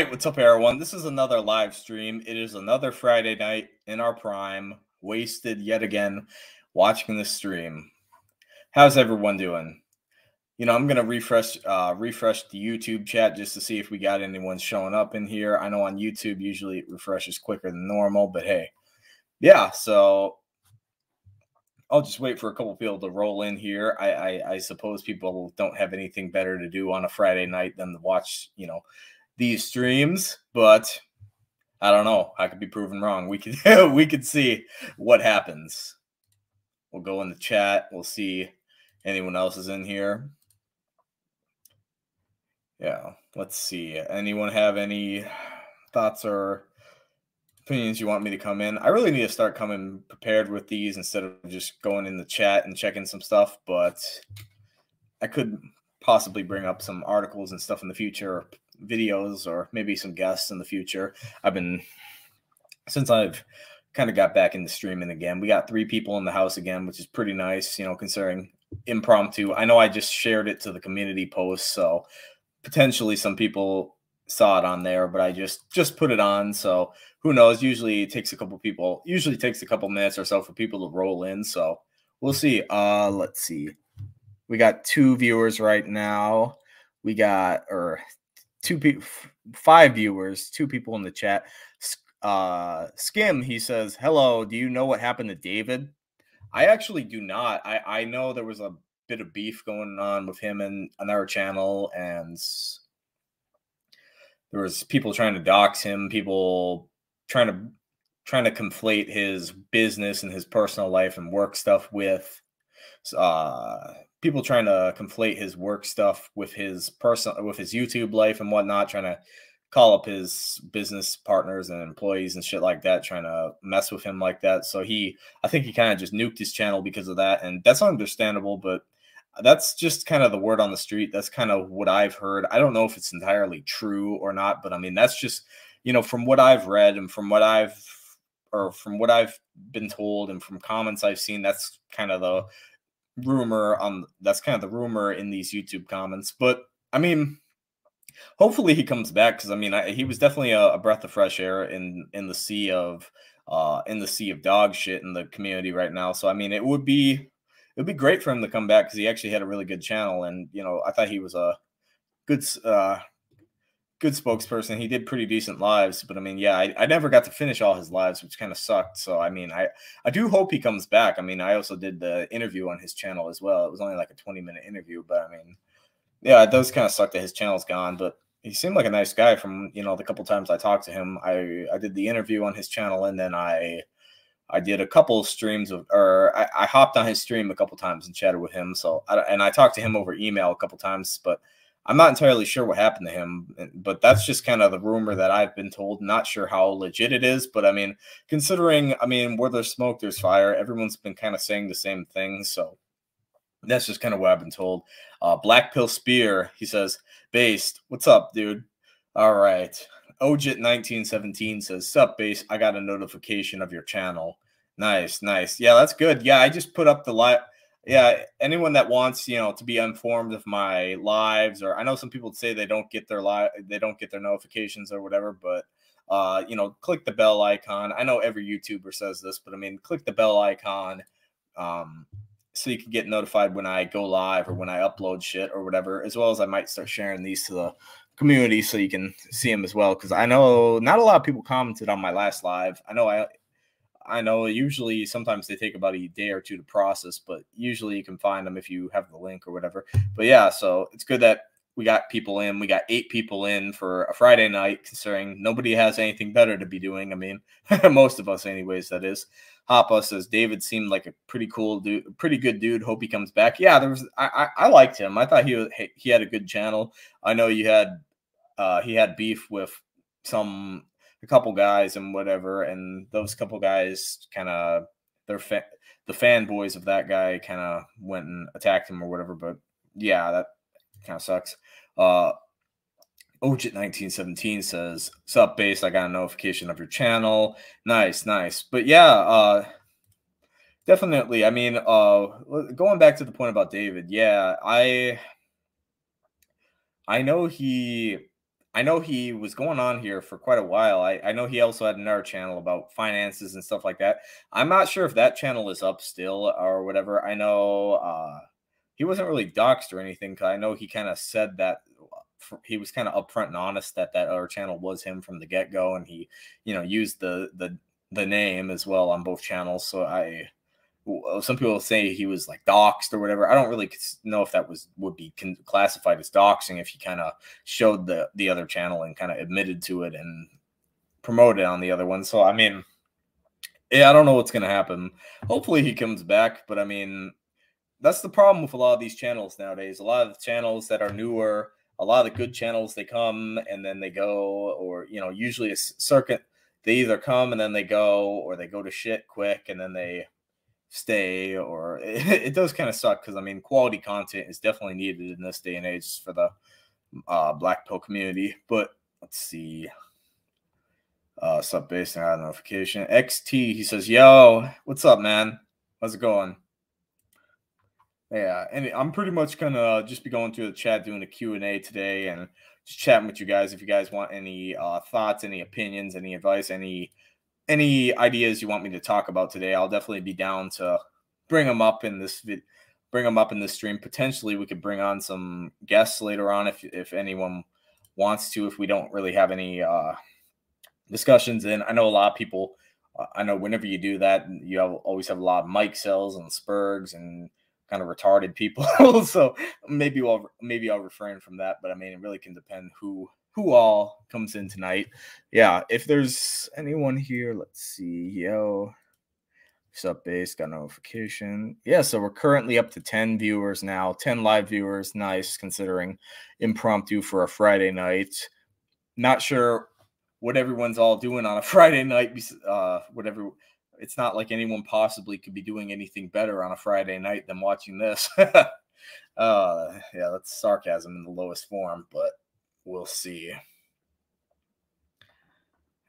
right, what's up, everyone? This is another live stream. It is another Friday night in our prime. Wasted yet again watching the stream. How's everyone doing? You know, I'm gonna refresh uh, refresh the YouTube chat just to see if we got anyone showing up in here. I know on YouTube usually it refreshes quicker than normal, but hey, yeah. So I'll just wait for a couple people to roll in here. I, I, I suppose people don't have anything better to do on a Friday night than to watch, you know, these streams, but I don't know. I could be proven wrong. We could we could see what happens. We'll go in the chat. We'll see anyone else is in here. Yeah, let's see. Anyone have any thoughts or opinions you want me to come in? I really need to start coming prepared with these instead of just going in the chat and checking some stuff, but I could possibly bring up some articles and stuff in the future videos or maybe some guests in the future. I've been since I've kind of got back into streaming again. We got three people in the house again, which is pretty nice, you know, considering impromptu. I know I just shared it to the community post, so potentially some people saw it on there, but I just just put it on. So who knows? Usually it takes a couple people, usually takes a couple minutes or so for people to roll in. So we'll see. Uh let's see. We got two viewers right now. We got or two people, five viewers, two people in the chat. Uh, Skim, he says, "Hello, do you know what happened to David?" I actually do not. I I know there was a bit of beef going on with him and another channel, and there was people trying to dox him, people trying to trying to conflate his business and his personal life and work stuff with uh people trying to conflate his work stuff with his personal with his YouTube life and whatnot, trying to call up his business partners and employees and shit like that, trying to mess with him like that. So he, I think he kind of just nuked his channel because of that, and that's understandable. But that's just kind of the word on the street. That's kind of what I've heard. I don't know if it's entirely true or not, but I mean that's just you know from what I've read and from what I've or from what I've been told and from comments I've seen, that's kind of the rumor on that's kind of the rumor in these YouTube comments. But I mean, hopefully he comes back because I mean I, he was definitely a, a, breath of fresh air in in the sea of uh in the sea of dog shit in the community right now. So I mean it would be it would be great for him to come back because he actually had a really good channel and you know I thought he was a good uh good spokesperson. He did pretty decent lives, but I mean, yeah, I, I never got to finish all his lives, which kind of sucked. So I mean, I I do hope he comes back. I mean, I also did the interview on his channel as well. It was only like a 20 minute interview, but I mean, yeah, it does kind of suck that his channel's gone, but he seemed like a nice guy from, you know, the couple times I talked to him. I I did the interview on his channel and then I I did a couple streams of, or I, I hopped on his stream a couple times and chatted with him. So, I, and I talked to him over email a couple times, but I'm not entirely sure what happened to him, but that's just kind of the rumor that I've been told. Not sure how legit it is, but I mean, considering, I mean, where there's smoke, there's fire. Everyone's been kind of saying the same thing. So that's just kind of what I've been told. Uh, Black Pill Spear, he says, based. What's up, dude? All right. Ojit1917 says, Sup, base. I got a notification of your channel. Nice, nice. Yeah, that's good. Yeah, I just put up the live yeah, anyone that wants, you know, to be informed of my lives, or I know some people say they don't get their live, they don't get their notifications or whatever, but uh, you know, click the bell icon. I know every YouTuber says this, but I mean, click the bell icon, um, so you can get notified when I go live or when I upload shit or whatever. As well as I might start sharing these to the community so you can see them as well. Because I know not a lot of people commented on my last live. I know I I know usually sometimes they take about a day or two to process, but usually you can find them if you have the link or whatever. But yeah, so it's good that we got people in. We got eight people in for a Friday night, considering nobody has anything better to be doing. I mean, most of us, anyways. That is. Hoppa says David seemed like a pretty cool dude, pretty good dude. Hope he comes back. Yeah, there was. I I, I liked him. I thought he was he had a good channel. I know you had uh he had beef with some a couple guys and whatever, and those couple guys kind of they're fa- the fanboys of that guy kind of went and attacked him or whatever. But yeah, that kind of sucks. Uh, Ojit 1917 says, Sup, base? I got a notification of your channel. Nice, nice. But yeah, uh, definitely. I mean, uh, going back to the point about David, yeah, I, I know he I know he was going on here for quite a while. I, I know he also had another channel about finances and stuff like that. I'm not sure if that channel is up still or whatever. I know uh, he wasn't really doxxed or anything. Cause I know he kind of said that he was kind of upfront and honest that that other channel was him from the get go, and he, you know, used the the the name as well on both channels. So I some people say he was like doxxed or whatever. I don't really know if that was would be classified as doxing if he kind of showed the the other channel and kind of admitted to it and promoted on the other one. So I mean, yeah, I don't know what's gonna happen. Hopefully he comes back, but I mean, that's the problem with a lot of these channels nowadays. A lot of the channels that are newer, a lot of the good channels, they come and then they go, or you know, usually a circuit. They either come and then they go, or they go to shit quick and then they stay or it, it does kind of suck because I mean quality content is definitely needed in this day and age for the uh, black pill community. But let's see. Uh sub base and notification. XT he says, Yo, what's up, man? How's it going? Yeah, and I'm pretty much gonna just be going through the chat doing a Q&A today and just chatting with you guys if you guys want any uh, thoughts, any opinions, any advice, any any ideas you want me to talk about today, I'll definitely be down to bring them up in this bring them up in this stream. Potentially, we could bring on some guests later on if if anyone wants to. If we don't really have any uh, discussions, and I know a lot of people. Uh, I know whenever you do that, you have, always have a lot of mic cells and spurgs and kind of retarded people. so maybe I'll maybe I'll refrain from that. But I mean, it really can depend who who all comes in tonight. Yeah, if there's anyone here, let's see. Yo, what's up, base? Got notification. Yeah, so we're currently up to 10 viewers now, 10 live viewers. Nice considering impromptu for a Friday night. Not sure what everyone's all doing on a Friday night. Uh, whatever. It's not like anyone possibly could be doing anything better on a Friday night than watching this. uh, yeah, that's sarcasm in the lowest form, but we'll see.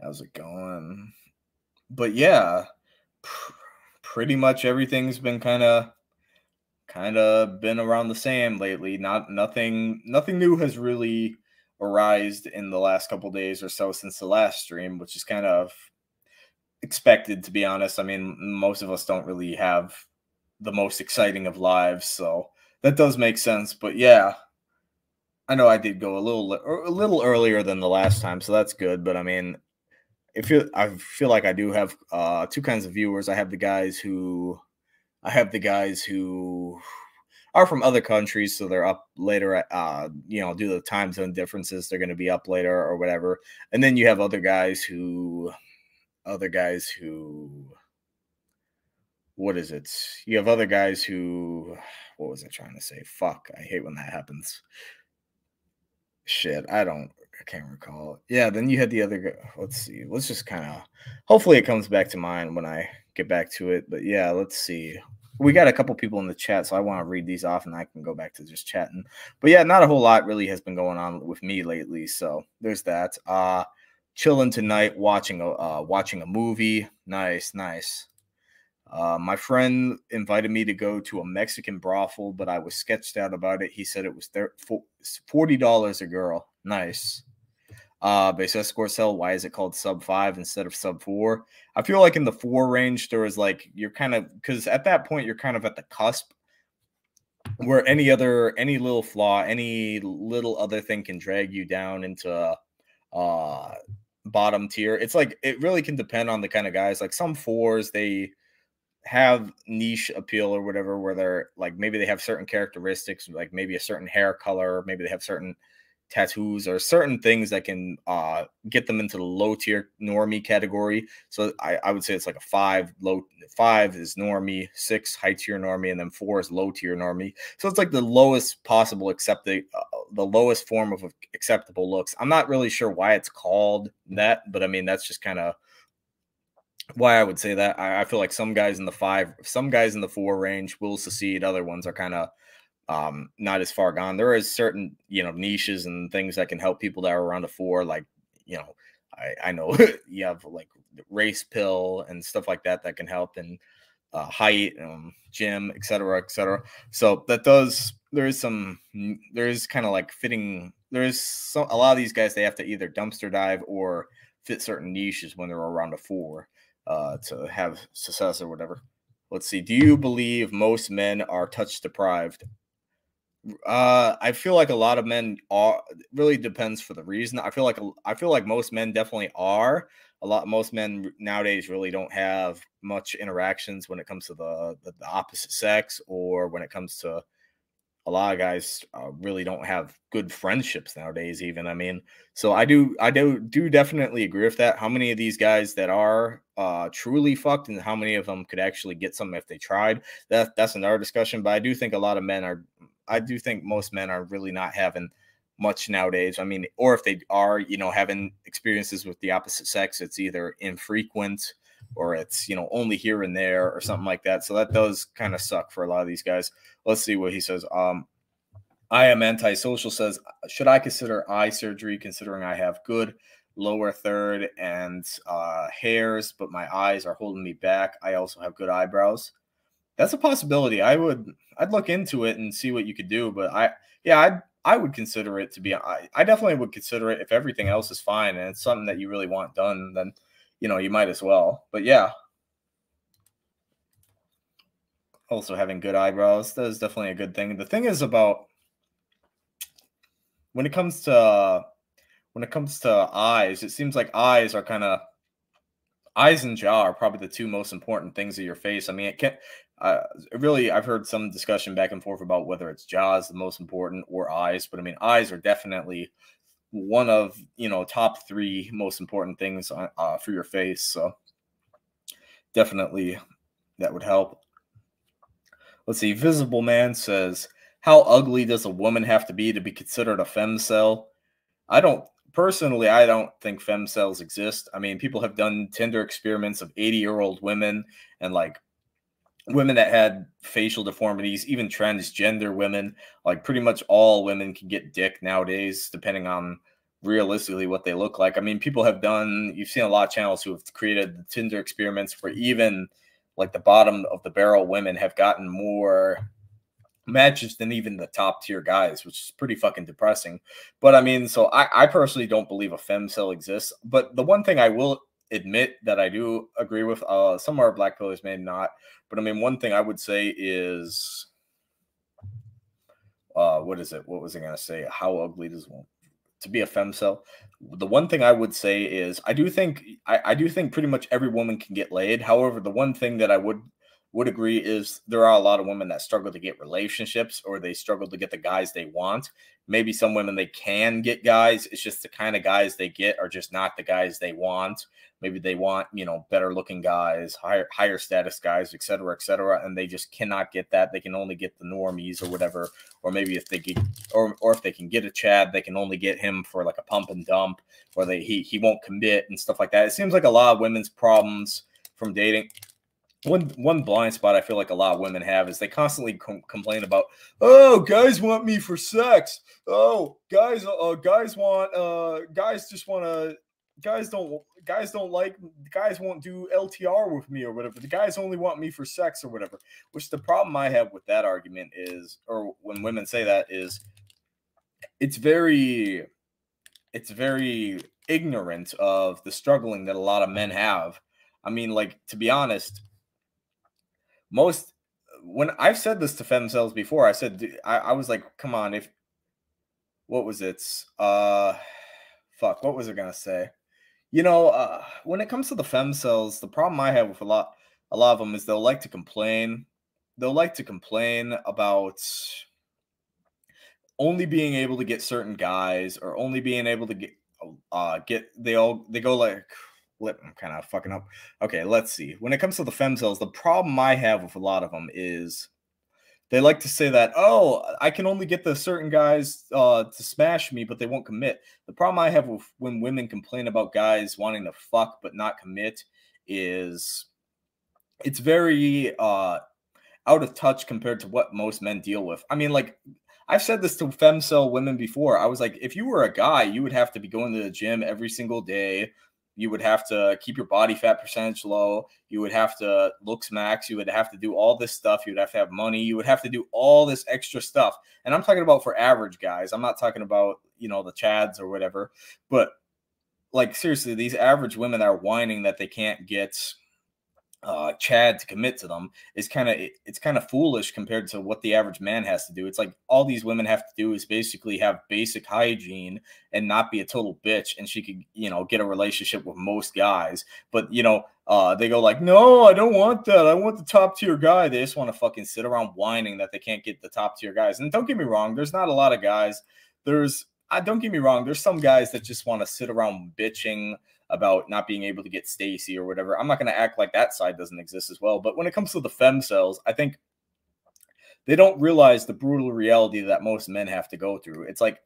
How's it going? But yeah, pr- pretty much everything's been kind of kind of been around the same lately. Not nothing nothing new has really arisen in the last couple days or so since the last stream, which is kind of expected to be honest. I mean, most of us don't really have the most exciting of lives, so that does make sense. But yeah, I know I did go a little a little earlier than the last time, so that's good. But I mean, if you, I feel like I do have uh, two kinds of viewers. I have the guys who, I have the guys who are from other countries, so they're up later. Uh, you know, due to the time zone differences, they're going to be up later or whatever. And then you have other guys who, other guys who, what is it? You have other guys who, what was I trying to say? Fuck, I hate when that happens shit, I don't, I can't recall. Yeah, then you had the other. Let's see. Let's just kind of. Hopefully, it comes back to mind when I get back to it. But yeah, let's see. We got a couple people in the chat, so I want to read these off, and I can go back to just chatting. But yeah, not a whole lot really has been going on with me lately. So there's that. Uh, chilling tonight, watching a uh, watching a movie. Nice, nice. Uh, my friend invited me to go to a Mexican brothel, but I was sketched out about it. He said it was forty dollars a girl. Nice. Uh, base score cell. Why is it called sub five instead of sub four? I feel like in the four range there is like you're kind of because at that point you're kind of at the cusp where any other any little flaw, any little other thing can drag you down into uh bottom tier. It's like it really can depend on the kind of guys. Like some fours, they have niche appeal or whatever where they're like maybe they have certain characteristics like maybe a certain hair color maybe they have certain tattoos or certain things that can uh, get them into the low tier normie category. So I, I would say it's like a five low five is normie six high tier normie and then four is low tier normie. So it's like the lowest possible accept the, uh, the lowest form of acceptable looks. I'm not really sure why it's called that but i mean that's just kind of why I would say that. I, I, feel like some guys in the five, some guys in the four range will succeed. Other ones are kind of um, not as far gone. There is certain, you know, niches and things that can help people that are around a four. Like, you know, I, I know you have like race pill and stuff like that that can help and uh, height, um, gym, etc., etc. So that does there is some there is kind of like fitting there's some a lot of these guys they have to either dumpster dive or fit certain niches when they're around a four uh, to have success or whatever. Let's see. Do you believe most men are touch deprived? Uh, I feel like a lot of men are. Really depends for the reason. I feel like I feel like most men definitely are. A lot. Most men nowadays really don't have much interactions when it comes to the the, the opposite sex or when it comes to a lot of guys uh, really don't have good friendships nowadays even i mean so i do i do do definitely agree with that how many of these guys that are uh truly fucked and how many of them could actually get some if they tried that that's another discussion but i do think a lot of men are i do think most men are really not having much nowadays i mean or if they are you know having experiences with the opposite sex it's either infrequent or it's you know only here and there or something like that. So that does kind of suck for a lot of these guys. Let's see what he says. Um, I am antisocial. Says should I consider eye surgery considering I have good lower third and uh, hairs, but my eyes are holding me back. I also have good eyebrows. That's a possibility. I would I'd look into it and see what you could do. But I yeah I I would consider it to be I, I definitely would consider it if everything else is fine and it's something that you really want done then you know, you might as well. But yeah. Also having good eyebrows, that is definitely a good thing. The thing is about when it comes to when it comes to eyes, it seems like eyes are kind of eyes and jaw are probably the two most important things of your face. I mean, it can't uh, really. I've heard some discussion back and forth about whether it's jaws the most important or eyes, but I mean, eyes are definitely one of you know top three most important things uh, for your face. So definitely that would help. Let's see. Visible Man says, "How ugly does a woman have to be to be considered a femcel?" I don't personally. I don't think femcels exist. I mean, people have done Tinder experiments of 80 year old women and like women that had facial deformities, even transgender women, like pretty much all women can get dick nowadays, depending on realistically what they look like. I mean, people have done, you've seen a lot of channels who have created the Tinder experiments where even like the bottom of the barrel women have gotten more matches than even the top tier guys, which is pretty fucking depressing. But I mean, so I, I personally don't believe a femcel exists. But the one thing I will admit that I do agree with. Uh, some of our black pillars may not, but I mean, one thing I would say is, uh, what is it? What was I gonna say? How ugly does one to be a femcel? The one thing I would say is, I do think I, I do think pretty much every woman can get laid. However, the one thing that I would would agree is there are a lot of women that struggle to get relationships or they struggle to get the guys they want. Maybe some women they can get guys. It's just the kind of guys they get are just not the guys they want. Maybe they want, you know, better looking guys, higher higher status guys, et cetera, et cetera, and they just cannot get that. They can only get the normies or whatever. Or maybe if they get or or if they can get a Chad, they can only get him for like a pump and dump, or they he he won't commit and stuff like that. It seems like a lot of women's problems from dating one one blind spot I feel like a lot of women have is they constantly com- complain about, oh, guys want me for sex. Oh, guys, uh, guys want, uh, guys just want to, guys don't, guys don't like, guys won't do LTR with me or whatever. The guys only want me for sex or whatever. Which the problem I have with that argument is, or when women say that is, it's very, it's very ignorant of the struggling that a lot of men have. I mean, like to be honest most when I've said this to femcels before, I said I, I was like, come on, if what was it? Uh fuck, what was it gonna say? You know, uh, when it comes to the femcels, the problem I have with a lot a lot of them is they'll like to complain. They'll like to complain about only being able to get certain guys or only being able to get uh get they all they go like I'm kind of fucking up. Okay, let's see. When it comes to the femcels, the problem I have with a lot of them is they like to say that, oh, I can only get the certain guys uh, to smash me, but they won't commit. The problem I have with when women complain about guys wanting to fuck but not commit is it's very uh, out of touch compared to what most men deal with. I mean, like I've said this to femcel women before. I was like, if you were a guy, you would have to be going to the gym every single day, you would have to keep your body fat percentage low. You would have to looks max. You would have to do all this stuff. You would have to have money. You would have to do all this extra stuff. And I'm talking about for average guys. I'm not talking about you know the chads or whatever but like seriously these average women are whining that they can't get uh, Chad to commit to them is kind of it's kind of foolish compared to what the average man has to do. It's like all these women have to do is basically have basic hygiene and not be a total bitch, and she could you know get a relationship with most guys. But you know uh, they go like, no, I don't want that. I want the top tier guy. They just want to fucking sit around whining that they can't get the top tier guys. And don't get me wrong, there's not a lot of guys. There's I don't get me wrong. There's some guys that just want to sit around bitching about not being able to get Stacy or whatever. I'm not going to act like that side doesn't exist as well. But when it comes to the femcels, I think they don't realize the brutal reality that most men have to go through. It's like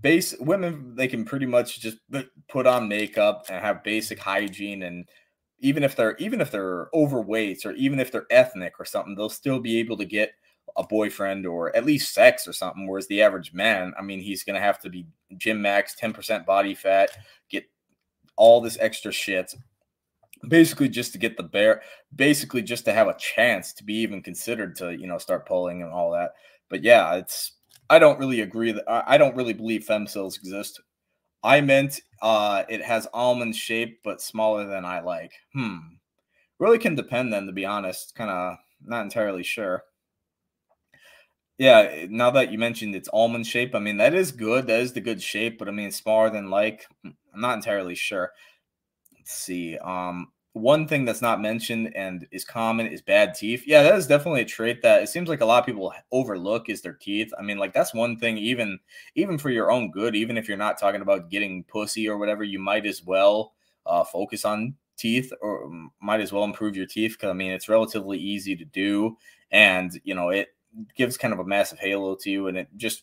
base women they can pretty much just put on makeup and have basic hygiene and even if they're even if they're overweight or even if they're ethnic or something they'll still be able to get a boyfriend or at least sex or something. Whereas the average man, I mean, he's going to have to be gym max, 10% body fat, get all this extra shit, basically just to get the bear, basically just to have a chance to be even considered to, you know, start pulling and all that. But yeah, it's, I don't really agree that I don't really believe femcels exist. I meant uh, it has almond shape, but smaller than I like. Hmm. Really can depend then, to be honest. Kind of not entirely sure. Yeah, eh, now that you mentioned it's almond shape, I mean that is good. That is the good shape, but I mean smaller than like. Mm, I'm not entirely sure. Let's see. Um, one thing that's not mentioned and is common is bad teeth. Yeah, that is definitely a trait that it seems like a lot of people overlook is their teeth. I mean, like that's one thing even even for your own good, even if you're not talking about getting pussy or whatever, you might as well uh, focus on teeth or mm, might as well improve your teeth because I mean it's relatively easy to do and you know it gives kind of a massive halo to you, and it just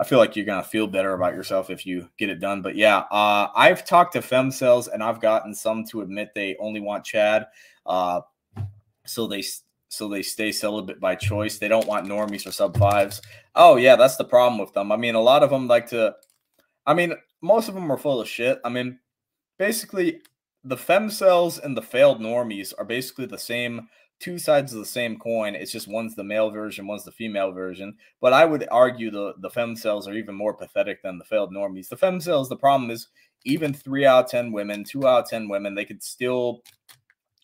I feel like you're gonna feel better about yourself if you get it done. But yeah, uh, I've talked to femcels, and I've gotten some to admit they only want Chad, uh, so they so they stay celibate by choice. They don't want normies or sub fives. Oh yeah, that's the problem with them. I mean, a lot of them like to. I mean, most of them are full of shit. I mean, basically, the femcels and the failed normies are basically the same two sides of the same coin. It's just one's the male version, one's the female version. But I would argue the the femcels are even more pathetic than the failed normies. The femcels, the problem is even three out of ten women, two out of ten women, they could still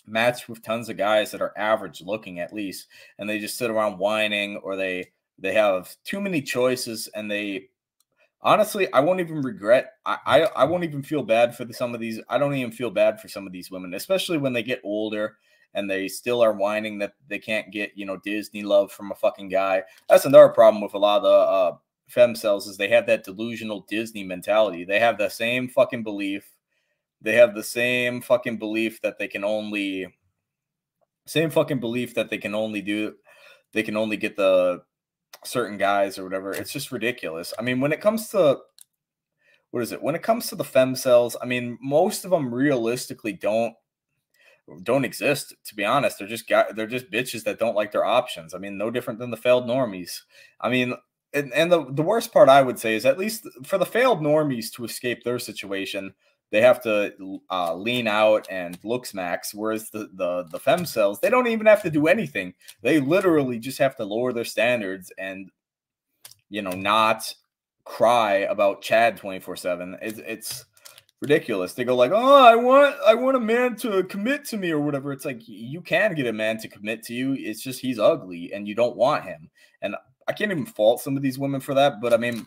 match with tons of guys that are average looking at least, and they just sit around whining or they they have too many choices and they honestly i won't even regret I, I, I won't even feel bad for some of these i don't even feel bad for some of these women especially when they get older and they still are whining that they can't get you know Disney love from a fucking guy. That's another problem with a lot of the uh, femcels is they have that delusional Disney mentality. They have the same fucking belief. They have the same fucking belief that they can only same fucking belief that they can only do they can only get the certain guys or whatever. It's just ridiculous. I mean, when it comes to what is it? When it comes to the femcels, I mean, most of them realistically don't don't exist to be honest. They're just they're just bitches that don't like their options. I mean no different than the failed normies. I mean and, and the, the worst part i would say is at least for the failed normies to escape their situation they have to uh, lean out and looksmax whereas the, the the femcels they don't even have to do anything. They literally just have to lower their standards and you know not cry about chad 24 7 it's, it's ridiculous. They go like, "Oh, I want I want a man to commit to me or whatever." It's like you can get a man to commit to you. It's just he's ugly and you don't want him. And I can't even fault some of these women for that, but I mean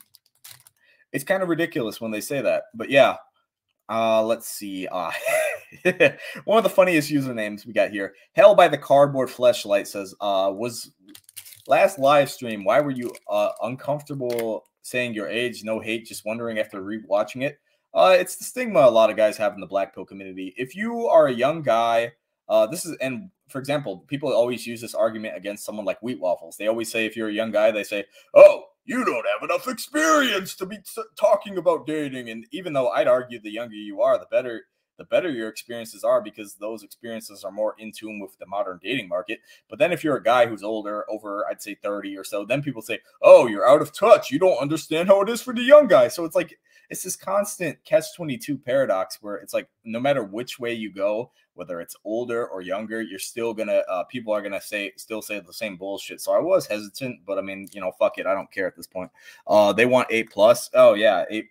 it's kind of ridiculous when they say that. But yeah, uh let's see. Uh one of the funniest usernames we got here. Hell by the cardboard fleshlight says, uh was last live stream, why were you uh uncomfortable saying your age? No hate, just wondering after rewatching it. Uh, it's the stigma a lot of guys have in the black pill community. If you are a young guy, uh, this is and for example, people always use this argument against someone like Wheat Waffles. They always say if you're a young guy, they say, "Oh, you don't have enough experience to be talking about dating." And even though I'd argue the younger you are, the better the better your experiences are because those experiences are more in tune with the modern dating market. But then if you're a guy who's older, over I'd say 30 or so, then people say, "Oh, you're out of touch. You don't understand how it is for the young guy." So it's like it's this constant catch 22 paradox where it's like no matter which way you go, whether it's older or younger, you're still gonna uh, people are gonna say still say the same bullshit. So I was hesitant, but I mean, you know, fuck it, I don't care at this point. Uh, they want eight plus. Oh yeah, eight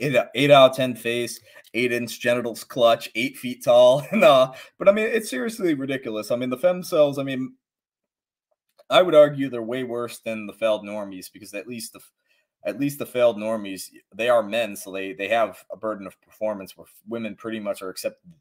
eight, eight out of ten face, eight inch genitals clutch, eight feet tall. no, but I mean it's seriously ridiculous. I mean the femcels. I mean, I would argue they're way worse than the failed normies because at least the at least the failed normies they are men, so they they have a burden of performance where women pretty much are accepted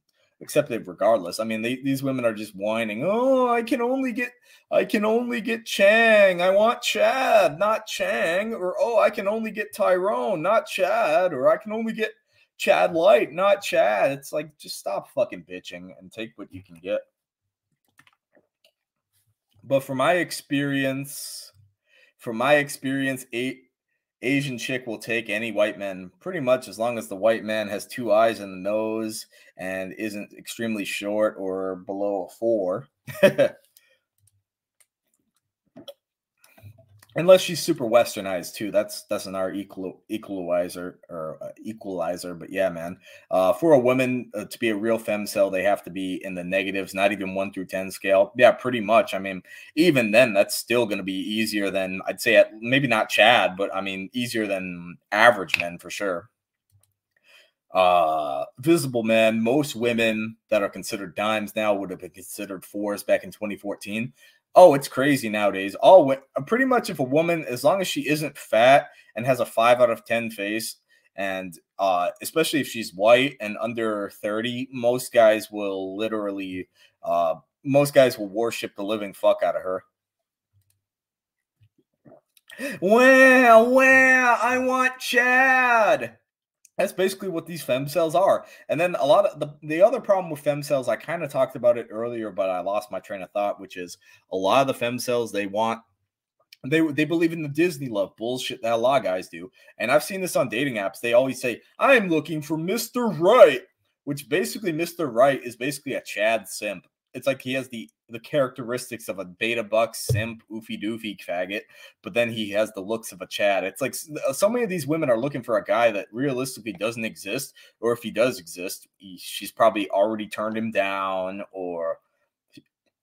accepted regardless. I mean, they, these women are just whining. Oh, I can only get, I can only get Chang. I want Chad, not Chang. Or oh, I can only get Tyrone, not Chad. Or I can only get Chad Light, not Chad. It's like just stop fucking bitching and take what you can get. But from my experience, from my experience, eight Asian chick will take any white man pretty much as long as the white man has two eyes and a nose and isn't extremely short or below a four. unless she's super westernized too that's that's an our equal equalizer or uh, equalizer but yeah man. Uh, for a woman uh, to be a real femcel they have to be in the negatives not even 1 through 10 scale. Yeah pretty much. I mean even then that's still going to be easier than i'd say at, maybe not chad but i mean easier than average men for sure. Uh visible men most women that are considered dimes now would have been considered fours back in 2014 oh, it's crazy nowadays. All uh, pretty much if a woman, as long as she isn't fat and has a five out of ten face, and uh, especially if she's white and under thirty, most guys will literally, uh, most guys will worship the living fuck out of her. Well, well, I want Chad. That's basically what these femcels are. And then a lot of the, the other problem with femcels, I kind of talked about it earlier, but I lost my train of thought, which is a lot of the femcels they want they they believe in the Disney love bullshit that a lot of guys do. And I've seen this on dating apps. They always say, I'm looking for Mr. Right, which basically Mr. Right is basically a Chad simp it's like he has the the characteristics of a beta buck simp oofy doofy faggot but then he has the looks of a chad it's like uh, so many of these women are looking for a guy that realistically doesn't exist or if he does exist he, she's probably already turned him down or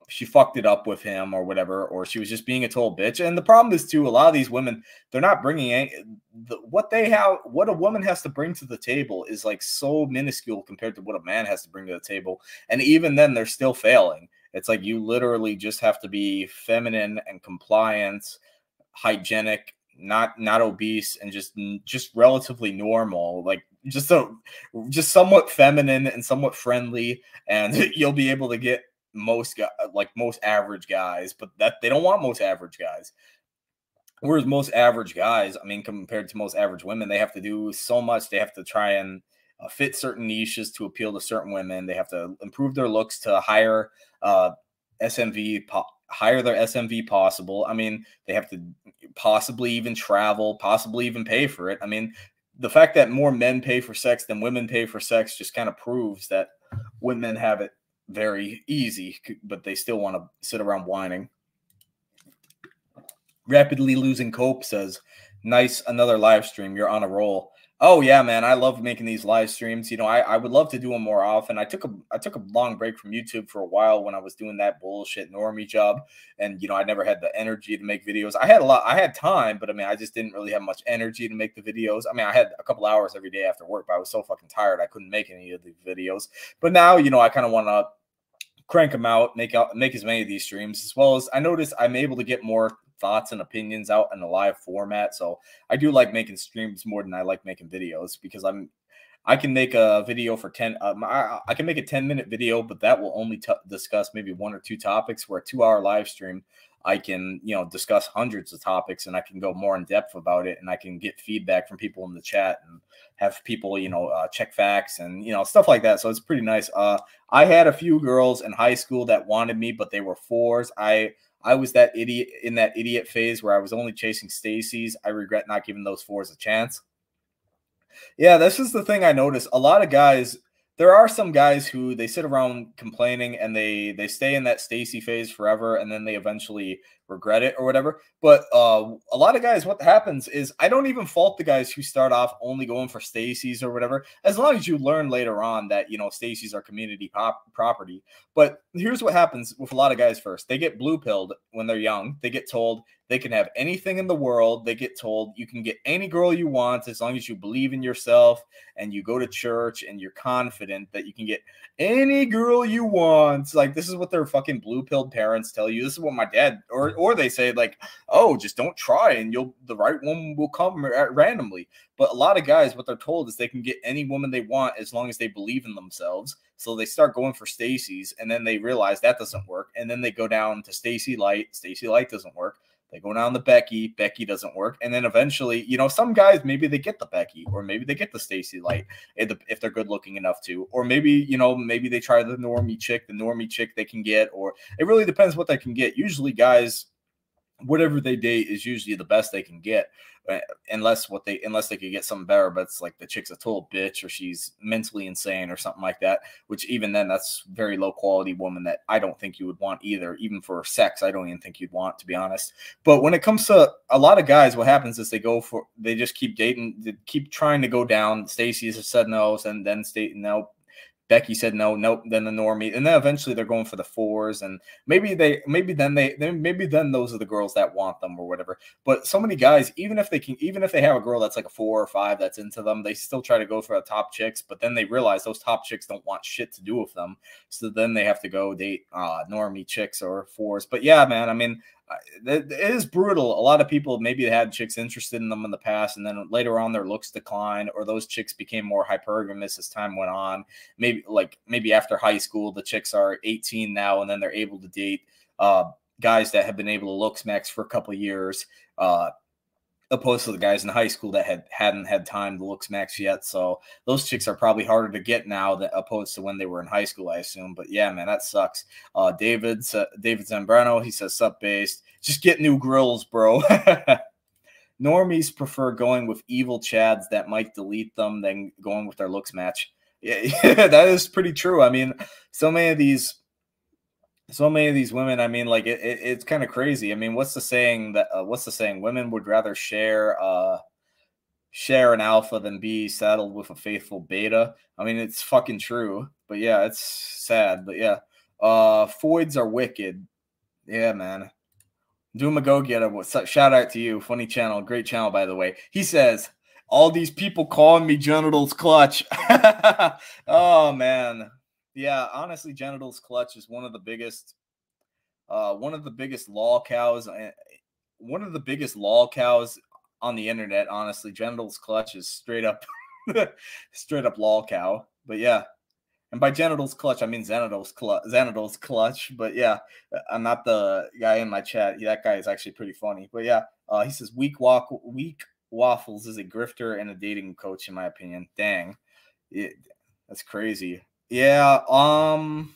she fucked it up with him or whatever, or she was just being a total bitch. And the problem is too, a lot of these women, they're not bringing any, the, what they have, what a woman has to bring to the table is like so minuscule compared to what a man has to bring to the table. And even then, they're still failing. It's like you literally just have to be feminine and compliant, hygienic, not not obese, and just just relatively normal. Like just so just somewhat feminine and somewhat friendly, and you'll be able to get most uh, like most average guys, but that they don't want most average guys. Whereas most average guys, I mean, compared to most average women, they have to do so much. They have to try and uh, fit certain niches to appeal to certain women. They have to improve their looks to higher uh, SMV, po- higher their SMV possible. I mean, they have to possibly even travel, possibly even pay for it. I mean, the fact that more men pay for sex than women pay for sex just kind of proves that women have it very easy, but they still want to sit around whining. Rapidly losing cope says, "Nice, another live stream. You're on a roll." Oh yeah, man, I love making these live streams. You know, I, I would love to do them more often. I took a I took a long break from YouTube for a while when I was doing that bullshit normie job, and you know, I never had the energy to make videos. I had a lot, I had time, but I mean, I just didn't really have much energy to make the videos. I mean, I had a couple hours every day after work, but I was so fucking tired I couldn't make any of the videos. But now, you know, I kind of want to crank them out, make out, make as many of these streams, as well as I notice I'm able to get more thoughts and opinions out in a live format. So I do like making streams more than I like making videos because I'm I can make a video for 10 um, I, I, can make a 10 minute video but that will only t- discuss maybe one or two topics where a 2 hour live stream I can, you know, discuss hundreds of topics and I can go more in depth about it and I can get feedback from people in the chat and have people, you know, uh, check facts and, you know, stuff like that. So it's pretty nice. Uh, I had a few girls in high school that wanted me, but they were fours. I, I was that idiot in that idiot phase where I was only chasing Stacy's. I regret not giving those fours a chance. Yeah, this is the thing I noticed. A lot of guys there are some guys who they sit around complaining and they they stay in that Stacy phase forever and then they eventually regret it or whatever. But uh, a lot of guys, what happens is I don't even fault the guys who start off only going for Stacy's or whatever, as long as you learn later on that you know Stacy's are community pop- property. But here's what happens with a lot of guys first: they get blue pilled when they're young. They get told they can have anything in the world. They get told you can get any girl you want as long as you believe in yourself and you go to church and you're confident that you can get any girl you want. Like this is what their fucking blue pilled parents tell you. This is what my dad or or they say like, "Oh, just don't try and you'll the right one will come randomly." But a lot of guys what they're told is they can get any woman they want as long as they believe in themselves. So they start going for Stacy's and then they realize that doesn't work and then they go down to Stacy Light. Stacy Light doesn't work they go down the Becky. Becky doesn't work, and then eventually, you know, some guys maybe they get the Becky, or maybe they get the Stacy Light if they're good looking enough to, or maybe you know maybe they try the normie chick, the normie chick they can get, or it really depends what they can get. Usually, guys, whatever they date is usually the best they can get. Uh, unless what they unless they could get something better but it's like the chick's a total bitch or she's mentally insane or something like that which even then that's very low quality woman that i don't think you would want either even for sex i don't even think you'd want to be honest but when it comes to a lot of guys what happens is they go for they just keep dating keep trying to go down stacy's said no and then state no Becky said no, nope. Then the normie, and then eventually they're going for the fours, and maybe they, maybe then they, then maybe then those are the girls that want them or whatever. But so many guys, even if they can, even if they have a girl that's like a four or five that's into them, they still try to go for the top chicks. But then they realize those top chicks don't want shit to do with them, so then they have to go date uh, normie chicks or fours. But yeah, man, I mean, it is brutal. A lot of people maybe had chicks interested in them in the past, and then later on their looks declined, or those chicks became more hypergamous as time went on. Maybe like maybe after high school, the chicks are 18 now, and then they're able to date uh, guys that have been able to looksmax for a couple years. Uh, opposed to the guys in high school that had hadn't had time to looksmax yet. So those chicks are probably harder to get now that opposed to when they were in high school, I assume. But yeah, man, that sucks. Uh, David's uh, David Zambrano, he says sub based. Just get new grills, bro. Normies prefer going with evil chads that might delete them than going with their looks match. Yeah, yeah, that is pretty true. I mean, so many of these so many of these women i mean like it, it it's kind of crazy. I mean what's the saying that uh, what's the saying? Women would rather share uh share an alpha than be saddled with a faithful beta. I mean it's fucking true but yeah it's sad but yeah. Uh foids are wicked. Yeah man. Doom a go getter shout out to you. Funny channel great channel by the way. He says all these people calling me genitals clutch. Oh man yeah, honestly, genitals clutch is one of the biggest, uh, one of the biggest lolcows, uh, one of the biggest lolcows on the internet. Honestly, genitals clutch is straight up, straight up lolcow. But yeah, and by genitals clutch, I mean genitals clutch. Xanadol's clutch. But yeah, uh, I'm not the guy in my chat. That guy is actually pretty funny. But yeah, uh, he says weak walk, Wheat Waffles is a grifter and a dating coach, in my opinion. Dang, it, that's crazy. Yeah, um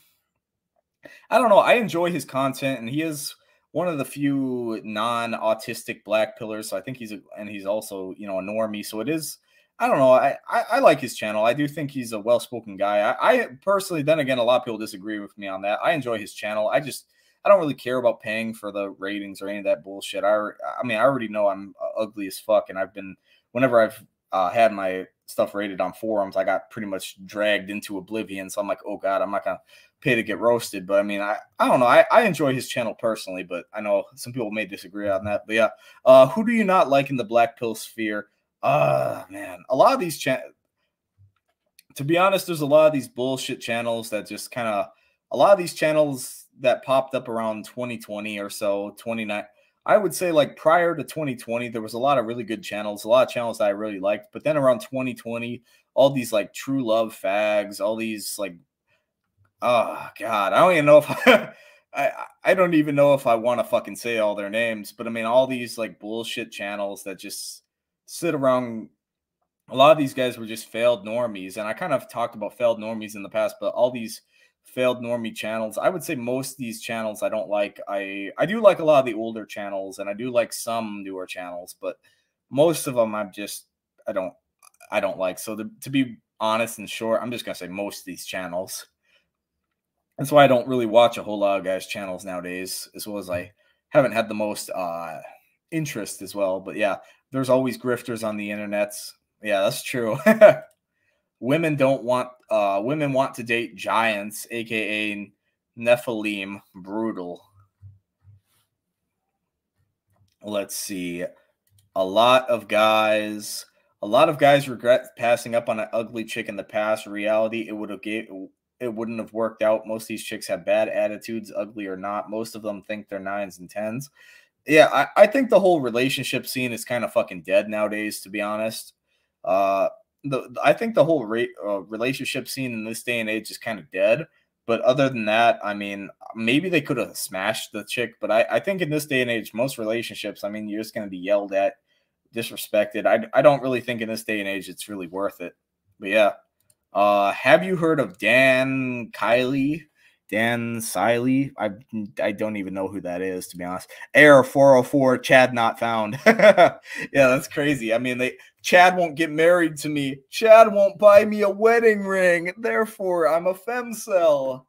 I don't know. I enjoy his content and he is one of the few non-autistic black pillars. So I think he's a, and he's also, you know, a normie. So it is I don't know. I, I, I like his channel. I do think he's a well-spoken guy. I, I personally, then again, a lot of people disagree with me on that. I enjoy his channel. I just I don't really care about paying for the ratings or any of that bullshit. I I mean, I already know I'm ugly as fuck, and I've been whenever I've uh, had my stuff rated on forums, I got pretty much dragged into oblivion. So I'm like, oh God, I'm not gonna pay to get roasted. But I mean, I, I don't know. I, I enjoy his channel personally, but I know some people may disagree on that. But yeah, uh, who do you not like in the black pill sphere? Uh man, a lot of these channels. To be honest, there's a lot of these bullshit channels that just kind of a lot of these channels that popped up around 2020 or so, 29 I would say like prior to 2020, there was a lot of really good channels, a lot of channels that I really liked. But then around 2020, all these like true love fags, all these like, oh god, I don't even know if I, I, I don't even know if I want to fucking say all their names. But I mean, all these like bullshit channels that just sit around. A lot of these guys were just failed normies, and I kind of talked about failed normies in the past, but all these failed normie channels. I would say most these channels I don't like. I I do like a lot of the older channels and I do like some newer channels, but most of them I'm just I don't I don't like. So the, to be honest and short, I'm just gonna say most of these channels. That's why I don't really watch a whole lot of guys' channels nowadays, as well as I haven't had the most uh interest as well. But yeah, there's always grifters on the internets. Yeah, that's true. women don't want uh women want to date giants, aka Nephilim. Brutal. Let's see. A lot of guys, a lot of guys regret passing up on an ugly chick in the past. Reality, it would have gave it wouldn't have worked out. Most of these chicks have bad attitudes, ugly or not. Most of them think they're nines and tens. Yeah, I, I think the whole relationship scene is kind of fucking dead nowadays, to be honest. Uh, the I think the whole rate uh, relationship scene in this day and age is kind of dead. But other than that, I mean, maybe they could have smashed the chick. But I, I think in this day and age, most relationships, I mean, you're just going to be yelled at, disrespected. I, I don't really think in this day and age it's really worth it. But yeah. Uh, have you heard of Dan Kiley? Dan Siley. I I don't even know who that is to be honest. Air 404 Chad not found. yeah, that's crazy. I mean, they Chad won't get married to me. Chad won't buy me a wedding ring. Therefore, I'm a femcel.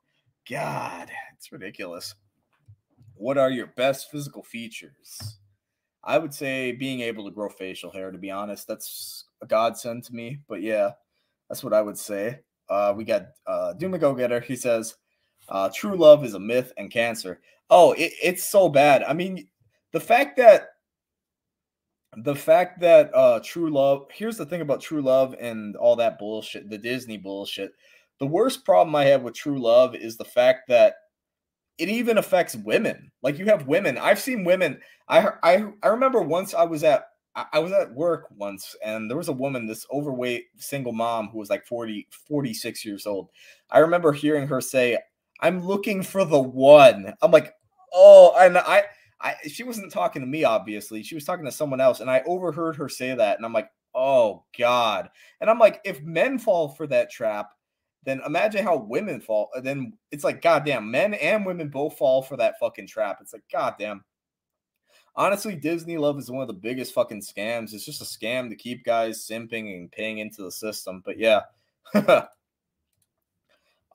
God, it's ridiculous. What are your best physical features? I would say being able to grow facial hair, to be honest. That's a godsend to me. But yeah, that's what I would say. Uh, we got uh, Doom Go Getter. He says, uh, true love is a myth and cancer. Oh, it, it's so bad. I mean, the fact that the fact that uh true love here's the thing about true love and all that bullshit the disney bullshit the worst problem i have with true love is the fact that it even affects women like you have women i've seen women i i, I remember once i was at I was at work once and there was a woman, this overweight single mom who was like 40, 46 years old. I remember hearing her say, I'm looking for the one. I'm like, oh, and I, I, she wasn't talking to me, obviously. She was talking to someone else, and I overheard her say that, and I'm like, oh god. And I'm like, if men fall for that trap, then imagine how women fall. Uh, then it's like, goddamn, men and women both fall for that fucking trap. It's like, goddamn. Honestly, Disney Love is one of the biggest fucking scams. It's just a scam to keep guys simping and paying into the system. But yeah.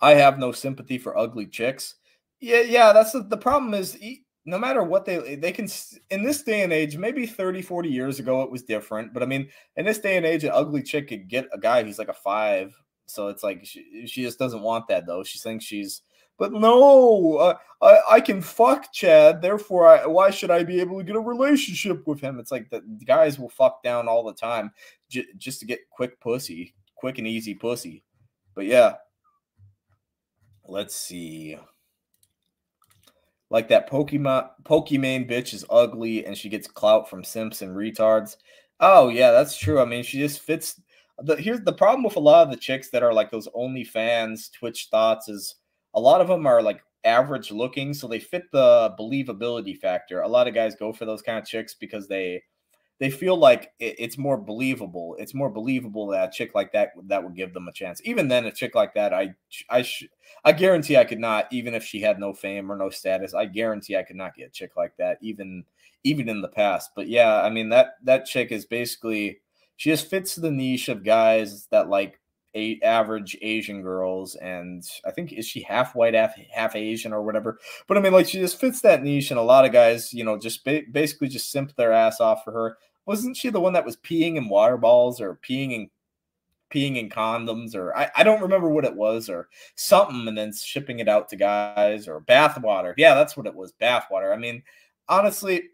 I have no sympathy for ugly chicks. Yeah, yeah, that's the, the problem is no matter what they eh, they can in this day and age, maybe 30, 40 years ago it was different, but I mean, in this day and age an ugly chick could get a guy who's like a 5. So it's like she, she just doesn't want that though. She thinks she's but no, I, I can fuck Chad. Therefore, I, why should I be able to get a relationship with him? It's like the, the guys will fuck down all the time j- just to get quick pussy, quick and easy pussy. But yeah, Let's see. Like that Pokemon Pokimane bitch is ugly and she gets clout from simps and retards. Oh yeah, that's true. I mean, she just fits the here's the problem with a lot of the chicks that are like those OnlyFans Twitch thoughts is a lot of them are like average looking, so they fit the believability factor. A lot of guys go for those kind of chicks because they they feel like it, it's more believable. It's more believable that a chick like that that would give them a chance. Even then, a chick like that, I I sh- I guarantee I could not, even if she had no fame or no status. I guarantee I could not get a chick like that, even even in the past. But yeah, I mean that that chick is basically she just fits the niche of guys that like eight average Asian girls, and I think is she half white, half half Asian or whatever. But I mean, like she just fits that niche, and a lot of guys, you know, just ba- basically just simp their ass off for her wasn't she the one that was peeing in water balls or peeing in peeing in condoms or I, I don't remember what it was or something and then shipping it out to guys or bath water. Yeah, that's what it was, bath water. I mean, honestly,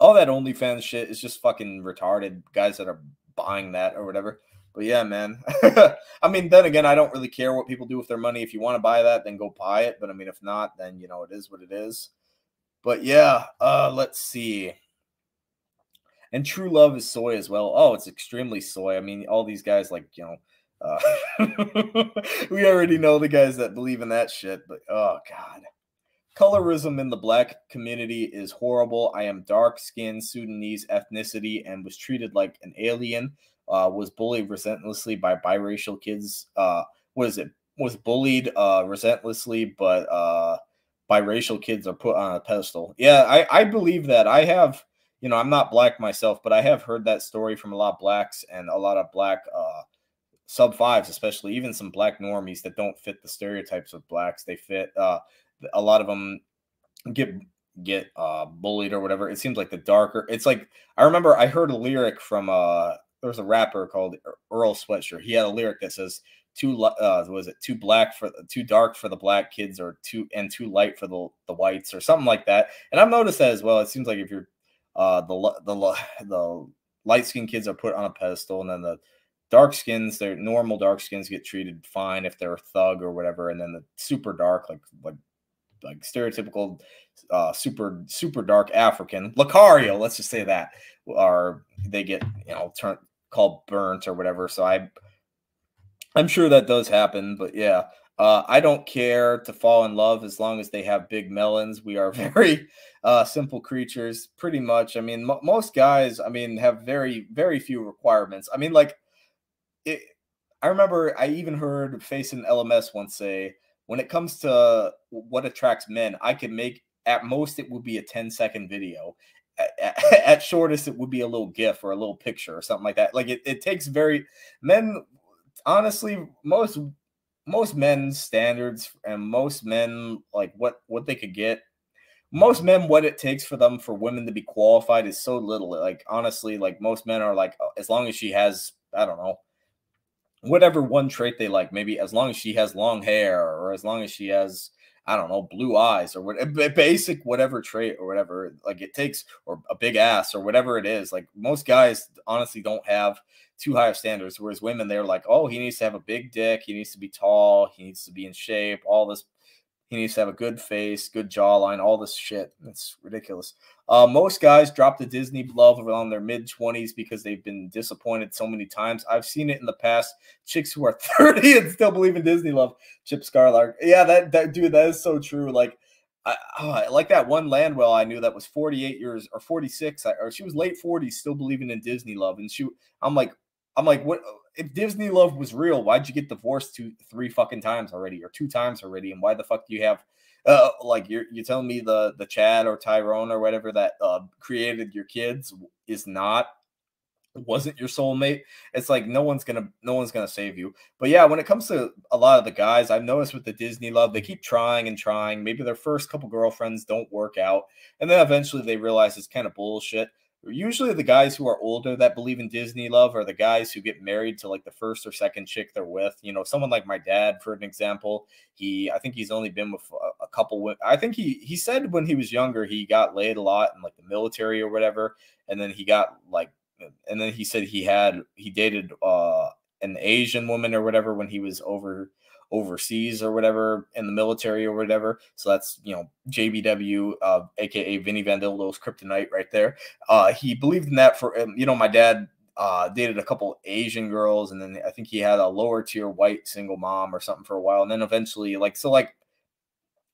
all that OnlyFans shit is just fucking retarded. Guys that are buying that or whatever. But yeah, man. I mean, then again, I don't really care what people do with their money. If you want to buy that, then go buy it. But I mean, if not, then you know it is what it is. But yeah, uh, let's see. And True Love is soy as well. Oh, it's extremely soy. I mean, all these guys like you know. Uh, we already know the guys that believe in that shit, but oh god. Colorism in the black community is horrible. I am dark skinned Sudanese ethnicity and was treated like an alien. Uh, was bullied relentlessly by biracial kids. Uh, what is it? Was bullied uh, relentlessly, but uh, biracial kids are put on a pedestal. Yeah, I, I believe that. I have you know, I'm not black myself, but I have heard that story from a lot of blacks and a lot of black uh, sub fives, especially even some black normies that don't fit the stereotypes of blacks. They fit uh, a lot of them get get uh, bullied or whatever. It seems like the darker. It's like I remember I heard a lyric from uh there was a rapper called Earl Sweatshirt. He had a lyric that says too uh was it too black for too dark for the black kids or too and too light for the the whites or something like that. And I've noticed that as well. It seems like if you're uh the the the light skinned kids are put on a pedestal and then the dark skins, their normal dark skins get treated fine if they're a thug or whatever, and then the super dark, like like like stereotypical uh super super dark African, Lucario, let's just say that, are they get you know turned called burnt or whatever. So I I'm sure that does happen, but yeah. Uh, I don't care to fall in love as long as they have big melons. We are very uh, simple creatures, pretty much. I mean, m- most guys, I mean, have very, very few requirements. I mean, like, it, I remember I even heard Facing LMS once say, when it comes to what attracts men, I can make at most it would be a 10 second video. At, at, shortest, it would be a little GIF or a little picture or something like that. Like it, it takes very men honestly, most most men's standards and most men like what what they could get most men what it takes for them for women to be qualified is so little. Like honestly like most men are like oh, as long as she has i don't know whatever one trait they like maybe as long as she has long hair or as long as she has i don't know blue eyes or what basic whatever trait or whatever like it takes or a big ass or whatever it is like most guys honestly don't have too high of standards. Whereas women, they're like, oh, he needs to have a big dick, he needs to be tall, he needs to be in shape, all this. He needs to have a good face, good jawline, all this shit. It's ridiculous. Uh, most guys drop the Disney love around their mid 20s because they've been disappointed so many times. I've seen it in the past. Chicks who are 30 and still believe in Disney love. Chip Scarlark. Yeah, that, that dude, that is so true. Like, I, oh, like that one Landwhale I knew that was 48 years or 46 or she was late 40s still believing in Disney love and she I'm like I'm like, what if Disney love was real? Why'd you get divorced two, three fucking times already, or two times already? And why the fuck do you have, uh, like you're you're telling me the the Chad or Tyrone or whatever that uh, created your kids is not wasn't your soulmate? It's like no one's gonna no one's gonna save you. But yeah when it comes to a lot of the guys i've noticed with the disney love they keep trying and trying. Maybe their first couple girlfriends don't work out and then eventually they realize it's kind of bullshit usually the guys who are older that believe in Disney love are the guys who get married to like the first or second chick they're with. You know, someone like my dad, for an example, he I think he's only been with a, a couple. I think he he said when he was younger he got laid a lot in like the military or whatever, and then he got like, and then he said he had he dated uh an Asian woman or whatever when he was over overseas or whatever in the military or whatever. So that's you know JBW, uh, aka Vinny Van Dildo's kryptonite right there. Uh, he believed in that for um, you know my dad uh, dated a couple Asian girls, and then I think he had a lower tier white single mom or something for a while, and then eventually like so like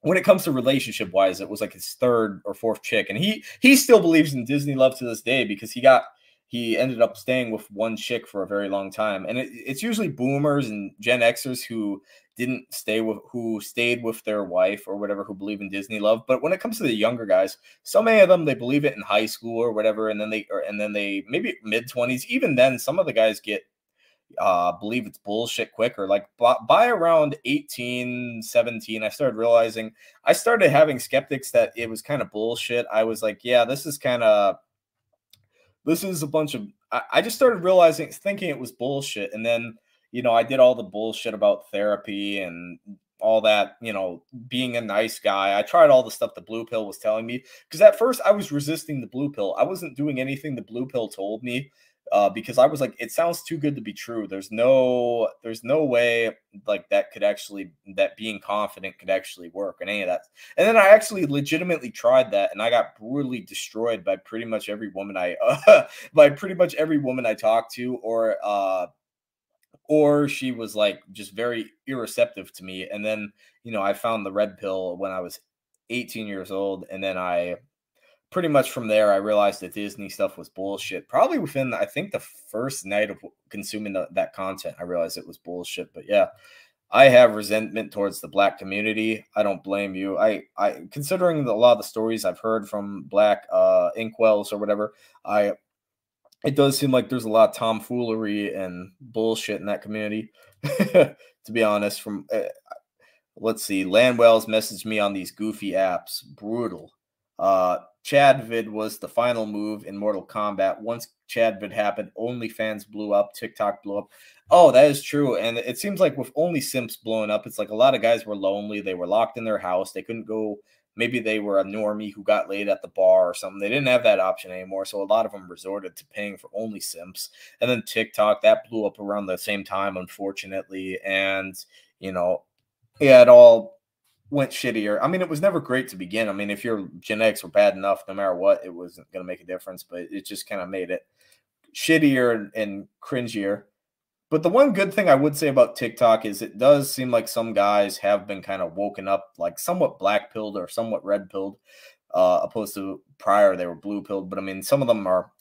when it comes to relationship wise, it was like his third or fourth chick, and he he still believes in Disney love to this day because he got he ended up staying with one chick for a very long time. And it, it's usually boomers and Gen Xers who didn't stay with who stayed with their wife or whatever who believe in Disney love. But when it comes to the younger guys, so many of them they believe it in high school or whatever, and then they or, and then they maybe mid twenties. Even then, some of the guys get uh believe it's bullshit quicker like by, by around 18 17 i started realizing i started having skeptics that it was kind of bullshit i was like yeah this is kind of this is a bunch of I, I just started realizing thinking it was bullshit and then you know i did all the bullshit about therapy and all that you know being a nice guy. I tried all the stuff the blue pill was telling me because at first i was resisting the blue pill. I wasn't doing anything the blue pill told me uh, because I was like, it sounds too good to be true. There's no, there's no way like that could actually, that being confident could actually work and any of that. And then I actually legitimately tried that, and I got brutally destroyed by pretty much every woman I, uh, by pretty much every woman I talked to, or, uh, or she was like just very irreceptive to me. And then, you know, I found the red pill when I was 18 years old, and then I pretty much from there, I realized that Disney stuff was bullshit. Probably within, I think, the first night of consuming the, that content, I realized it was bullshit. But yeah, I have resentment towards the black community. I don't blame you. I, I considering the, a lot of the stories I've heard from black uh, inkwells or whatever, I it does seem like there's a lot of tomfoolery and bullshit in that community. to be honest, from uh, let's see, Landwhale's messaged me on these goofy apps. Brutal. Uh, Chadvid was the final move in Mortal Kombat. Once Chadvid happened, OnlyFans blew up, TikTok blew up. Oh, that is true. And it seems like with only Simps blowing up, it's like a lot of guys were lonely. They were locked in their house. They couldn't go. Maybe they were a normie who got laid at the bar or something. They didn't have that option anymore. So a lot of them resorted to paying for only Simps. And then TikTok, that blew up around the same time, unfortunately. And, you know, yeah, it all went shittier. I mean, it was never great to begin. I mean, if your genetics were bad enough, no matter what, it wasn't going to make a difference. But it just kind of made it shittier and, and cringier. But the one good thing I would say about TikTok is it does seem like some guys have been kind of woken up, like somewhat black pilled or somewhat red pilled, uh, opposed to prior they were blue pilled. But I mean, some of them are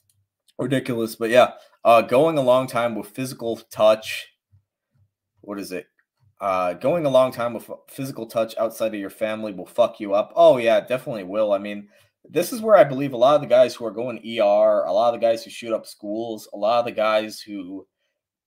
ridiculous. But yeah, uh, going a long time with physical touch. What is it? Uh, going a long time with physical touch outside of your family will fuck you up. Oh yeah, definitely will. I mean, this is where I believe a lot of the guys who are going ER, a lot of the guys who shoot up schools, a lot of the guys who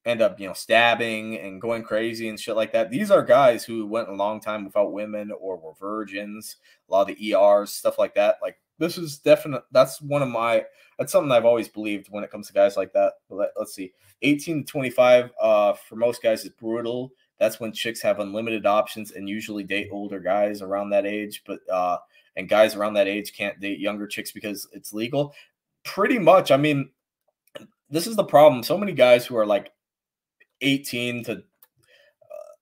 end up, you know, stabbing and going crazy and shit like that. These are guys who went a long time without women or were virgins. A lot of the ERs, stuff like that. Like this is definite. That's one of my. That's something I've always believed when it comes to guys like that. Let, us see, eighteen to twenty-five. Uh, for most guys, is brutal. That's when chicks have unlimited options and usually date older guys around that age. But uh, and guys around that age can't date younger chicks because it's legal. Pretty much. I mean, this is the problem. So many guys who are like 18 to uh,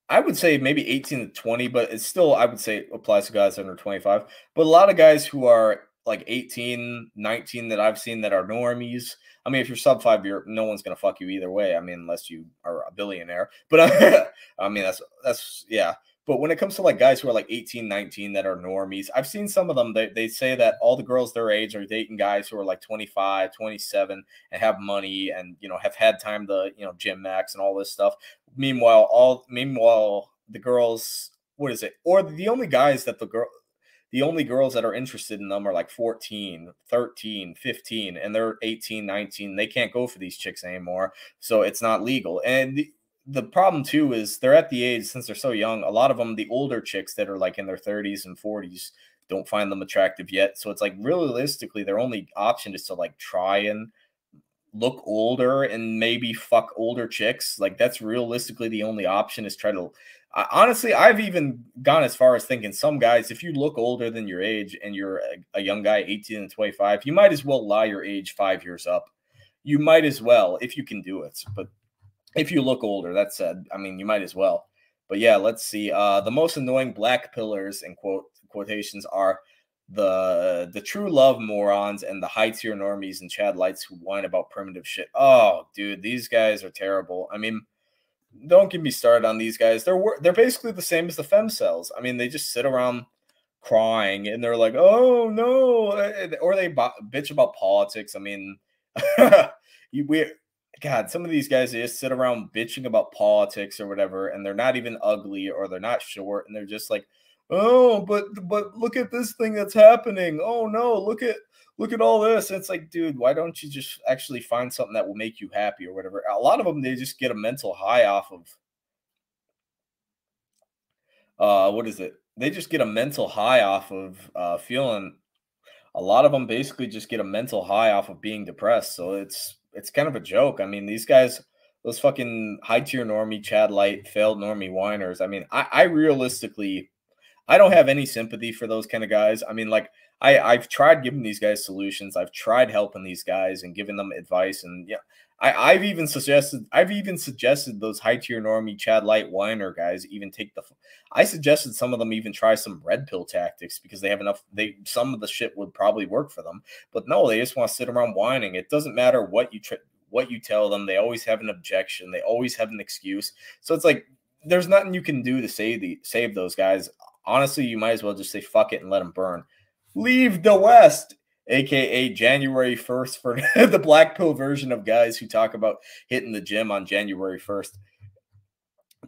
I would say maybe 18 to 20, but it's still I would say applies to guys under 25. But a lot of guys who are like 18, 19 that I've seen that are normies. I mean, if you're sub five, you're no one's gonna fuck you either way. I mean, unless you are a billionaire. But uh, I mean, that's that's yeah. But when it comes to like guys who are like 18, 19 that are normies, I've seen some of them, they, they say that all the girls their age are dating guys who are like 25, 27 and have money and, you know, have had time to, you know, gym max and all this stuff. Meanwhile, all, meanwhile, the girls, what is it? Or the only guys that the girl, the only girls that are interested in them are like 14, 13, 15, and they're 18, 19. They can't go for these chicks anymore. So it's not legal. And the, the problem too is they're at the age since they're so young. A lot of them, the older chicks that are like in their 30s and 40s, don't find them attractive yet. So it's like realistically, their only option is to like try and look older and maybe fuck older chicks. Like that's realistically the only option is try to. I, honestly, I've even gone as far as thinking some guys, if you look older than your age and you're a, a young guy, 18 and 25, you might as well lie your age five years up. You might as well if you can do it. But if you look older, that said, I mean, you might as well. But yeah, let's see. Uh, the most annoying black pillars in quote quotations are the the true love morons and the high tier normies and Chadlites who whine about primitive shit. Oh, dude, these guys are terrible. I mean, don't get me started on these guys. They're they're basically the same as the femcels. I mean, they just sit around crying and they're like, "Oh no," eh, eh, or they bitch about politics. I mean, we God, some of these guys they just sit around bitching about politics or whatever, and they're not even ugly or they're not short, and they're just like, oh, but but look at this thing that's happening. Oh no, look at look at all this. And it's like, dude, why don't you just actually find something that will make you happy or whatever? A lot of them they just get a mental high off of uh what is it? They just get a mental high off of uh feeling a lot of them basically just get a mental high off of being depressed. So it's it's kind of a joke. I mean, these guys, those fucking high tier normie, Chadlite, failed normie whiners. I mean, I, I realistically, I don't have any sympathy for those kind of guys. I mean, like I, I've tried giving these guys solutions. I've tried helping these guys and giving them advice. And yeah, I, I've even suggested I've even suggested those high tier normie Chadlite whiner guys even take the. I suggested some of them even try some red pill tactics because they have enough. They some of the shit would probably work for them, but no, they just want to sit around whining. It doesn't matter what you try, what you tell them. They always have an objection. They always have an excuse. So it's like there's nothing you can do to save the save those guys. Honestly, you might as well just say fuck it and let them burn. Leave the West aka January 1st for the black pill version of guys who talk about hitting the gym on January 1st.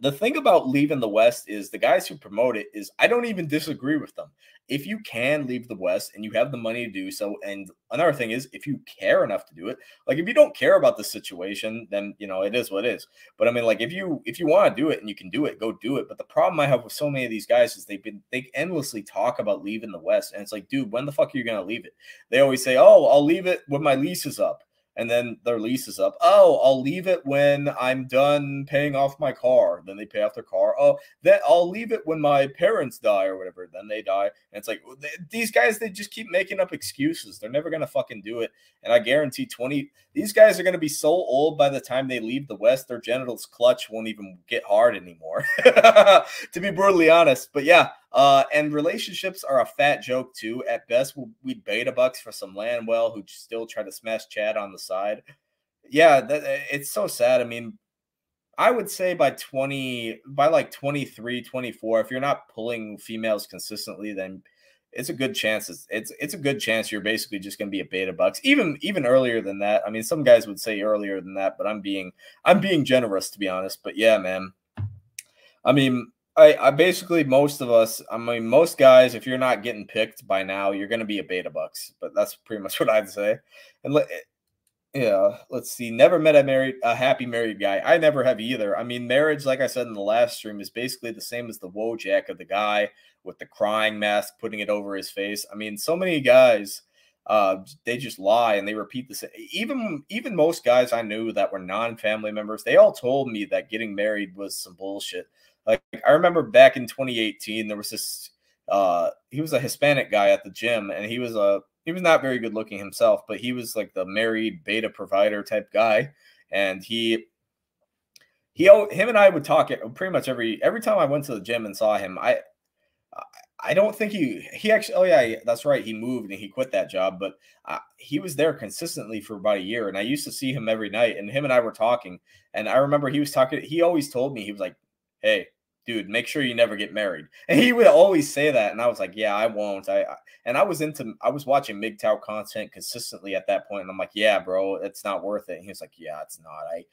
The thing about leaving the West is the guys who promote it is I don't even disagree with them. If you can leave the West and you have the money to do so, and another thing is if you care enough to do it, like if you don't care about the situation, then you know it is what it is. But I mean, like if you if you want to do it and you can do it, go do it. But the problem I have with so many of these guys is they've been they endlessly talk about leaving the West, and it's like, dude, when the fuck are you gonna leave it? They always say, oh, I'll leave it when my lease is up and then their lease is up. Oh, I'll leave it when I'm done paying off my car. Then they pay off their car. Oh, then I'll leave it when my parents die or whatever. Then they die. And it's like these guys, they just keep making up excuses. They're never gonna fucking do it. And I guarantee 20 these guys are gonna be so old by the time they leave the West, their genitals clutch won't even get hard anymore. to be brutally honest. But yeah, uh, and relationships are a fat joke too. At best, we'd beta bucks for some Landwhale who still try to smash Chad on the side. Yeah, that, uh, it's so sad. I mean, I would say by 20, by like 23, 24, if you're not pulling females consistently, then it's a good chance. It's it's, it's a good chance you're basically just going to be a beta bucks. Even even earlier than that. I mean, some guys would say earlier than that, but I'm being I'm being generous to be honest. But yeah, man. I mean, I, I basically most of us, I mean, most guys, if you're not getting picked by now, you're going to be a beta bucks. But that's pretty much what I'd say. And let, yeah, let's see. Never met a married, a happy married guy. I never have either. I mean, marriage, like I said in the last stream, is basically the same as the Wojak of the guy with the crying mask, putting it over his face. I mean, so many guys, uh, they just lie and they repeat the same. Even even most guys I knew that were non-family members, they all told me that getting married was some bullshit. Like I remember back in 2018, there was this. Uh, he was a Hispanic guy at the gym, and he was a he was not very good looking himself, but he was like the married beta provider type guy, and he he him and I would talk it pretty much every every time I went to the gym and saw him. I I don't think he he actually. Oh yeah, that's right. He moved and he quit that job, but uh, he was there consistently for about a year. And I used to see him every night. And him and I were talking. And I remember he was talking. He always told me he was like, "Hey, dude, make sure you never get married. And he would always say that. And I was like, yeah, I won't. I, I and I was into I was watching MGTOW content consistently at that point. And I'm like, yeah, bro, it's not worth it. And he was like, yeah, it's not. I,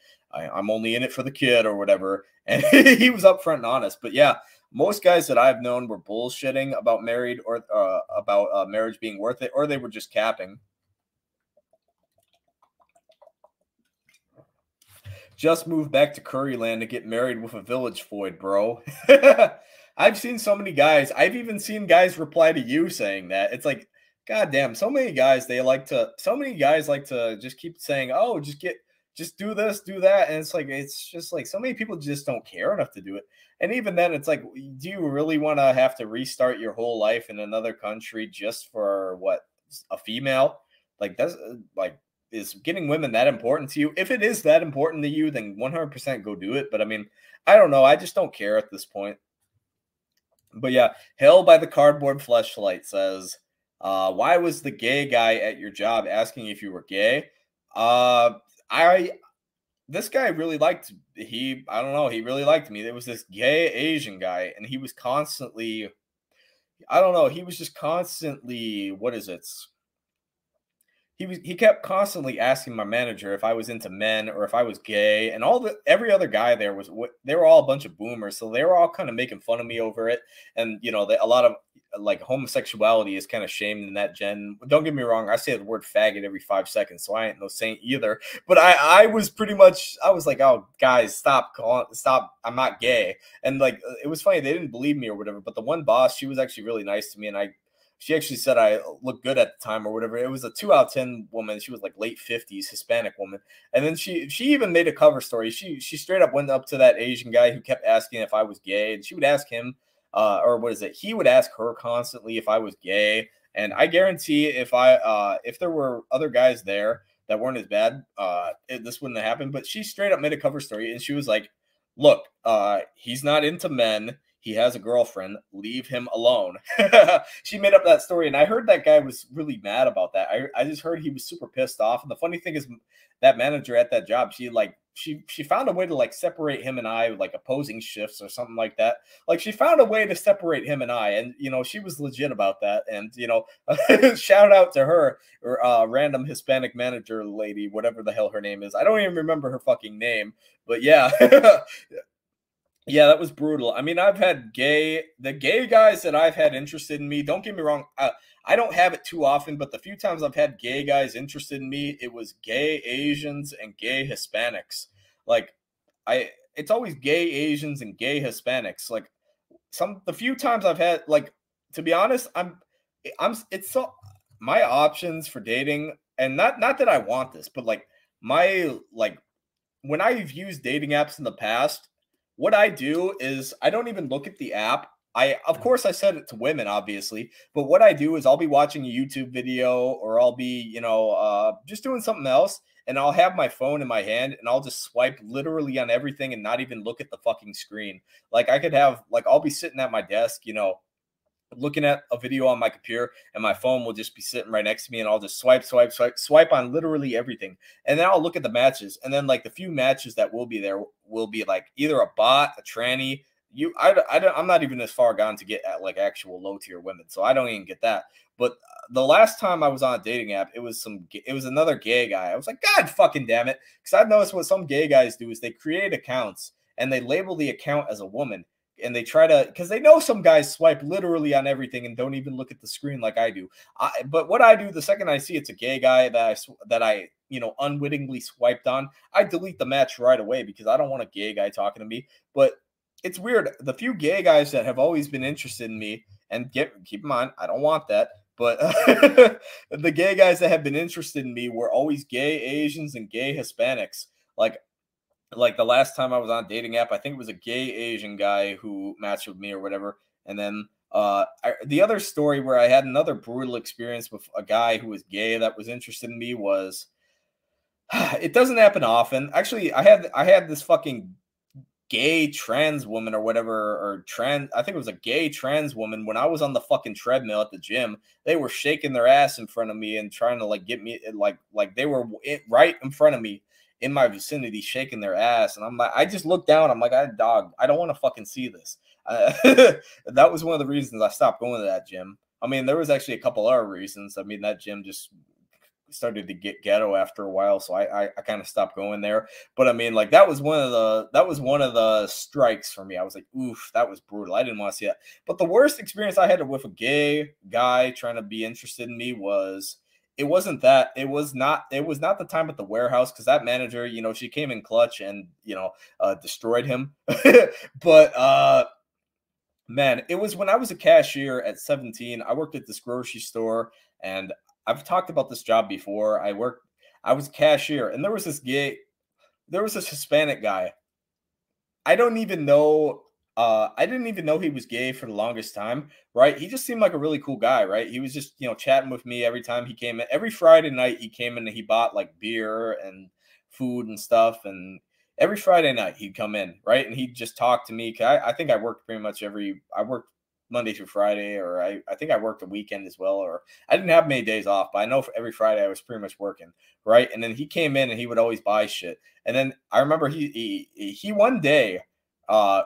I I'm only in it for the kid or whatever. And he was upfront and honest. But yeah, most guys that I've known were bullshitting about married or uh, about uh, marriage being worth it, or they were just capping. just moved back to Curryland to get married with a village Floyd, bro. I've seen so many guys. I've even seen guys reply to you saying that. It's like, goddamn, so many guys, they like to, so many guys like to just keep saying, oh, just get, just do this, do that. And it's like, it's just like so many people just don't care enough to do it. And even then, it's like, do you really want to have to restart your whole life in another country just for what a female? Like, that's like, is getting women that important to you? If it is that important to you, then 100% go do it. But I mean, I don't know. I just don't care at this point. But yeah, Hell by the Cardboard Fleshlight says, uh, why was the gay guy at your job asking if you were gay? Uh, I, this guy really liked he, I don't know, he really liked me. There was this gay Asian guy, and he was constantly, I don't know, he was just constantly, what is it? he was he kept constantly asking my manager if I was into men or if I was gay, and all the every other guy there was they were all a bunch of boomers, so they were all kind of making fun of me over it, and you know a lot of like homosexuality is kind of shamed in that gen. Don't get me wrong, I say the word faggot every five seconds, so I ain't no saint either. But I I was pretty much I was like, oh guys, stop calling, stop, I'm not gay, and like it was funny they didn't believe me or whatever. But the one boss, she was actually really nice to me, and I she actually said I looked good at the time or whatever. It was a two out of ten woman. She was like late fifties, Hispanic woman. And then she she even made a cover story. She she straight up went up to that Asian guy who kept asking if I was gay, and she would ask him, uh, or what is it? He would ask her constantly if I was gay. And I guarantee if I uh if there were other guys there that weren't as bad, uh it, this wouldn't have happened. But she straight up made a cover story and she was like, Look, uh, he's not into men he has a girlfriend. Leave him alone. she made up that story, and I heard that guy was really mad about that. I, I just heard he was super pissed off. And the funny thing is, that manager at that job, she like she she found a way to like separate him and I, like opposing shifts or something like that. Like she found a way to separate him and I, and you know she was legit about that. And you know, shout out to her or uh, random Hispanic manager lady, whatever the hell her name is. I don't even remember her fucking name, but yeah. Yeah, that was brutal. I mean, I've had gay the gay guys that I've had interested in me. Don't get me wrong. Uh, I don't have it too often, but the few times I've had gay guys interested in me, it was gay Asians and gay Hispanics. Like I it's always gay Asians and gay Hispanics. Like some the few times I've had like to be honest, I'm I'm it's so my options for dating and not not that I want this, but like my like when I've used dating apps in the past, what I do is I don't even look at the app. I of course I said it to women obviously, but what I do is I'll be watching a YouTube video or I'll be, you know, uh just doing something else and I'll have my phone in my hand and I'll just swipe literally on everything and not even look at the fucking screen. Like I could have like I'll be sitting at my desk, you know, looking at a video on my computer and my phone will just be sitting right next to me and I'll just swipe, swipe, swipe, swipe on literally everything. And then I'll look at the matches. And then like the few matches that will be there will be like either a bot, a tranny. You, I, I don't, I'm not even as far gone to get at like actual low tier women, so I don't even get that. But uh, the last time I was on a dating app, it was some, it was another gay guy. I was like, God fucking damn it, because I've noticed what some gay guys do is they create accounts and they label the account as a woman and they try to because they know some guys swipe literally on everything and don't even look at the screen like I do. I, but what I do the second I see it's a gay guy that I that I you know unwittingly swiped on, I delete the match right away because I don't want a gay guy talking to me. But it's weird. The few gay guys that have always been interested in me and get keep in mind I don't want that. But the gay guys that have been interested in me were always gay Asians and gay Hispanics. Like like the last time I was on dating app, I think it was a gay Asian guy who matched with me or whatever. And then uh, I, the other story where I had another brutal experience with a guy who was gay that was interested in me was it doesn't happen often. Actually, I had I had this fucking gay trans woman or whatever or trans I think it was a gay trans woman when I was on the fucking treadmill at the gym they were shaking their ass in front of me and trying to like get me like like they were right in front of me in my vicinity shaking their ass. And I'm like, I just looked down. I'm like, I dog, I don't want to fucking see this. Uh, that was one of the reasons I stopped going to that gym. I mean, there was actually a couple other reasons. I mean, that gym just started to get ghetto after a while, so I I, I kind of stopped going there. But I mean, like that was one of the that was one of the strikes for me. I was like, oof, that was brutal. I didn't want to see that. But the worst experience I had with a gay guy trying to be interested in me was it wasn't that it was not it was not the time at the warehouse because that manager you know she came in clutch and you know uh destroyed him. But uh man it was when i was a cashier at 17 i worked at this grocery store and i've talked about this job before. I worked i was a cashier and there was this gay there was this hispanic guy. I don't even know uh, I didn't even know he was gay for the longest time, right? He just seemed like a really cool guy, right? He was just, you know, chatting with me every time he came in. Every Friday night he came in and he bought like beer and food and stuff. And every Friday night he'd come in, right? And he'd just talk to me. I, I think I worked pretty much every, I worked Monday through Friday, or I, I think I worked a weekend as well, or I didn't have many days off, but I know for every Friday I was pretty much working, right? And then he came in and he would always buy shit. And then I remember he, he, he one day, uh,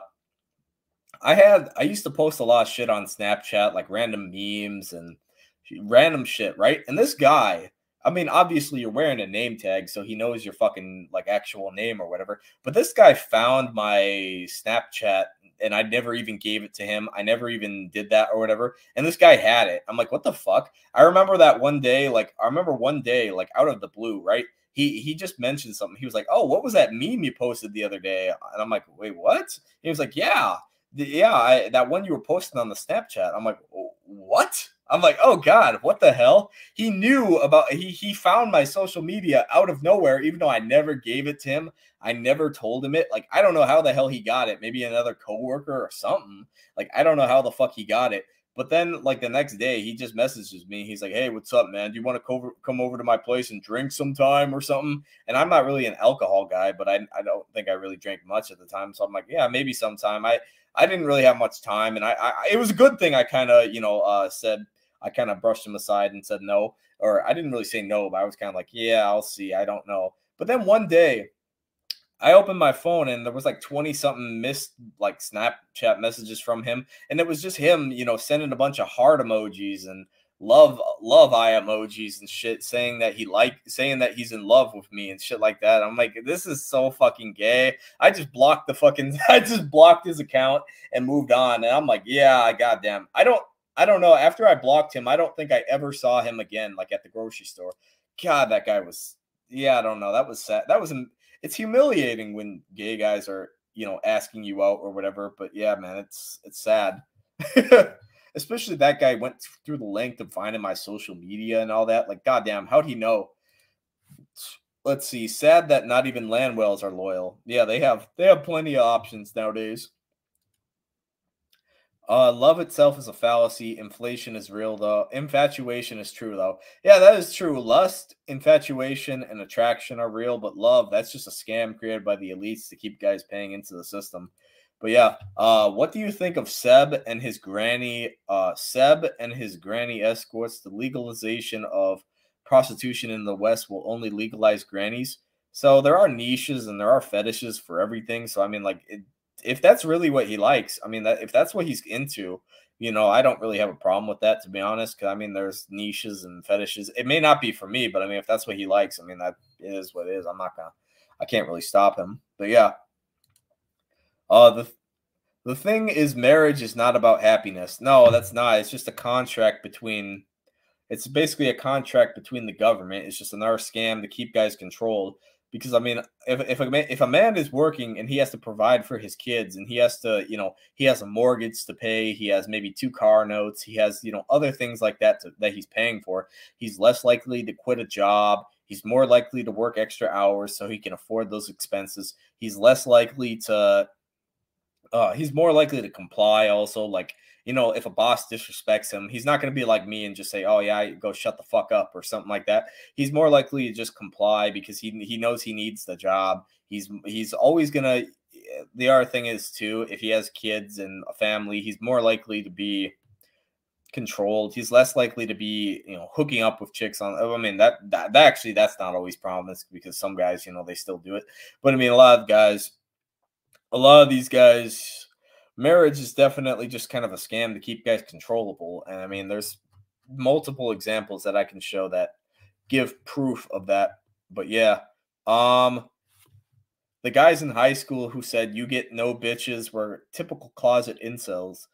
I had I used to post a lot of shit on Snapchat, like random memes and random shit, right? And this guy, I mean, obviously you're wearing a name tag, so he knows your fucking like actual name or whatever. But this guy found my Snapchat and I never even gave it to him. I never even did that or whatever. And this guy had it. I'm like, what the fuck? I remember that one day, like I remember one day, like out of the blue, right? He he just mentioned something. He was like, "Oh, what was that meme you posted the other day?" And I'm like, "Wait, what?" He was like, "Yeah." Yeah, I, that one you were posting on the Snapchat. I'm like, what? I'm like, oh god, what the hell? He knew about he he found my social media out of nowhere, even though I never gave it to him. I never told him it. Like, I don't know how the hell he got it. Maybe another coworker or something. Like, I don't know how the fuck he got it. But then, like the next day, he just messages me. He's like, "Hey, what's up, man? Do you want to co- come over to my place and drink sometime or something?" And I'm not really an alcohol guy, but I I don't think I really drank much at the time. So I'm like, "Yeah, maybe sometime." I I didn't really have much time, and I, I it was a good thing. I kind of you know uh, said I kind of brushed him aside and said no, or I didn't really say no, but I was kind of like, "Yeah, I'll see. I don't know." But then one day I opened my phone and there was like 20 something missed like Snapchat messages from him. And it was just him, you know, sending a bunch of heart emojis and love love eye emojis and shit saying that he like saying that he's in love with me and shit like that. I'm like, this is so fucking gay. I just blocked the fucking I just blocked his account and moved on. And I'm like, yeah, goddamn. I don't I don't know. After I blocked him, I don't think I ever saw him again, like at the grocery store. God, that guy was yeah, I don't know. That was sad. That was it's humiliating when gay guys are, you know, asking you out or whatever. But yeah, man, it's it's sad. especially that guy went through the length of finding my social media and all that. Like, goddamn, how'd he know? Let's see. Sad that not even Landwhales are loyal. Yeah, they have they have plenty of options nowadays. Uh, love itself is a fallacy. Inflation is real, though. Infatuation is true, though. Yeah, that is true. Lust, infatuation, and attraction are real, but love, that's just a scam created by the elites to keep guys paying into the system. But yeah, uh, what do you think of Seb and his granny? Uh, Seb and his granny escorts. The legalization of prostitution in the West will only legalize grannies. So there are niches and there are fetishes for everything. So I mean, like, it, if that's really what he likes, I mean, that if that's what he's into, you know, I don't really have a problem with that to be honest. Because I mean, there's niches and fetishes. It may not be for me, but I mean, if that's what he likes, I mean, that is what it is. I'm not gonna, I can't really stop him. But yeah, uh, the the thing is, marriage is not about happiness. No, that's not. It's just a contract between. It's basically a contract between the government. It's just another scam to keep guys controlled. Because I mean, if if a man, if a man is working and he has to provide for his kids and he has to, you know, he has a mortgage to pay, he has maybe two car notes, he has, you know, other things like that to, that he's paying for. He's less likely to quit a job. He's more likely to work extra hours so he can afford those expenses. He's less likely to uh, he's more likely to comply. Also, like you know, if a boss disrespects him, he's not going to be like me and just say, "Oh yeah, go shut the fuck up" or something like that. He's more likely to just comply because he he knows he needs the job. He's he's always gonna. The other thing is too, if he has kids and a family, he's more likely to be controlled. He's less likely to be, you know, hooking up with chicks on. I mean, that that, that actually that's not always promised because some guys, you know, they still do it. But I mean, a lot of guys a lot of these guys, marriage is definitely just kind of a scam to keep guys controllable. And I mean, there's multiple examples that I can show that give proof of that. But yeah, um, the guys in high school who said you get no bitches were typical closet incels.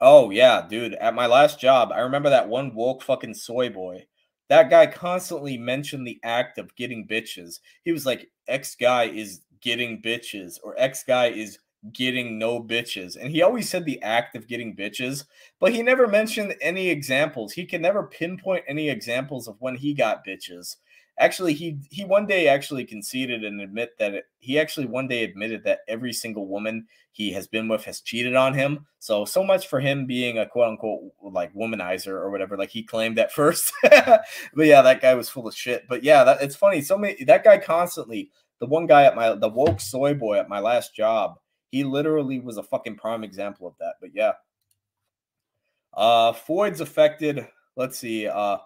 Oh yeah, dude. At my last job, I remember that one woke fucking soy boy. That guy constantly mentioned the act of getting bitches. He was like, X guy is getting bitches or X guy is getting no bitches. And he always said the act of getting bitches, but he never mentioned any examples. He can never pinpoint any examples of when he got bitches. Actually, he he one day actually conceded and admit that it, he actually one day admitted that every single woman he has been with has cheated on him. So so much for him being a quote unquote like womanizer or whatever, like he claimed at first. but yeah, that guy was full of shit. But yeah, that it's funny. So many that guy constantly the one guy at my the woke soy boy at my last job, he literally was a fucking prime example of that. But yeah. Uh Foid's affected, let's see, uh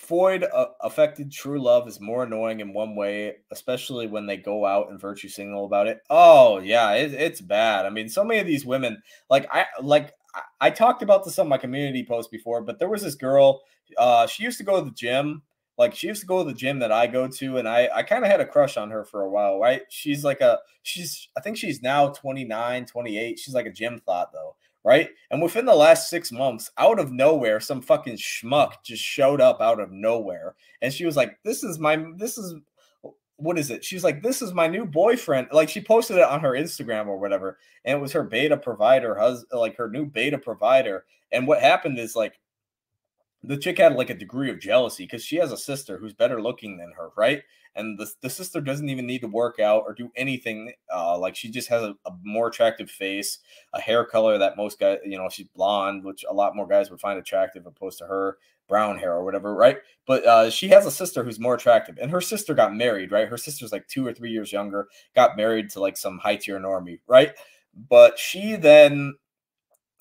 Foyd uh, affected true love is more annoying in one way, especially when they go out and virtue signal about it. Oh yeah, it, it's bad. I mean, so many of these women, like I like I talked about this on my community post before, but there was this girl. Uh, she used to go to the gym like she used to go to the gym that I go to, and I I kind of had a crush on her for a while, right? She's like a she's I think she's now 29, 28. She's like a gym thought though, right? And within the last six months, out of nowhere, some fucking schmuck just showed up out of nowhere, and she was like, "This is my this is." What is it? She's like, this is my new boyfriend. Like she posted it on her Instagram or whatever, and it was her beta provider, like her new beta provider. And what happened is like the chick had like a degree of jealousy because she has a sister who's better looking than her, right? And the, the sister doesn't even need to work out or do anything. Uh, like she just has a, a, more attractive face, a hair color that most guys, you know, she's blonde, which a lot more guys would find attractive opposed to her brown hair or whatever, right? But uh, she has a sister who's more attractive, and her sister got married, right? Her sister's like two or three years younger, got married to like some high tier normie, right? But she then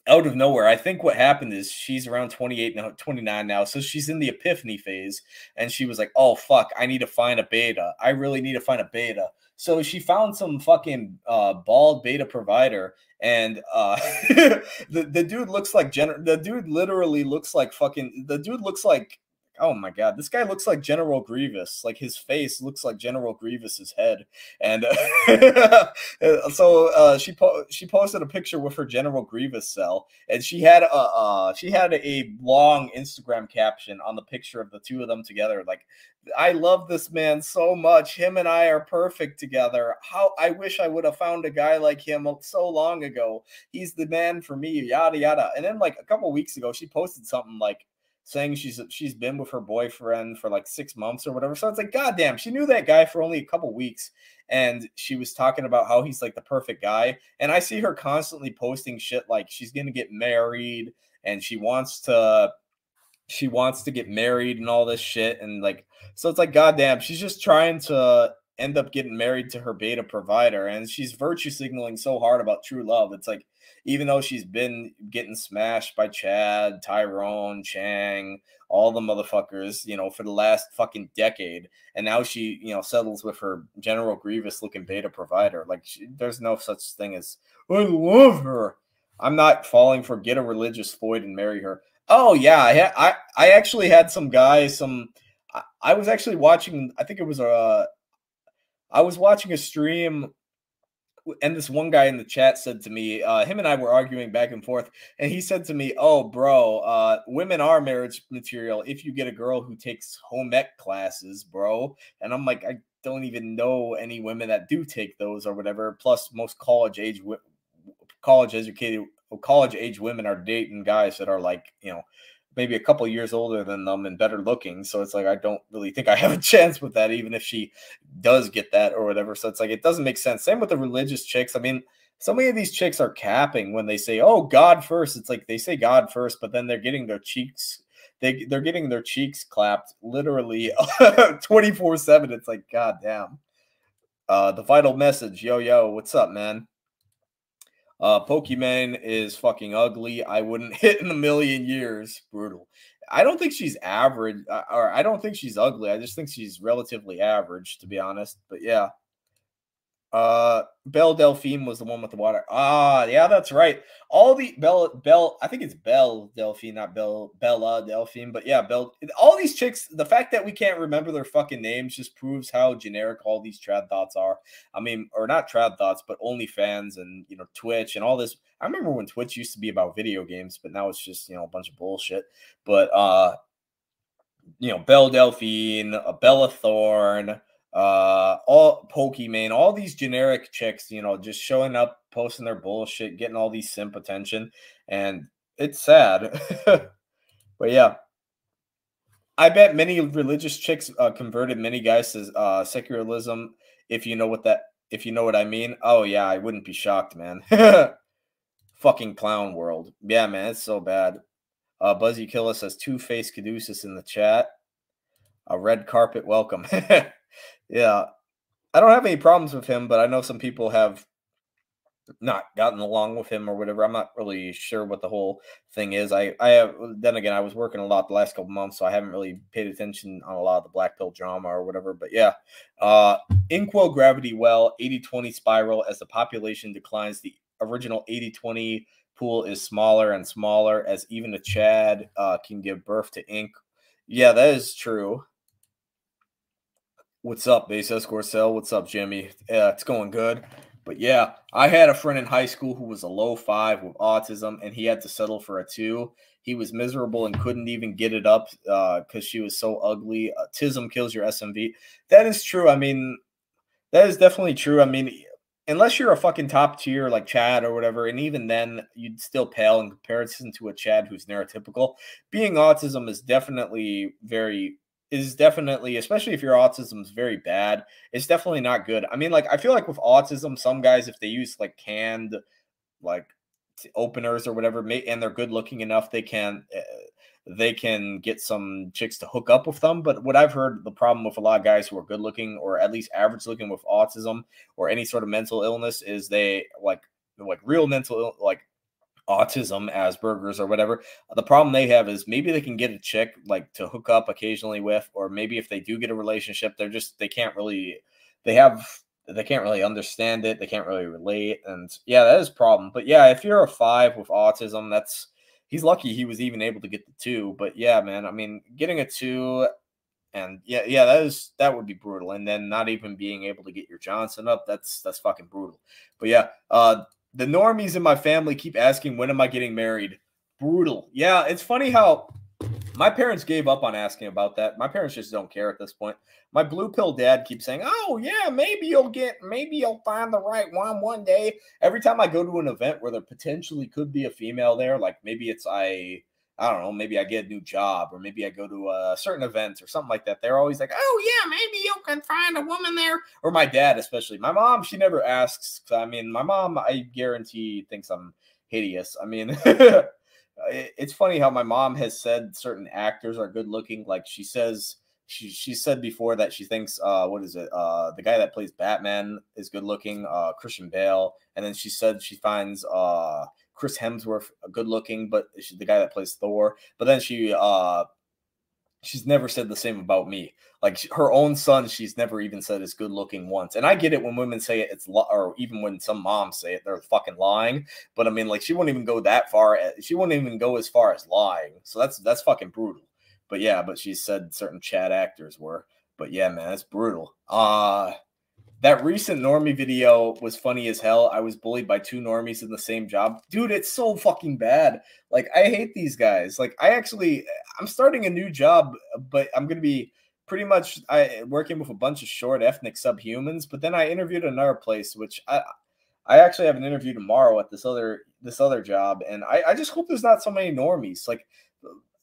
out of nowhere. I think what happened is she's around 28 now, 29 now. So she's in the epiphany phase and she was like, "Oh fuck, I need to find a beta. I really need to find a beta." So she found some fucking uh, bald beta provider and uh the, the dude looks like Gen- the dude literally looks like fucking the dude looks like oh my god, this guy looks like General Grievous. Like his face looks like General Grievous's head. And uh, so uh, she po- she posted a picture with her General Grievous cell, and she had a uh, she had a long Instagram caption on the picture of the two of them together. Like, I love this man so much. Him and I are perfect together. How I wish I would have found a guy like him so long ago. He's the man for me. Yada yada. And then like a couple weeks ago, she posted something like saying she's she's been with her boyfriend for like six months or whatever. So it's like, goddamn, she knew that guy for only a couple weeks, and she was talking about how he's like the perfect guy. And I see her constantly posting shit like she's gonna get married and she wants to she wants to get married and all this shit and like so it's like goddamn she's just trying to end up getting married to her beta provider and she's virtue signaling so hard about true love it's like even though she's been getting smashed by Chad, Tyrone, Chang, all the motherfuckers, you know, for the last fucking decade. And now she, you know, settles with her General Grievous looking beta provider. Like, she, there's no such thing as, I love her. I'm not falling for get a religious Foid and marry her. Oh, yeah. I, I, I actually had some guys, some, I, I was actually watching, I think it was a, I was watching a stream and this one guy in the chat said to me, uh, him and I were arguing back and forth, and he said to me, "Oh, bro, uh, women are marriage material if you get a girl who takes home ec classes, bro." And I'm like, I don't even know any women that do take those or whatever. Plus, most college age, college educated, college age women are dating guys that are like, you know, maybe a couple years older than them and better looking. So it's like I don't really think I have a chance with that, even if she does get that or whatever. So it's like it doesn't make sense. Same with the religious chicks. I mean, so many of these chicks are capping when they say, "Oh, God first. It's like they say God first, but then they're getting their cheeks they they're getting their cheeks clapped literally 24/7. It's like god damn. Uh the vital message, yo yo, what's up, man? Uh, Pokimane is fucking ugly. I wouldn't hit in a million years. Brutal. I don't think she's average, uh, or I don't think she's ugly. I just think she's relatively average, to be honest. But yeah, uh, Belle Delphine was the one with the water. Ah, yeah, that's right. All the Belle, Belle, I think it's Belle Delphine, not Belle, Bella Delphine, but yeah, Belle. All these chicks, the fact that we can't remember their fucking names just proves how generic all these trad thoughts are. I mean, or not trad thoughts, but OnlyFans and you know Twitch and all this. I remember when Twitch used to be about video games, but now it's just you know a bunch of bullshit. But uh, you know, Belle Delphine, a Bella Thorne uh all pokimane all these generic chicks you know just showing up posting their bullshit getting all these simp attention and it's sad. But yeah. I bet many religious chicks uh, converted many guys to uh secularism if you know what that if you know what i mean. Oh yeah i wouldn't be shocked man. Fucking clown world. Yeah man it's so bad. Uh buzzy killer says two-face caduceus in the chat. A red carpet welcome Yeah. I don't have any problems with him, but I know some people have not gotten along with him or whatever. I'm not really sure what the whole thing is. I I have then again I was working a lot the last couple months, so I haven't really paid attention on a lot of the black pill drama or whatever. But yeah, uh Incel gravity well 80-20 spiral as the population declines. The original 80-20 pool is smaller and smaller as even a Chad uh, can give birth to ink. Yeah, that is true. What's up, Base Escorcel? What's up, Jimmy? It's going good. But yeah, I had a friend in high school who was a low five with autism, and he had to settle for a two. He was miserable and couldn't even get it up because uh, she was so ugly. Autism kills your SMV. That is true. I mean, that is definitely true. I mean, unless you're a fucking top tier like Chad or whatever, and even then you'd still pale in comparison to a Chad who's neurotypical. Being autism is definitely very is definitely, especially if your autism is very bad, it's definitely not good. I mean, like I feel like with autism, some guys if they use like canned like openers or whatever, and they're good looking enough, they can uh, they can get some chicks to hook up with them. But what I've heard, the problem with a lot of guys who are good looking or at least average looking with autism or any sort of mental illness is they like like real mental like autism, Asperger's, or whatever. The problem they have is maybe they can get a chick like to hook up occasionally with, or maybe if they do get a relationship, they're just they can't really they have they can't really understand it, they can't really relate, and yeah, that is problem. But yeah, if you're a five with autism, that's he's lucky he was even able to get the two. But yeah, man, I mean, getting a two and yeah, yeah, that is that would be brutal. And then not even being able to get your Johnson up, that's that's fucking brutal. But yeah, uh the normies in my family keep asking when am I getting married? Brutal. Yeah, it's funny how my parents gave up on asking about that. My parents just don't care at this point. My blue pill dad keeps saying, "Oh yeah, maybe you'll get, maybe you'll find the right one one day." Every time I go to an event where there potentially could be a female there, like maybe it's I I don't know, maybe I get a new job or maybe I go to a certain event or something like that. They're always like, oh, yeah, maybe you can find a woman there. Or my dad, especially. My mom, she never asks. I mean, my mom, I guarantee, thinks I'm hideous. I mean, it's funny how my mom has said certain actors are good looking. Like she says, she she said before that she thinks uh what is it uh the guy that plays Batman is good looking uh Christian Bale and then she said she finds uh Chris Hemsworth, good looking, but the guy that plays Thor. But then she uh she's never said the same about me. Like her own son, she's never even said is good looking once. And I get it when women say it, it's li- or even when some moms say it, they're fucking lying. But I mean, like she wouldn't even go that far. She wouldn't even go as far as lying. So that's that's fucking brutal. But yeah, but she said certain chat actors were. But yeah, man, that's brutal. Uh that recent normie video was funny as hell. I was bullied by two normies in the same job. Dude, it's so fucking bad. Like, I hate these guys. Like, I actually, I'm starting a new job, but I'm going to be pretty much I working with a bunch of short ethnic subhumans. But then I interviewed another place, which I, I actually have an interview tomorrow at this other this other job, and I, I just hope there's not so many normies. Like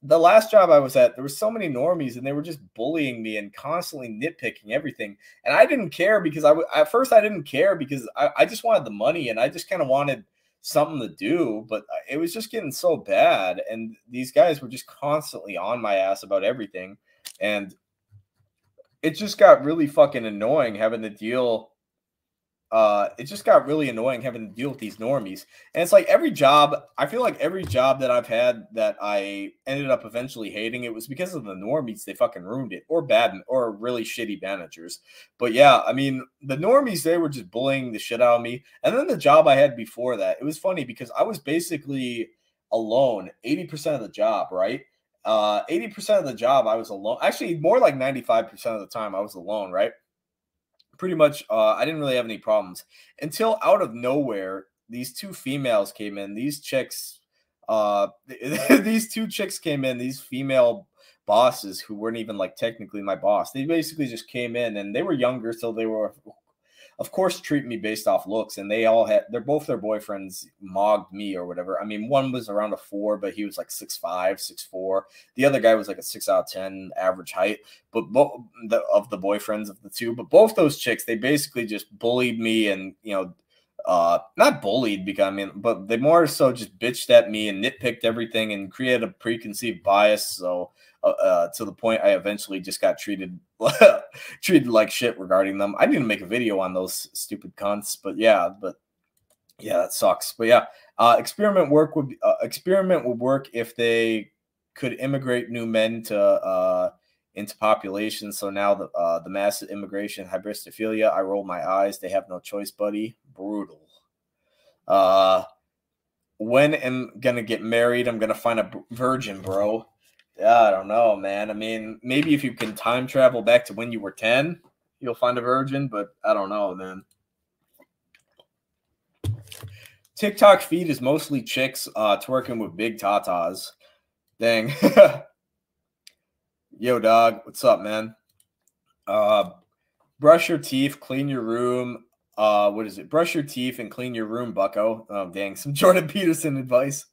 the last job I was at, there were so many normies and they were just bullying me and constantly nitpicking everything. And I didn't care because I at first I didn't care because I, I just wanted the money and I just kind of wanted something to do, but uh, it was just getting so bad. And these guys were just constantly on my ass about everything. And it just got really fucking annoying having to deal uh, it just got really annoying having to deal with these normies. And it's like every job, I feel like every job that I've had that I ended up eventually hating, it was because of the normies. They fucking ruined it, or bad, or really shitty managers. But yeah, I mean, the normies, they were just bullying the shit out of me. And then the job I had before that, it was funny because I was basically alone 80% of the job, right? Uh, 80% of the job I was alone. Actually, more like 95% of the time I was alone, right? Pretty much uh, I didn't really have any problems until out of nowhere these two females came in. These chicks, uh, these two chicks came in. These female bosses who weren't even like technically my boss. They basically just came in and they were younger, so they were of course treat me based off looks and they all had they're both their boyfriends mogged me or whatever. I mean one was around a four but he was like six five six four. The other guy was like a six out of ten average height. But both the, of the boyfriends of the two but both those chicks they basically just bullied me and you know uh not bullied because i mean but they more so just bitched at me and nitpicked everything and created a preconceived bias. So uh, uh, to the point I eventually just got treated treated like shit regarding them. I need to make a video on those stupid cunts, but yeah, but yeah, that sucks. But yeah, uh, experiment work would uh, experiment would work if they could immigrate new men to uh, into population. So now the uh, the massive immigration hybristophilia, I roll my eyes. They have no choice, buddy. Brutal. Uh, when am gonna get married? I'm gonna find a virgin, bro. I don't know, man. I mean, maybe if you can time travel back to when you were 10, you'll find a virgin, but I don't know, man. TikTok feed is mostly chicks uh, twerking with big tatas. Dang. Yo, dog. What's up, man? Uh, brush your teeth, clean your room. Uh, what is it? Brush your teeth and clean your room, bucko. Oh, dang. Some Jordan Peterson advice.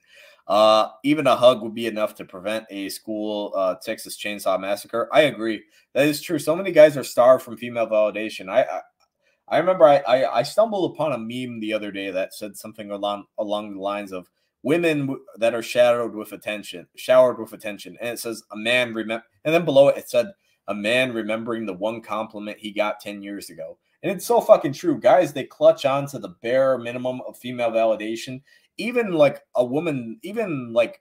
Uh, even a hug would be enough to prevent a school uh, Texas Chainsaw Massacre. I agree. That is true. So many guys are starved from female validation. I I, I remember I, I, I stumbled upon a meme the other day that said something along along the lines of women that are shadowed with attention, showered with attention, and it says a man remember, and then below it it said a man remembering the one compliment he got ten years ago. And it's so fucking true. Guys, they clutch on to the bare minimum of female validation even like a woman, even like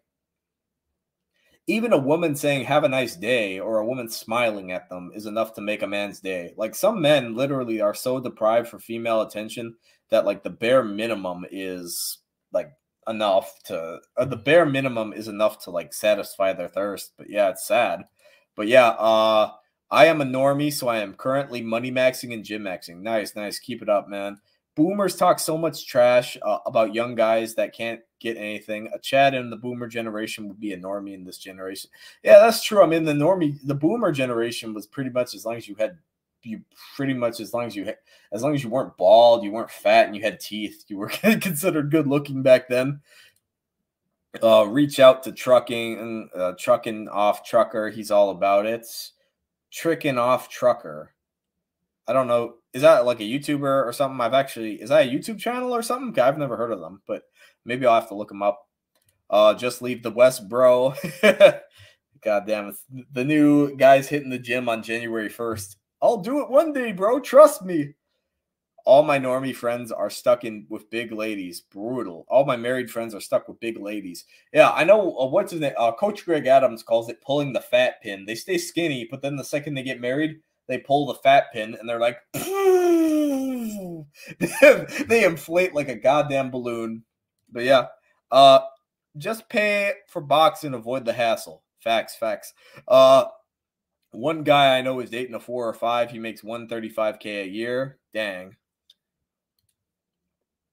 even a woman saying have a nice day or a woman smiling at them is enough to make a man's day. Like some men literally are so deprived for female attention that like the bare minimum is like enough to uh, the bare minimum is enough to like satisfy their thirst. But yeah, it's sad. But yeah, uh I am a normie, so I am currently money maxing and gym maxing. Nice, nice. Keep it up, man. Boomers talk so much trash uh, about young guys that can't get anything. A Chad in the boomer generation would be a normie in this generation. Yeah, that's true. I mean, the normie, the boomer generation was pretty much as long as you had you pretty much as long as you as long as you weren't bald, you weren't fat, and you had teeth, you were considered good looking back then. Uh, reach out to trucking and uh, trucking off trucker. He's all about it. Tricking off trucker. I don't know. Is that like a YouTuber or something? I've actually is that a YouTube channel or something? I've never heard of them, but maybe I'll have to look them up. Uh, just leave the West, bro. God damn it! The new guys hitting the gym on January first. I'll do it one day, bro. Trust me. All my normie friends are stuck in with big ladies. Brutal. All my married friends are stuck with big ladies. Yeah, I know. Uh, what's his name? Uh, Coach Greg Adams calls it pulling the fat pin. They stay skinny, but then the second they get married, they pull the fat pin and they're like, they inflate like a goddamn balloon. But yeah, uh, just pay for boxing, avoid the hassle. Facts, facts. Uh, one guy I know is dating a four or five. He makes 135k a year. Dang.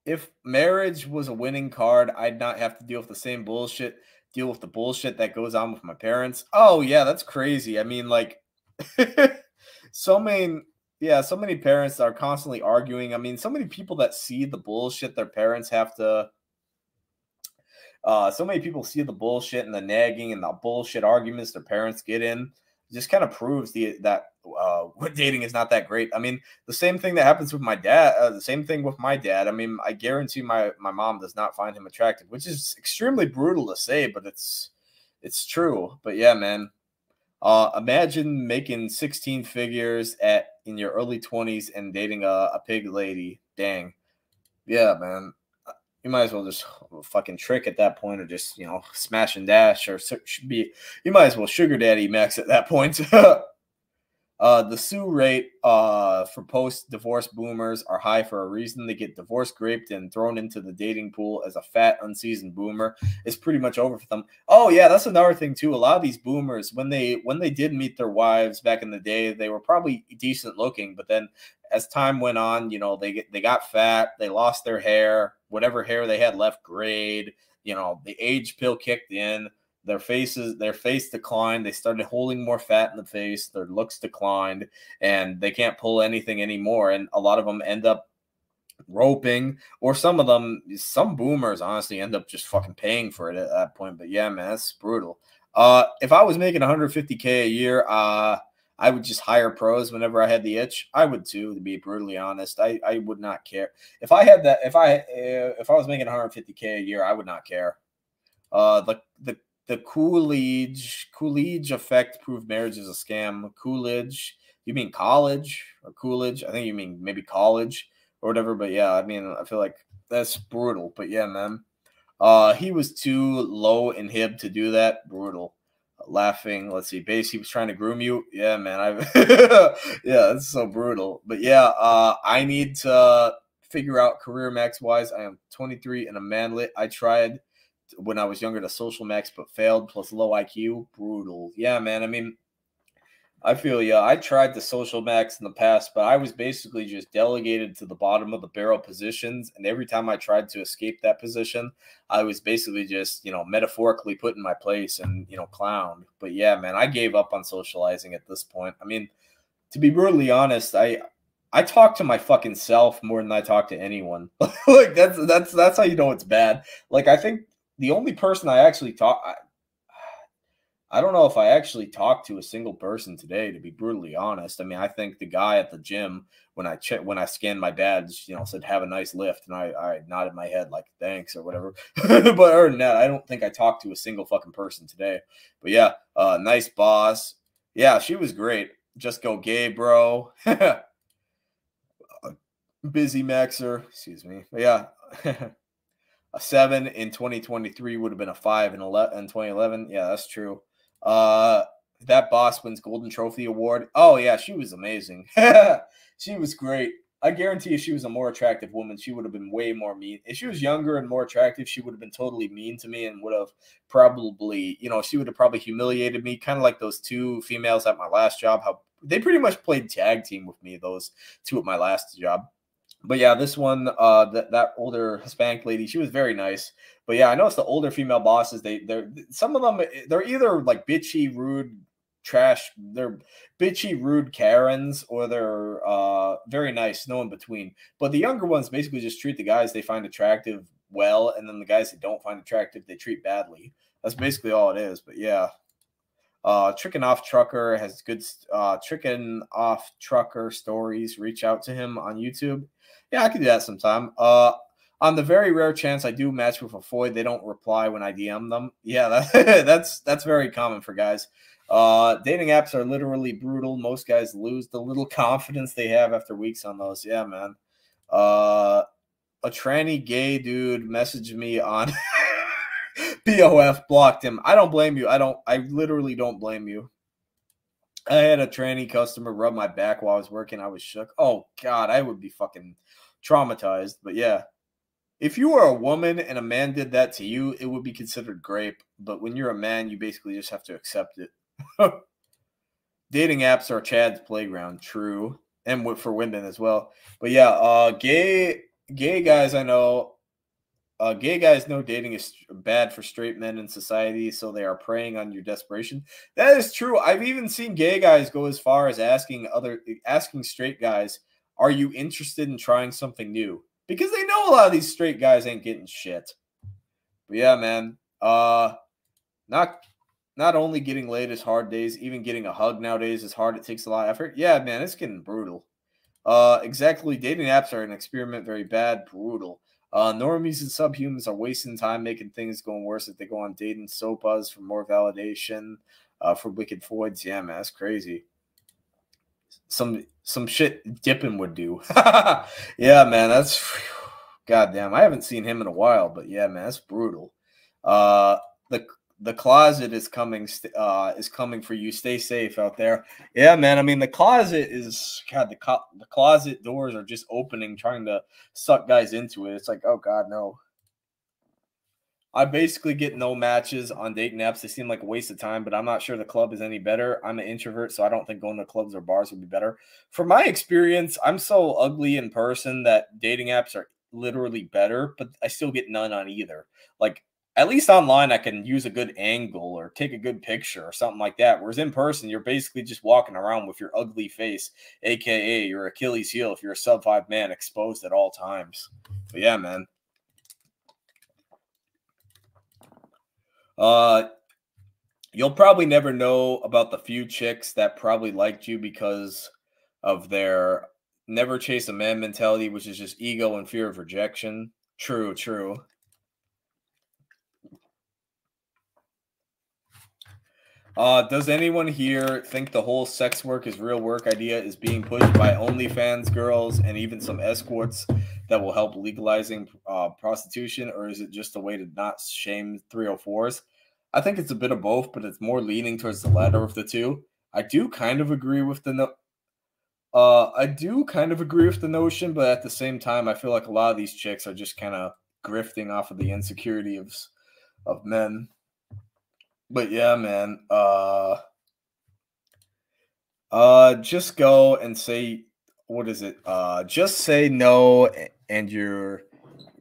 If marriage was a winning card, I'd not have to deal with the same bullshit, deal with the bullshit that goes on with my parents. Oh, yeah, that's crazy. I mean, like, so many yeah so many parents are constantly arguing. I mean so many people that see the bullshit their parents have to uh so many people see the bullshit and the nagging and the bullshit arguments their parents get in. Just kind of proves the that uh what dating is not that great. I mean the same thing that happens with my dad uh, the same thing with my dad. I mean i guarantee my my mom does not find him attractive which is extremely brutal to say but it's it's true. But yeah man uh, imagine making 16 figures at in your early 20s and dating a, a pig lady. Dang. Yeah, man. Uh, you might as well just fucking trick at that point or just, you know, smash and dash or be, you might as well sugar daddy max at that point. Uh, the sue rate uh, for post divorce boomers are high for a reason. They get divorced, raped, and thrown into the dating pool as a fat, unseasoned boomer. It's pretty much over for them. Oh yeah, that's another thing too. A lot of these boomers, when they when they did meet their wives back in the day, they were probably decent looking, but then as time went on, you know, they they got fat, they lost their hair, whatever hair they had left grayed. You know, the age pill kicked in their faces their face declined they started holding more fat in the face their looks declined and they can't pull anything anymore and a lot of them end up roping or some of them some boomers honestly end up just fucking paying for it at that point but yeah man that's brutal uh if i was making 150k a year uh I would just hire pros whenever I had the itch. I would too, to be brutally honest. I, I would not care if I had that. If I if I was making 150k a year, I would not care. Uh, the the the Coolidge Coolidge effect proved marriage is a scam. Coolidge, you mean college or Coolidge? I think you mean maybe college or whatever. But yeah, I mean, I feel like that's brutal. But yeah, man, uh, he was too low in hip to do that. Brutal. Laughing. Let's see, base. He was trying to groom you. Yeah, man. I yeah, that's so brutal. But yeah, uh, I need to figure out career max wise. I am 23 and a manlet. I tried when I was younger to social max but failed plus low IQ. Brutal. Yeah, man. I mean, I feel yeah. I tried the social max in the past, but I was basically just delegated to the bottom of the barrel positions. And every time I tried to escape that position, I was basically just, you know, metaphorically put in my place and, you know, clowned. But yeah, man, I gave up on socializing at this point. I mean, to be brutally honest, I I talk to my fucking self more than I talk to anyone. like that's that's that's how you know it's bad. Like I think the only person I actually talk, I, I don't know if I actually talked to a single person today, to be brutally honest. I mean, I think the guy at the gym when I check when I scanned my badge, you know, said have a nice lift, and I I nodded my head like thanks or whatever. but other than that, I don't think I talked to a single fucking person today. But yeah, uh, nice boss. Yeah, she was great. Just go gay, bro. Busy Maxer, excuse me. But yeah. A seven in 2023 would have been a five in, 11, in 2011. Yeah, that's true. Uh, that boss wins Golden Trophy Award. Oh, yeah, she was amazing. she was great. I guarantee if she was a more attractive woman, she would have been way more mean. If she was younger and more attractive, she would have been totally mean to me and would have probably, you know, she would have probably humiliated me, kind of like those two females at my last job. How they pretty much played tag team with me, those two at my last job. But yeah, this one, uh, that that older Hispanic lady, she was very nice. But yeah, I know it's the older female bosses. They they're some of them they're either like bitchy, rude, trash. They're bitchy, rude Karens, or they're uh, very nice, no in between. But the younger ones basically just treat the guys they find attractive well, and then the guys they don't find attractive they treat badly. That's basically all it is. But yeah, uh, tricking off trucker has good uh, tricking off trucker stories. Reach out to him on YouTube. Yeah, I can do that sometime. Uh, on the very rare chance I do match with a Foid, they don't reply when I DM them. Yeah, that, that's that's very common for guys. Uh, dating apps are literally brutal. Most guys lose the little confidence they have after weeks on those. Yeah, man. Uh, a tranny gay dude messaged me on BOF, blocked him. I don't blame you. I don't. I literally don't blame you. I had a tranny customer rub my back while I was working. I was shook. Oh God, I would be fucking traumatized. But yeah, if you were a woman and a man did that to you, it would be considered grape. But when you're a man, you basically just have to accept it. Dating apps are Chad's playground, true, and for women as well. But yeah, uh, gay gay guys I know, uh, gay guys know dating is bad for straight men in society, so they are preying on your desperation. That is true. I've even seen gay guys go as far as asking other asking straight guys, "Are you interested in trying something new?" Because they know a lot of these straight guys ain't getting shit. But yeah, man. Uh, not not only getting laid is hard days, even getting a hug nowadays is hard. It takes a lot of effort. Yeah, man, it's getting brutal. Uh, exactly. Dating apps are an experiment, very bad, brutal. Uh, normies and subhumans are wasting time making things going worse if they go on dating sopas for more validation. Uh, for wicked Foids, yeah, man, that's crazy. Some some shit Dippin would do. yeah, man, that's goddamn. I haven't seen him in a while, but yeah, man, that's brutal. Uh, the the closet is coming uh is coming for you. Stay safe out there. Yeah man i mean the closet is god the, co- the closet doors are just opening trying to suck guys into it. It's like oh god no. I basically get no matches on dating apps they seem like a waste of time but i'm not sure the club is any better. I'm an introvert so i don't think going to clubs or bars would be better. From my experience i'm so ugly in person that dating apps are literally better but i still get none on either. Like at least online I can use a good angle or take a good picture or something like that. Whereas in person, you're basically just walking around with your ugly face, aka your Achilles heel if you're a sub five man exposed at all times. But yeah, man. Uh you'll probably never know about the few chicks that probably liked you because of their never chase a man mentality, which is just ego and fear of rejection. True, true. Uh, does anyone here think the whole sex work is real work idea is being pushed by OnlyFans girls and even some escorts that will help legalizing uh, prostitution, or is it just a way to not shame 304s? I think it's a bit of both, but it's more leaning towards the latter of the two. I do kind of agree with the no- uh, I do kind of agree with the notion, but at the same time, I feel like a lot of these chicks are just kind of grifting off of the insecurity of of men. But yeah, man. Uh uh just go and say what is it? Uh just say no and you're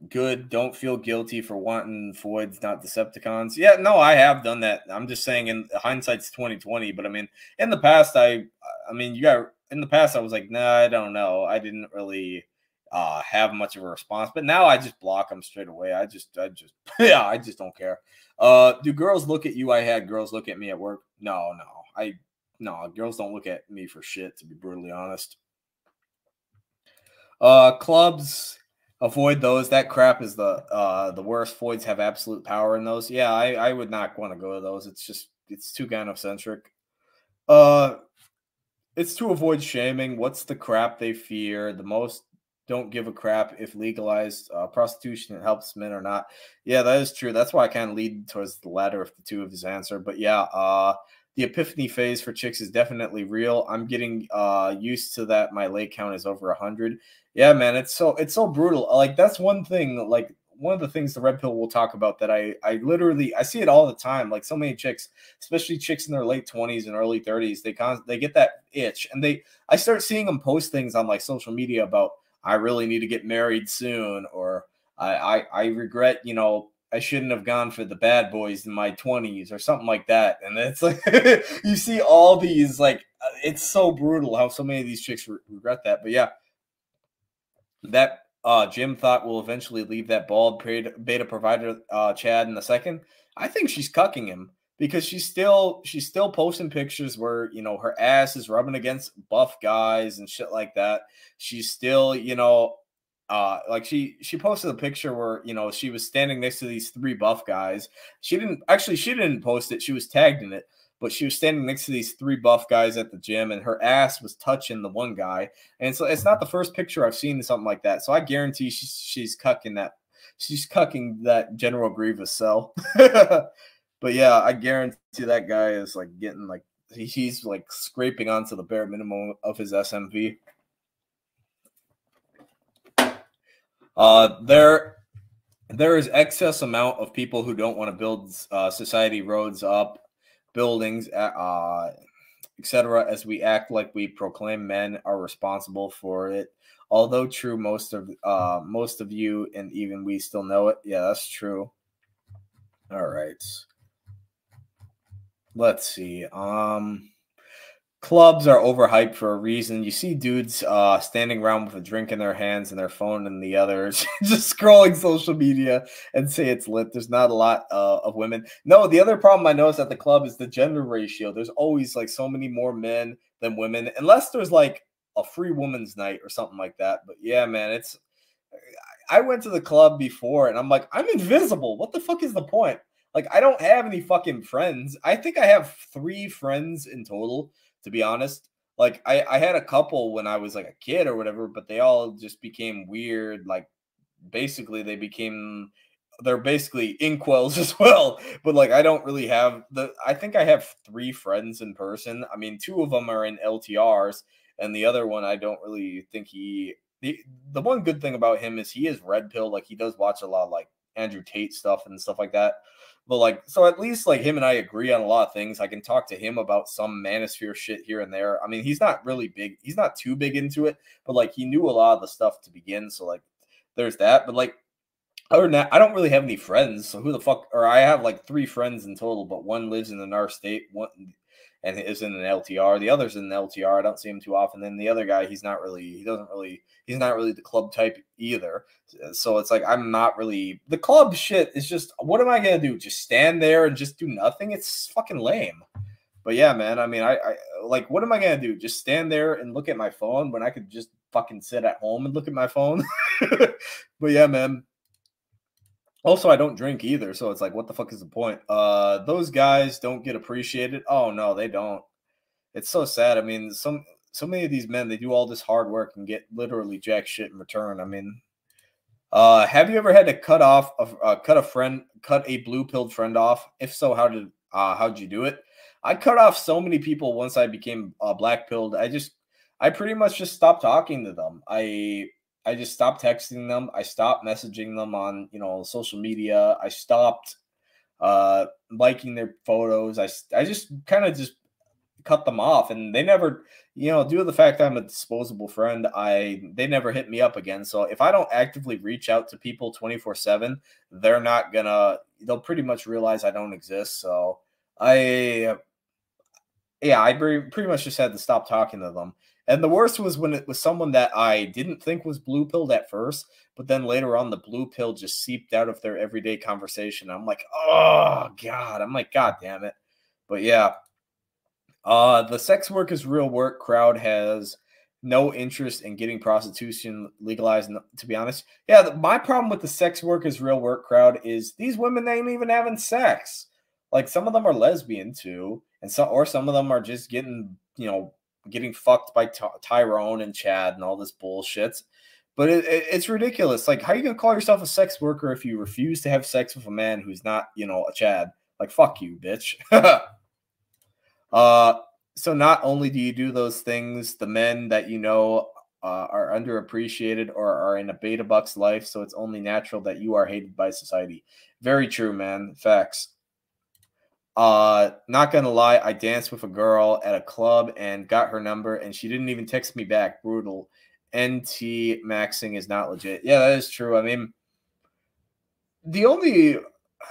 good. Don't feel guilty for wanting Foids, not Decepticons. Yeah, no, I have done that. I'm just saying in hindsight's 2020, but I mean in the past I I mean you got in the past I was like, nah, I don't know. I didn't really uh have much of a response, but now I just block them straight away. I just I just yeah, I just don't care. Uh, do girls look at you? I had girls look at me at work. No, no, I no. Girls don't look at me for shit. To be brutally honest. Uh, clubs avoid those. That crap is the uh the worst. Foids have absolute power in those. Yeah, I I would not want to go to those. It's just it's too gynocentric. Uh, it's to avoid shaming. What's the crap they fear the most? Don't give a crap if legalized uh, prostitution helps men or not. Yeah, that is true. That's why I kind of lead towards the latter of the two of his answer. But yeah, uh, the epiphany phase for chicks is definitely real. I'm getting uh, used to that. My lay count is over hundred. Yeah, man, it's so it's so brutal. Like that's one thing. Like one of the things the red pill will talk about that I I literally I see it all the time. Like so many chicks, especially chicks in their late twenties and early thirties, they con- they get that itch, and they I start seeing them post things on like social media about I really need to get married soon, or I I, I regret you know I shouldn't have gone for the bad boys in my 20s or something like that. And it's like you see all these like uh, it's so brutal how so many of these chicks re- regret that. But yeah, that uh, Jim thought will eventually leave that bald beta provider uh, Chad in a second. I think she's cucking him because she's still she's still posting pictures where you know her ass is rubbing against buff guys and shit like that. She's still you know uh like she she posted a picture where you know she was standing next to these three buff guys. She didn't actually she didn't post it. She was tagged in it but she was standing next to these three buff guys at the gym and her ass was touching the one guy. And so it's not the first picture I've seen something like that. So I guarantee she's she's cucking that she's cucking that General Grievous cell. but yeah, I guarantee that guy is like getting like he's like scraping onto the bare minimum of his SMV. Uh, there, there is excess amount of people who don't want to build uh, society roads up buildings, uh, etc., as we act like we proclaim men are responsible for it. Although true, most of uh, most of you and even we still know it. Yeah, that's true. All right. Let's see. Um clubs are overhyped for a reason. You see dudes uh, standing around with a drink in their hands and their phone in the others, just scrolling social media and say it's lit. There's not a lot uh, of women. No, the other problem I noticed at the club is the gender ratio. There's always like so many more men than women, unless there's like a free woman's night or something like that. But yeah, man, it's. I went to the club before and I'm like, I'm invisible. What the fuck is the point? Like, I don't have any fucking friends. I think I have three friends in total to be honest. Like I, I had a couple when I was like a kid or whatever, but they all just became weird. Like basically they became they're basically incels as well. But like I don't really have the I think I have three friends in person. I mean, two of them are in LTRs, and the other one I don't really think he the the one good thing about him is he is red pill. Like he does watch a lot of like Andrew Tate stuff and stuff like that. But like, so at least like him and I agree on a lot of things. I can talk to him about some manosphere shit here and there. I mean, he's not really big, he's not too big into it, but like he knew a lot of the stuff to begin. So like there's that. But like other than that, I don't really have any friends. So who the fuck or I have like three friends in total, but one lives in another state, one and is in an LTR. The other's in an LTR. I don't see him too often. Then the other guy, he's not really, he doesn't really, he's not really the club type either. So it's like I'm not really the club shit is just what am I gonna do? Just stand there and just do nothing? It's fucking lame. But yeah, man. I mean, I, I like what am I gonna do? Just stand there and look at my phone when I could just fucking sit at home and look at my phone. but yeah, man. Also, I don't drink either, so it's like, what the fuck is the point? Uh, those guys don't get appreciated. Oh no, they don't. It's so sad. I mean, some so many of these men they do all this hard work and get literally jack shit in return. I mean, uh, have you ever had to cut off a uh, cut a friend, cut a blue pilled friend off? If so, how did uh, how'd you do it? I cut off so many people once I became uh, black pilled. I just, I pretty much just stopped talking to them. I I just stopped texting them. I stopped messaging them on, you know, social media. I stopped uh liking their photos. I I just kind of just cut them off and they never, you know, due to the fact I'm a disposable friend, I they never hit me up again. So if I don't actively reach out to people 24/7, they're not to they'll pretty much realize I don't exist. So I yeah, I pretty much just had to stop talking to them. And the worst was when it was someone that I didn't think was blue pilled at first, but then later on the blue pill just seeped out of their everyday conversation. I'm like, oh god. I'm like, god damn it. But yeah. Uh the sex work is real work crowd has no interest in getting prostitution legalized to be honest. Yeah, my problem with the sex work is real work crowd is these women they ain't even having sex. Like some of them are lesbian too, and so or some of them are just getting, you know, getting fucked by Ty- Tyrone and Chad and all this bullshit. But it, it, it's ridiculous. Like, how are you gonna call yourself a sex worker if you refuse to have sex with a man who's not, you know, a Chad? Like, fuck you, bitch. uh, so not only do you do those things, the men that you know uh, are underappreciated or are in a beta buck's life, so it's only natural that you are hated by society. Very true, man. Facts. Uh, not gonna lie, I danced with a girl at a club and got her number, and she didn't even text me back. Brutal. NT maxing is not legit. Yeah, that is true. I mean, the only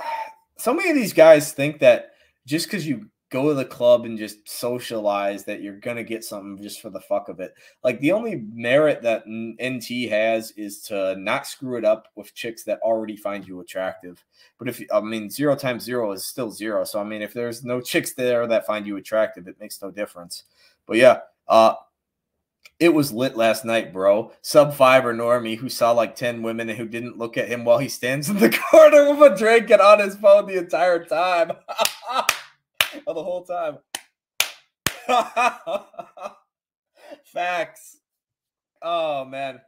so many of these guys think that just because you go to the club and just socialize that you're gonna get something just for the fuck of it. Like the only merit that NT has is to not screw it up with chicks that already find you attractive. But if I mean zero times zero is still zero, so I mean if there's no chicks there that find you attractive, it makes no difference. But yeah, uh, it was lit last night, bro. Sub five or normie who saw like 10 women and who didn't look at him while he stands in the corner with a drink and on his phone the entire time. the whole time. Facts. Oh man.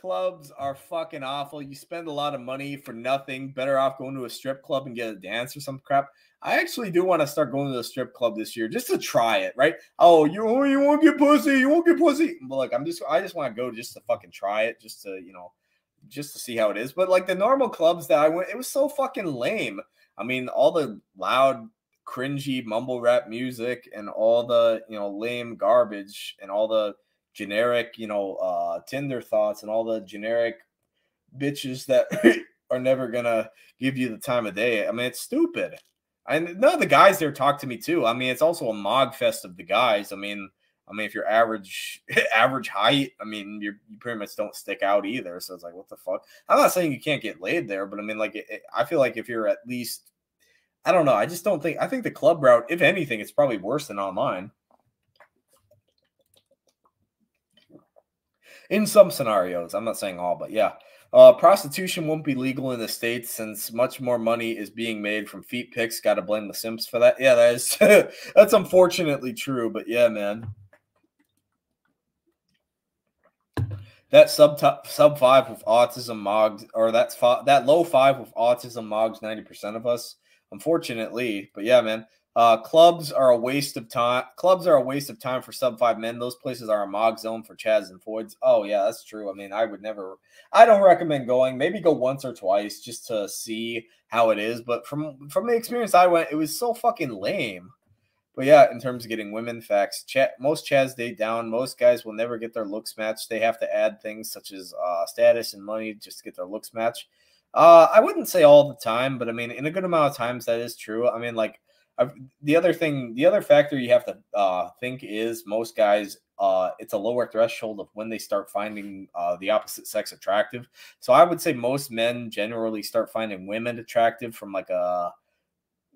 Clubs are fucking awful. You spend a lot of money for nothing. Better off going to a strip club and get a dance or some crap. I actually do want to start going to the strip club this year just to try it, right? Oh, you oh, you won't get pussy, you won't get pussy. But like I'm just I just want to go just to fucking try it, just to, you know, just to see how it is. But like the normal clubs that I went, it was so fucking lame. I mean, all the loud cringy mumble rap music and all the you know lame garbage and all the generic you know uh tinder thoughts and all the generic bitches that are never gonna give you the time of day i mean it's stupid and none of the guys there talk to me too i mean it's also a mog fest of the guys i mean I mean, if you're average average height, I mean, you pretty much don't stick out either. So it's like, what the fuck? I'm not saying you can't get laid there, but I mean, like, it, I feel like if you're at least I don't know. I just don't think. I think the club route, if anything, it's probably worse than online. In some scenarios, I'm not saying all, but yeah. Uh, prostitution won't be legal in the states since much more money is being made from feet pics. Got to blame the simps for that. Yeah, that is that's unfortunately true. But yeah, man, that sub top, sub five with autism mogs, or that's fi- that low five with autism mogs. Ninety percent of us unfortunately. But yeah, man. Uh, clubs are a waste of time. Clubs are a waste of time for sub five men. Those places are a mog zone for Chads and Foids. Oh yeah, that's true. I mean, I would never. I don't recommend going. Maybe go once or twice just to see how it is. But from from the experience I went, it was so fucking lame. But yeah, in terms of getting women facts, chat most Chads date down. Most guys will never get their looks matched. They have to add things such as uh, status and money just to get their looks matched. Uh, I wouldn't say all the time, but I mean, in a good amount of times, that is true. I mean, like I've, the other thing, the other factor you have to uh, think is most guys, uh, it's a lower threshold of when they start finding uh, the opposite sex attractive. So I would say most men generally start finding women attractive from like a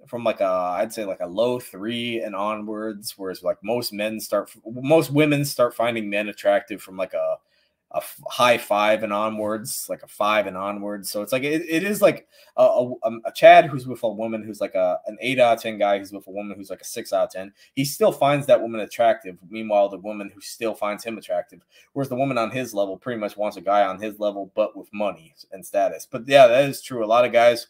from like a I'd say like a low three and onwards, whereas like most men start most women start finding men attractive from like a a high five and onwards, like a five and onwards. So it's like it, it is like a, a, um, a, Chad who's with a woman who's like a an eight out of ten guy who's with a woman who's like a six out of ten. He still finds that woman attractive. Meanwhile, the woman who still finds him attractive, whereas the woman on his level pretty much wants a guy on his level, but with money and status. But yeah, that is true. A lot of guys.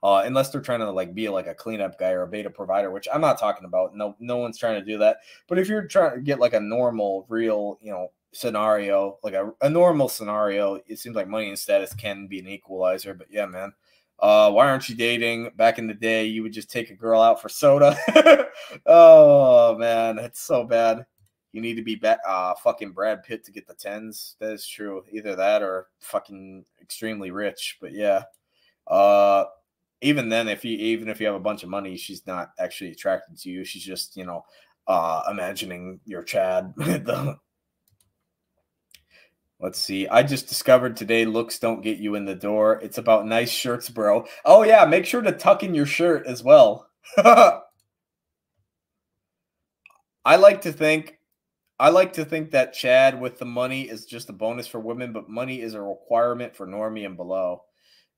Uh, unless they're trying to like be like a cleanup guy or a beta provider, which I'm not talking about. No, no one's trying to do that. But if you're trying to get like a normal, real, you know, scenario, like a, a normal scenario, it seems like money and status can be an equalizer. But yeah, man. Uh, why aren't you dating? Back in the day, you would just take a girl out for soda. oh man, it's so bad. You need to be ba- uh, fucking Brad Pitt to get the tens. That is true. Either that or fucking extremely rich. But yeah, uh, even then, if you even if you have a bunch of money, she's not actually attracted to you. She's just you know uh, imagining your Chad. the Let's see. I just discovered today looks don't get you in the door. It's about nice shirts, bro. Oh yeah, make sure to tuck in your shirt as well. I like to think I like to think that Chad with the money is just a bonus for women, but money is a requirement for normie and below.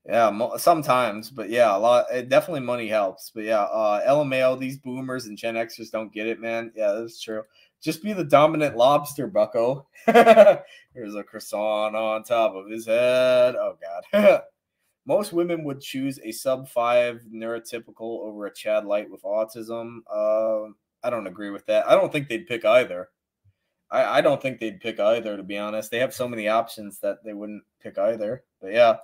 Yeah, sometimes, but yeah, a lot. It, definitely money helps, but yeah, uh, LMAO, these boomers and Gen Xers don't get it, man. Yeah, that's true. Just be the dominant lobster, Bucko. Here's a croissant on top of his head. Oh God. Most women would choose a sub five neurotypical over a Chadlite with autism. Uh, I don't agree with that. I don't think they'd pick either. I, I don't think they'd pick either, to be honest. They have so many options that they wouldn't pick either. But yeah.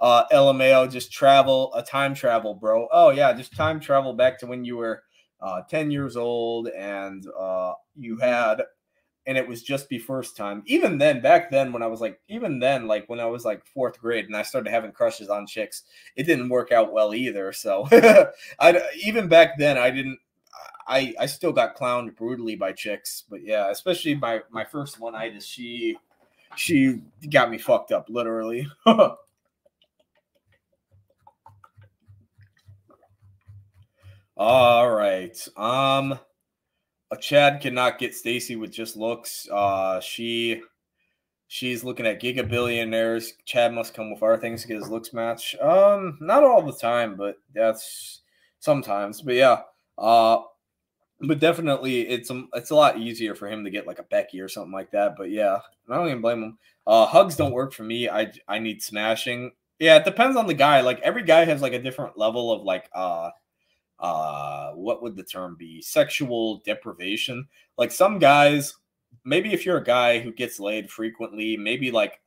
Uh, LMAO, just travel, a time travel, bro. Oh, yeah, just time travel back to when you were uh, 10 years old and uh, you had, and it was just be first time. Even then, back then, when I was like, even then, like when I was like fourth grade and I started having crushes on chicks, it didn't work out well either. So I, even back then, I didn't, I I still got clowned brutally by chicks, but yeah, especially my my first one, I just she she got me fucked up literally. All right. Um a Chad cannot get Stacy with just looks. Uh she she's looking at giga billionaires. Chad must come with our things to get his looks match. Um, not all the time, but that's sometimes. But yeah. Uh but definitely it's a, it's a lot easier for him to get like a Becky or something like that. But yeah, I don't even blame him. Uh, hugs don't work for me. I I need smashing. Yeah, it depends on the guy. Like every guy has like a different level of like uh uh what would the term be? Sexual deprivation. Like some guys, maybe if you're a guy who gets laid frequently, maybe like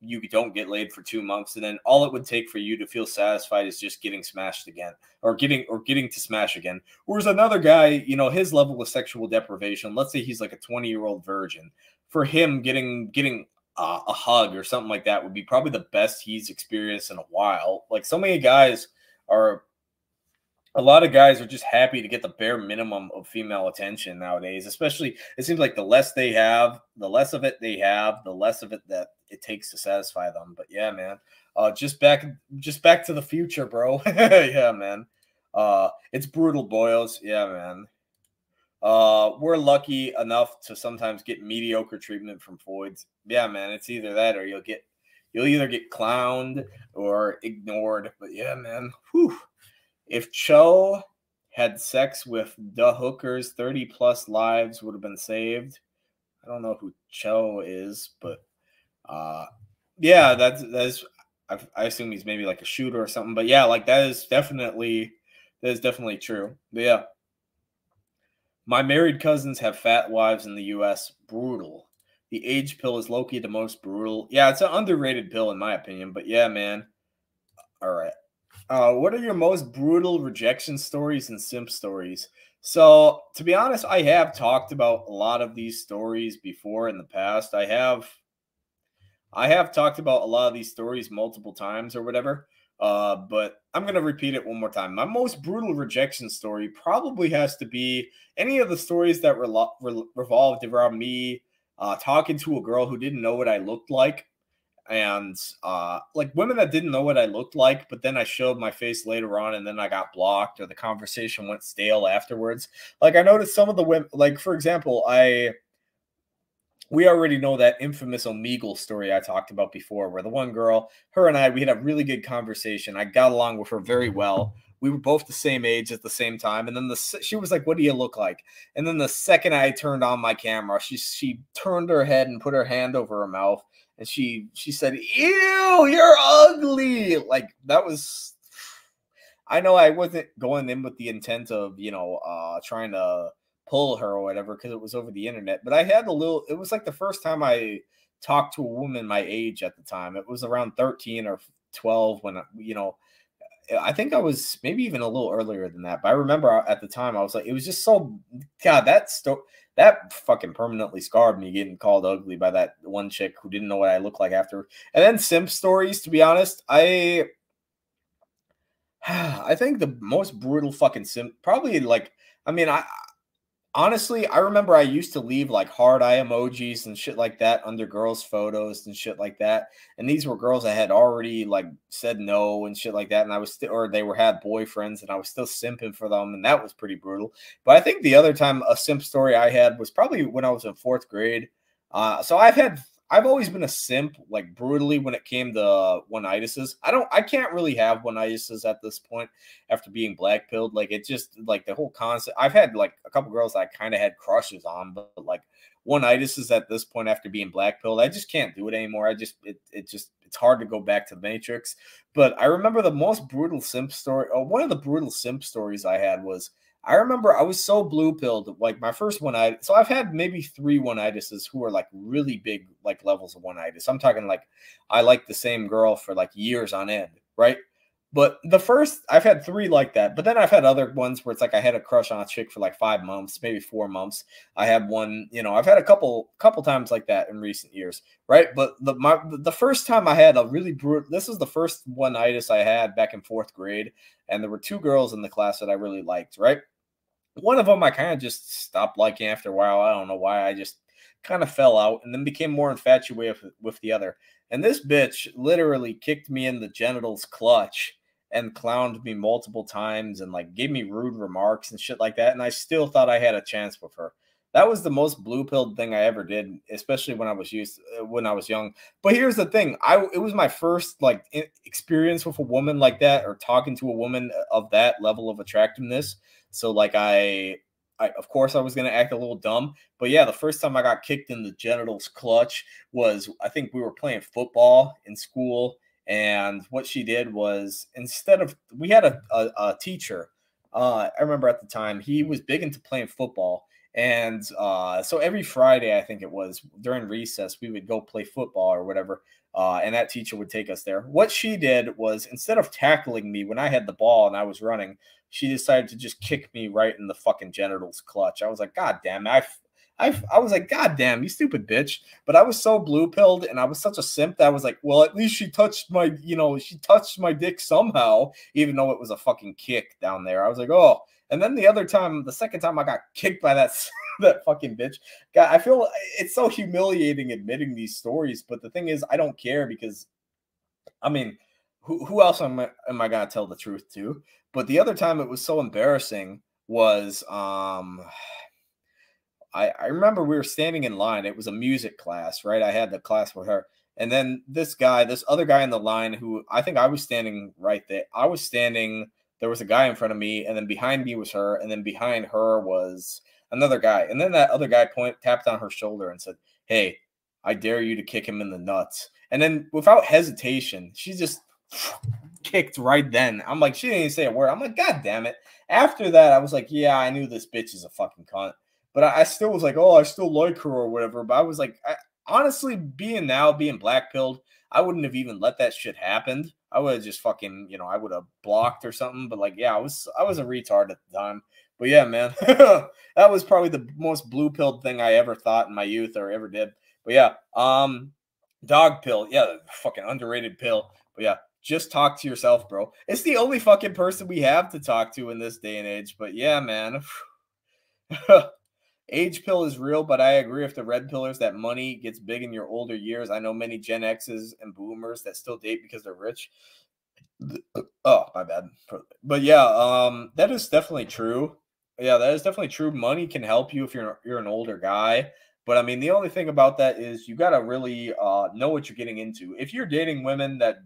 you don't get laid for two months and then all it would take for you to feel satisfied is just getting smashed again or getting or getting to smash again whereas another guy you know his level of sexual deprivation let's say he's like a 20 year old virgin for him getting getting uh, a hug or something like that would be probably the best he's experienced in a while like so many guys are a lot of guys are just happy to get the bare minimum of female attention nowadays especially it seems like the less they have the less of it they have the less of it that it takes to satisfy them. But yeah man uh just back just back to the future bro. Yeah man. Uh it's brutal boils yeah man. Uh we're lucky enough to sometimes get mediocre treatment from Foids. yeah man it's either that or you'll get you'll either get clowned or ignored. But yeah man Whew. If Cho had sex with the hookers, 30 plus lives would have been saved. I don't know who Cho is, but uh yeah, that's that's I, I assume he's maybe like a shooter or something. But yeah, like that is definitely that is definitely true. But yeah. My married cousins have fat wives in the US. Brutal. The age pill is lowkey the most brutal. Yeah, it's an underrated pill in my opinion. But yeah, man. All right. Uh, what are your most brutal rejection stories and simp stories? So, to be honest, I have talked about a lot of these stories before in the past. I have, I have talked about a lot of these stories multiple times or whatever. Uh, but I'm gonna repeat it one more time. My most brutal rejection story probably has to be any of the stories that re- re- revolved around me uh, talking to a girl who didn't know what I looked like and uh like women that didn't know what I looked like, but then I showed my face later on and then I got blocked or the conversation went stale afterwards. Like I noticed some of the women like for example, I we already know that infamous Omegle story I talked about before, where the one girl, her and I, we had a really good conversation. I got along with her very well. We were both the same age at the same time, and then the she was like, "What do you look like?" And then the second I turned on my camera, she she turned her head and put her hand over her mouth, and she she said, "Ew, you're ugly." Like that was I know I wasn't going in with the intent of, you know, uh trying to pull her or whatever because it was over the internet, but I had a little it was like the first time I talked to a woman my age at the time. It was around 13 or 12 when you know I think I was maybe even a little earlier than that, but I remember at the time I was like, it was just so God that story that fucking permanently scarred me getting called ugly by that one chick who didn't know what I looked like after. And then simp stories, to be honest, I I think the most brutal fucking simp probably like I mean I honestly, I remember I used to leave like hard eye emojis and shit like that under girls' photos and shit like that. And these were girls I had already like said no and shit like that. And I was still, or they were had boyfriends and I was still simping for them. And that was pretty brutal. But I think the other time a simp story I had was probably when I was in fourth grade. Uh, so I've had, I've always been a simp, like brutally when it came to uh, one itises. I don't, I can't really have one itises at this point after being black pilled. Like it just like the whole concept. I've had like a couple girls I kind of had crushes on, but, like one itises at this point after being black pilled, I just can't do it anymore. I just it it just it's hard to go back to the Matrix. But I remember the most brutal simp story, or one of the brutal simp stories I had was I remember I was so blue pilled. Like my first one, I so I've had maybe three one itises who are like really big, like levels of one itis. I'm talking like I like the same girl for like years on end, right? But the first, I've had three like that. But then I've had other ones where it's like I had a crush on a chick for like five months, maybe four months. I had one, you know, I've had a couple, couple times like that in recent years, right? But the my the first time I had a really brutal. This was the first one itis I had back in fourth grade, and there were two girls in the class that I really liked, right? One of them I kind of just stopped liking after a while. I don't know why. I just kind of fell out and then became more infatuated with, with the other. And this bitch literally kicked me in the genitals clutch and clowned me multiple times and like gave me rude remarks and shit like that. And I still thought I had a chance with her. That was the most blue pilled thing I ever did, especially when I was used uh, when I was young. But here's the thing: I it was my first like experience with a woman like that, or talking to a woman of that level of attractiveness. So like I, I of course I was gonna act a little dumb, but yeah, the first time I got kicked in the genitals clutch was I think we were playing football in school, and what she did was instead of we had a, a, a teacher, uh, I remember at the time he was big into playing football. And uh, so every Friday, I think it was during recess, we would go play football or whatever. Uh, and that teacher would take us there. What she did was instead of tackling me when I had the ball and I was running, she decided to just kick me right in the fucking genitals clutch. I was like, God damn, I, I, I was like, God damn, you stupid bitch. But I was so blue pilled and I was such a simp that I was like, well, at least she touched my, you know, she touched my dick somehow, even though it was a fucking kick down there. I was like, oh. And then the other time, the second time I got kicked by that that fucking bitch. God, I feel it's so humiliating admitting these stories, but the thing is, I don't care because, I mean, who, who else am I, am I gonna tell the truth to? But the other time it was so embarrassing was um I, I remember we were standing in line. It was a music class, right? I had the class with her. And then this guy, this other guy in the line who I think I was standing right there. I was standing, there was a guy in front of me, and then behind me was her, and then behind her was another guy. And then that other guy point tapped on her shoulder and said, Hey, I dare you to kick him in the nuts. And then without hesitation, she just kicked right then. I'm like, she didn't even say a word. I'm like, God damn it. After that, I was like, yeah, I knew this bitch is a fucking cunt. But I, I still was like, oh, I still like her or whatever. But I was like, I, honestly, being now, being black pilled, I wouldn't have even let that shit happen. I would have just fucking, you know, I would have blocked or something. But like, yeah, I was, I was a retard at the time. But yeah, man, that was probably the most blue pilled thing I ever thought in my youth or ever did. But yeah, um, dog pill, yeah, fucking underrated pill. But yeah, just talk to yourself, bro. It's the only fucking person we have to talk to in this day and age. But yeah, man. Age pill is real, but I agree with the red pillars that money gets big in your older years. I know many Gen X's and boomers that still date because they're rich. Oh, my bad. But yeah, um, that is definitely true. Yeah, that is definitely true. Money can help you if you're you're an older guy. But I mean, the only thing about that is you got to really uh, know what you're getting into. If you're dating women that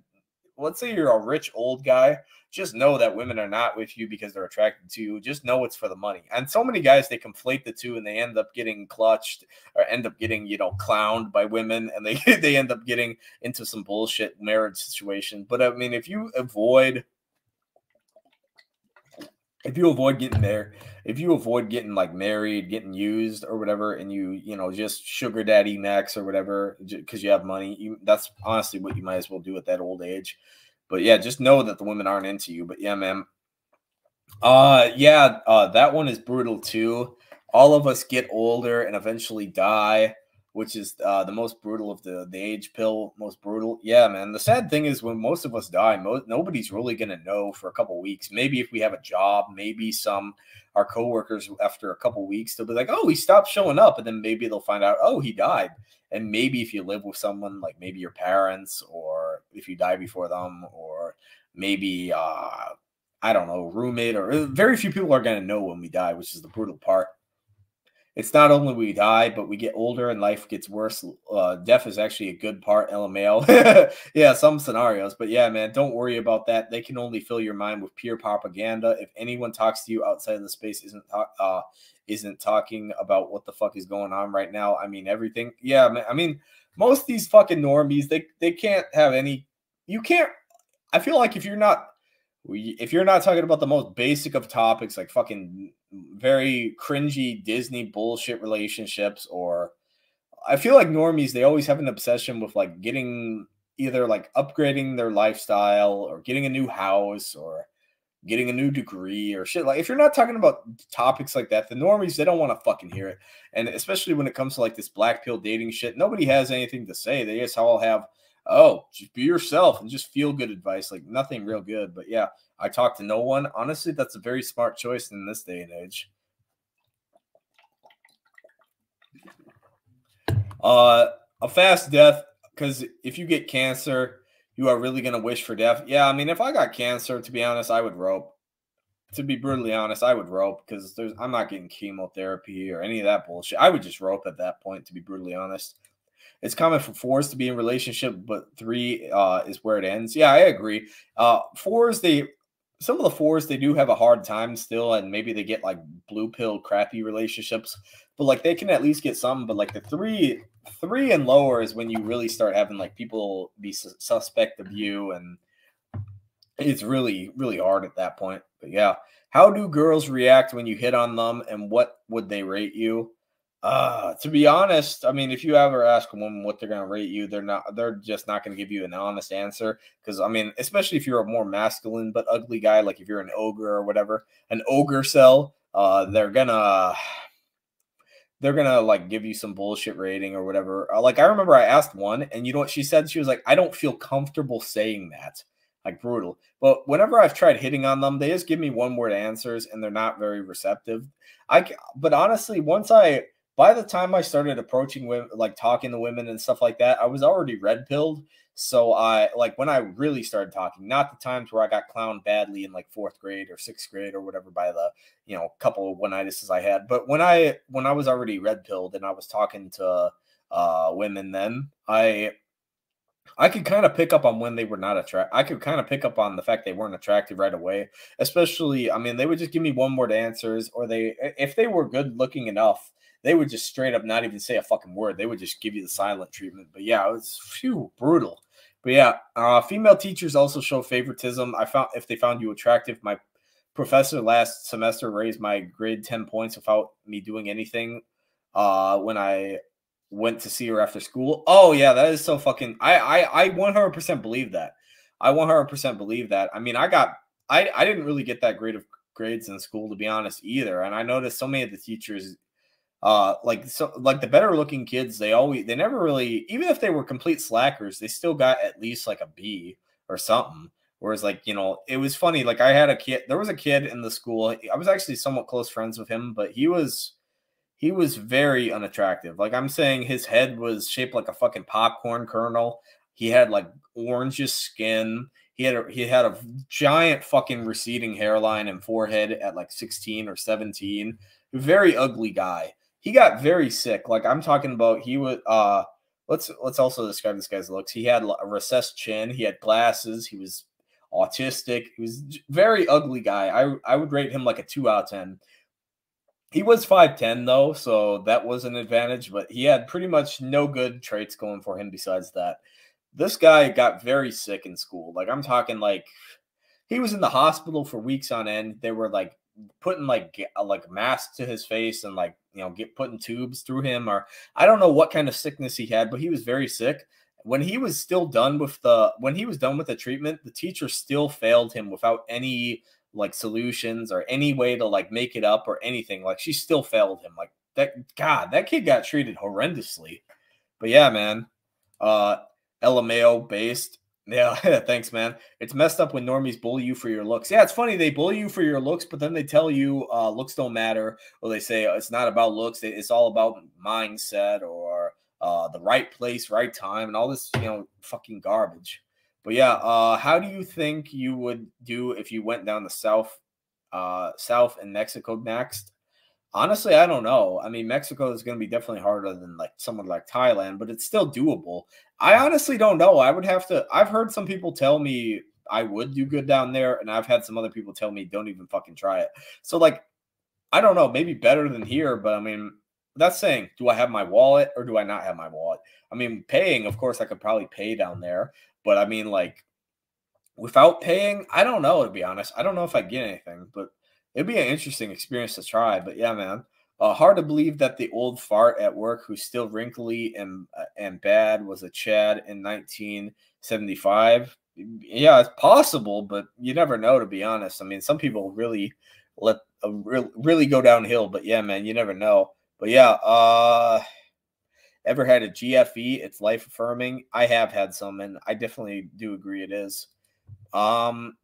let's say you're a rich old guy, just know that women are not with you because they're attracted to you. Just know it's for the money. And so many guys they conflate the two and they end up getting clutched or end up getting, you know, clowned by women and they they end up getting into some bullshit marriage situation. But I mean, if you avoid if you avoid getting there, if you avoid getting like married, getting used or whatever, and you you know just sugar daddy next or whatever because you have money, you, that's honestly what you might as well do at that old age. But yeah, just know that the women aren't into you. But yeah, man. Uh yeah, uh that one is brutal too. All of us get older and eventually die which is uh, the most brutal of the the age pill, most brutal. Yeah, man. The sad thing is when most of us die, nobody's really gonna know for a couple weeks. Maybe if we have a job, maybe some our coworkers after a couple weeks they'll be like, "Oh, he stopped showing up," and then maybe they'll find out, "Oh, he died." And maybe if you live with someone like maybe your parents, or if you die before them, or maybe uh, I don't know, roommate, or very few people are gonna know when we die, which is the brutal part it's not only we die, but we get older and life gets worse. Uh, death is actually a good part, LMAO. yeah, some scenarios, but yeah, man, don't worry about that. They can only fill your mind with pure propaganda. If anyone talks to you outside of the space isn't uh, isn't talking about what the fuck is going on right now, I mean everything. Yeah, man. I mean most these fucking normies, they they can't have any. You can't. I feel like if you're not if you're not talking about the most basic of topics like fucking very cringy Disney bullshit relationships or I feel like normies they always have an obsession with like getting either like upgrading their lifestyle or getting a new house or getting a new degree or shit. Like if you're not talking about topics like that the normies they don't want to fucking hear it. And especially when it comes to like this black pill dating shit nobody has anything to say. They just all have oh, just be yourself and just feel good advice. Like nothing real good. But yeah, I talk to no one. Honestly, that's a very smart choice in this day and age. Uh, a fast death, because if you get cancer, you are really going to wish for death. Yeah, I mean, if I got cancer, to be honest, I would rope. To be brutally honest, I would rope because there's I'm not getting chemotherapy or any of that bullshit. I would just rope at that point, to be brutally honest. It's common for fours to be in relationship, but three uh, is where it ends. Yeah, I agree. Uh, fours, they some of the fours they do have a hard time still, and maybe they get like blue pill crappy relationships, but like they can at least get some. But like the three, three and lower is when you really start having like people be su- suspect of you, and it's really really hard at that point. But yeah, how do girls react when you hit on them, and what would they rate you? Uh, to be honest, I mean, if you ever ask a woman what they're gonna rate you, they're not they're just not gonna give you an honest answer. Because I mean, especially if you're a more masculine but ugly guy, like if you're an ogre or whatever, an ogre cell, uh, they're gonna they're gonna like give you some bullshit rating or whatever. Uh, like I remember I asked one, and you know what she said? She was like, I don't feel comfortable saying that. Like brutal. But whenever I've tried hitting on them, they just give me one word answers and they're not very receptive. I but honestly, once I by the time I started approaching women, like talking to women and stuff like that, I was already red pilled. So I like when I really started talking, not the times where I got clowned badly in like fourth grade or sixth grade or whatever by the you know couple of one itises I had, but when I when I was already red pilled and I was talking to uh, women, then I I could kind of pick up on when they were not attract. I could kind of pick up on the fact they weren't attractive right away. Especially, I mean, they would just give me one word answers, or they if they were good looking enough, they would just straight up not even say a fucking word. They would just give you the silent treatment. But yeah, it was phew, brutal. But yeah, uh, female teachers also show favoritism. I found if they found you attractive, my professor last semester raised my grade 10 points without me doing anything uh, when I went to see her after school. Oh yeah, that is so fucking I I I 100% believe that. I 100% believe that. I mean, I got I I didn't really get that great of grades in school to be honest either, and I noticed so many of the teachers uh like so like the better looking kids they always they never really even if they were complete slackers they still got at least like a b or something. Whereas like you know it was funny like i had a kid there was a kid in the school i was actually somewhat close friends with him but he was he was very unattractive. Like i'm saying his head was shaped like a fucking popcorn kernel. He had like orangish skin. He had a, he had a giant fucking receding hairline and forehead at like 16 or 17 very ugly guy he got very sick. Like I'm talking about, he was. uh Let's let's also describe this guy's looks. He had a recessed chin. He had glasses. He was autistic. He was very ugly guy. I I would rate him like a two out of ten. He was 5'10 though, so that was an advantage, but he had pretty much no good traits going for him besides that. This guy got very sick in school. Like I'm talking like he was in the hospital for weeks on end. They were like putting like like masks to his face and like you know get putting tubes through him or I don't know what kind of sickness he had, but he was very sick. When he was still done with the when he was done with the treatment, the teacher still failed him without any like solutions or any way to like make it up or anything. Like she still failed him. Like that God, that kid got treated horrendously. But yeah, man. Uh LMAO based yeah, thanks, man. It's messed up when normies bully you for your looks. Yeah, it's funny they bully you for your looks, but then they tell you uh, looks don't matter, or they say oh, it's not about looks; it's all about mindset or uh, the right place, right time, and all this, you know, fucking garbage. But yeah, uh, how do you think you would do if you went down the south, uh, south in Mexico next? Honestly, I don't know. I mean, Mexico is going to be definitely harder than like someone like Thailand, but it's still doable. I honestly don't know. I would have to. I've heard some people tell me I would do good down there, and I've had some other people tell me don't even fucking try it. So like, I don't know. Maybe better than here, but I mean, that's saying, do I have my wallet or do I not have my wallet? I mean, paying, of course, I could probably pay down there, but I mean, like, without paying, I don't know. To be honest, I don't know if I get anything, but it'd be an interesting experience to try. But yeah, man, uh, hard to believe that the old fart at work who's still wrinkly and uh, and bad was a Chad in 1975. Yeah, it's possible, but you never know. To be honest, I mean, some people really let uh, re- really go downhill. But yeah, man, you never know. But yeah, uh, ever had a GFE? It's life affirming. I have had some, and I definitely do agree it is. Um,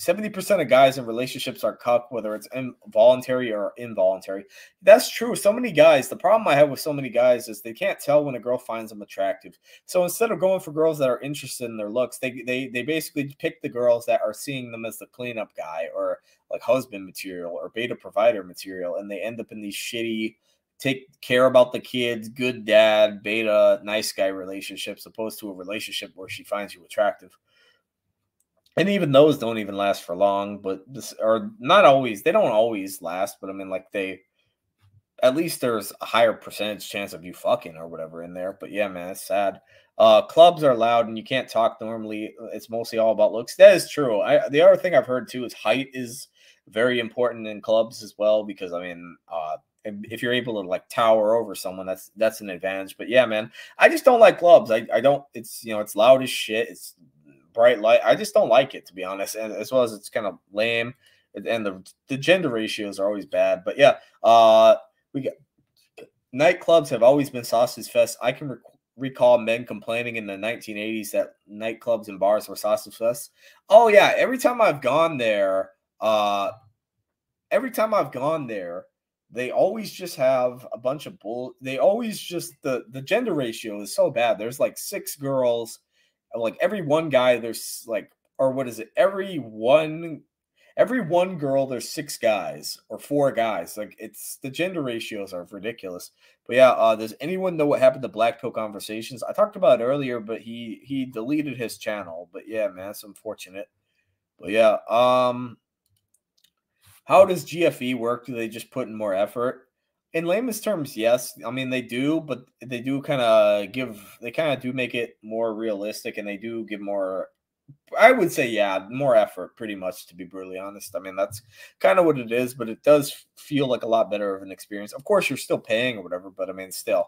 70% of guys in relationships are cuck, whether it's involuntary or involuntary. That's true. So many guys, the problem I have with so many guys is they can't tell when a girl finds them attractive. So instead of going for girls that are interested in their looks, they they they basically pick the girls that are seeing them as the cleanup guy or like husband material or beta provider material, and they end up in these shitty take care about the kids, good dad, beta, nice guy relationships, opposed to a relationship where she finds you attractive and even those don't even last for long, but this or not always. They don't always last, but I mean, like they, at least there's a higher percentage chance of you fucking or whatever in there. But yeah, man, it's sad. Uh, clubs are loud and you can't talk normally. It's mostly all about looks. That is true. I the other thing I've heard too is height is very important in clubs as well because I mean, uh, if you're able to like tower over someone, that's that's an advantage. But yeah, man, I just don't like clubs. I, I don't. It's you know it's loud as shit. It's bright light. I just don't like it to be honest, and as well as it's kind of lame, and the the gender ratios are always bad. But yeah, uh, we get nightclubs have always been sausage fest. I can rec- recall men complaining in the 1980s that nightclubs and bars were sausage fest. Oh yeah, every time I've gone there, uh, every time I've gone there, they always just have a bunch of bull. They always just the the gender ratio is so bad. There's like six girls like every one guy there's like or what is it? Every one every one girl there's six guys or four guys. Like it's the gender ratios are ridiculous. But yeah uh does anyone know what happened to black pill conversations? I talked about earlier but he he deleted his channel. But yeah man it's unfortunate. But yeah um how does gfe work? Do they just put in more effort in layman's terms, yes. I mean, they do, but they do kind of give, they kind of do make it more realistic and they do give more, I would say, yeah, more effort, pretty much, to be brutally honest. I mean, that's kind of what it is, but it does feel like a lot better of an experience. Of course, you're still paying or whatever, but I mean, still.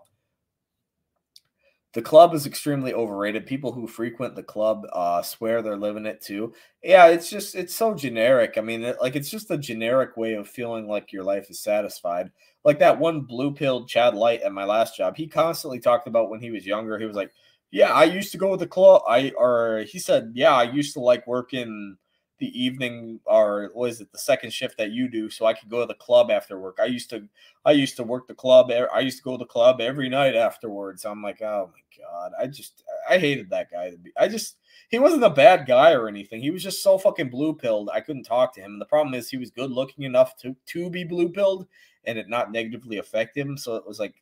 The club is extremely overrated. People who frequent the club uh, swear they're living it too. Yeah, it's just, it's so generic. I mean, it, like, it's just a generic way of feeling like your life is satisfied like that one blue pilled Chadlite at my last job. He constantly talked about when he was younger. He was like, "Yeah, I used to go to the club." I or he said, "Yeah, I used to like working the evening or was it the second shift that you do, so I could go to the club after work. I used to, I used to work the club. I used to go to the club every night afterwards. I'm like, oh my god, I just, I hated that guy. I just, he wasn't a bad guy or anything. He was just so fucking blue pilled. I couldn't talk to him. And the problem is, he was good looking enough to to be blue pilled, and it not negatively affect him. So it was like,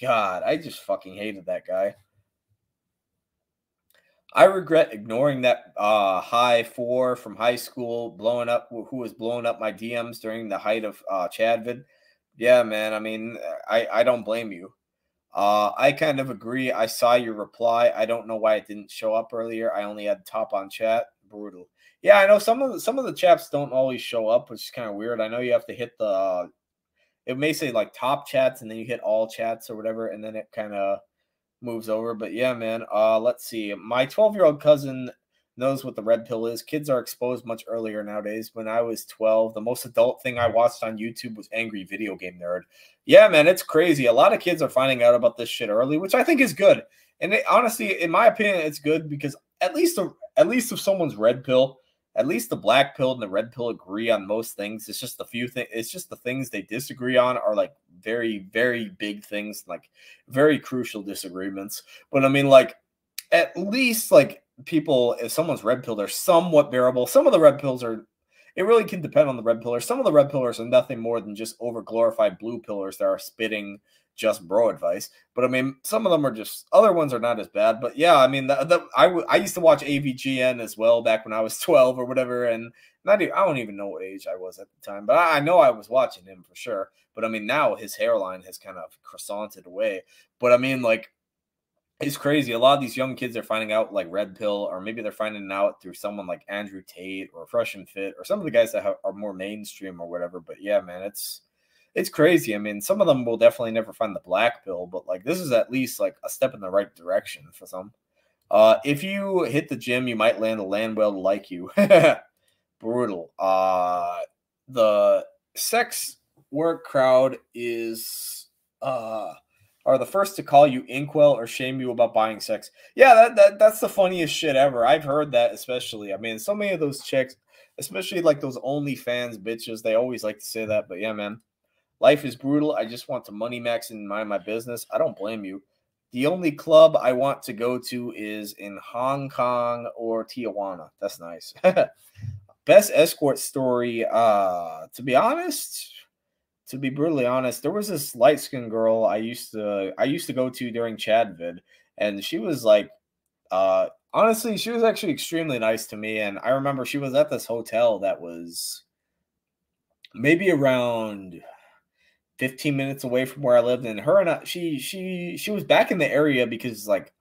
God, I just fucking hated that guy. I regret ignoring that uh, high four from high school, blowing up who was blowing up my DMs during the height of uh, Chadvid. Yeah, man. I mean, I I don't blame you. Uh, I kind of agree. I saw your reply. I don't know why it didn't show up earlier. I only had top on chat. Brutal. Yeah, I know some of the, some of the chaps don't always show up, which is kind of weird. I know you have to hit the it may say like top chats and then you hit all chats or whatever and then it kind of moves over but yeah man uh let's see my 12 year old cousin knows what the red pill is kids are exposed much earlier nowadays when i was 12 the most adult thing i watched on youtube was angry video game nerd yeah man it's crazy a lot of kids are finding out about this shit early which i think is good and it, honestly in my opinion it's good because at least at least if someone's red pill at least the black pill and the red pill agree on most things. It's just the few things. It's just the things they disagree on are like very, very big things, like very crucial disagreements. But I mean, like at least like people, if someone's red pill, they're somewhat bearable. Some of the red pills are. it really can depend on the red pillars. Some of the red pillars are nothing more than just over glorified blue pillars that are spitting just bro advice. But I mean, some of them are just other ones are not as bad. But yeah, I mean, the, the I, w- I used to watch AVGN as well back when I was 12 or whatever, and not even, I don't even know what age I was at the time, but I, I know I was watching him for sure. But I mean, now his hairline has kind of croissanted away. But I mean, like. It's crazy. A lot of these young kids are finding out like red pill, or maybe they're finding out through someone like Andrew Tate or Fresh and Fit, or some of the guys that have, are more mainstream or whatever. But yeah, man, it's it's crazy. I mean, some of them will definitely never find the black pill, but like this is at least like a step in the right direction for some. Uh, if you hit the gym, you might land a Landwhale like you. Brutal. Uh, the sex work crowd is uh are the first to call you incel or shame you about buying sex. Yeah, that, that that's the funniest shit ever. I've heard that especially. I mean, so many of those chicks, especially like those OnlyFans bitches, they always like to say that. But yeah, man. Life is brutal. I just want to money max and mind my business. I don't blame you. The only club I want to go to is in Hong Kong or Tijuana. That's nice. Best escort story. Uh, to be honest, to be brutally honest, there was this light skinned girl I used to I used to go to during Chadvid, and she was like, uh, honestly, she was actually extremely nice to me. And I remember she was at this hotel that was maybe around 15 minutes away from where I lived, and her and I, she she she was back in the area because like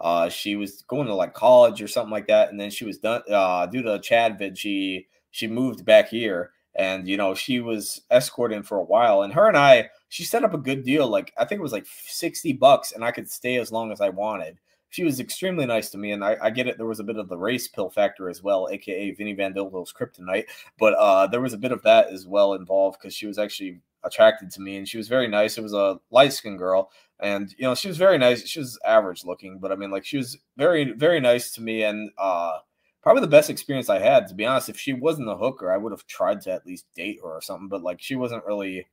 uh she was going to like college or something like that, and then she was done uh due to Chadvid, she she moved back here, and you know she was escorting for a while, and her and I she set up a good deal, like I think it was like 60 bucks, and I could stay as long as I wanted. She was extremely nice to me, and I, I get it. There was a bit of the race pill factor as well, aka Vinny Van kryptonite, but uh, there was a bit of that as well involved because she was actually attracted to me, and she was very nice. It was a light skinned girl, and you know she was very nice. She was average looking, but I mean, like she was very very nice to me, and uh, probably the best experience I had. To be honest, if she wasn't a hooker, I would have tried to at least date her or something. But like she wasn't really.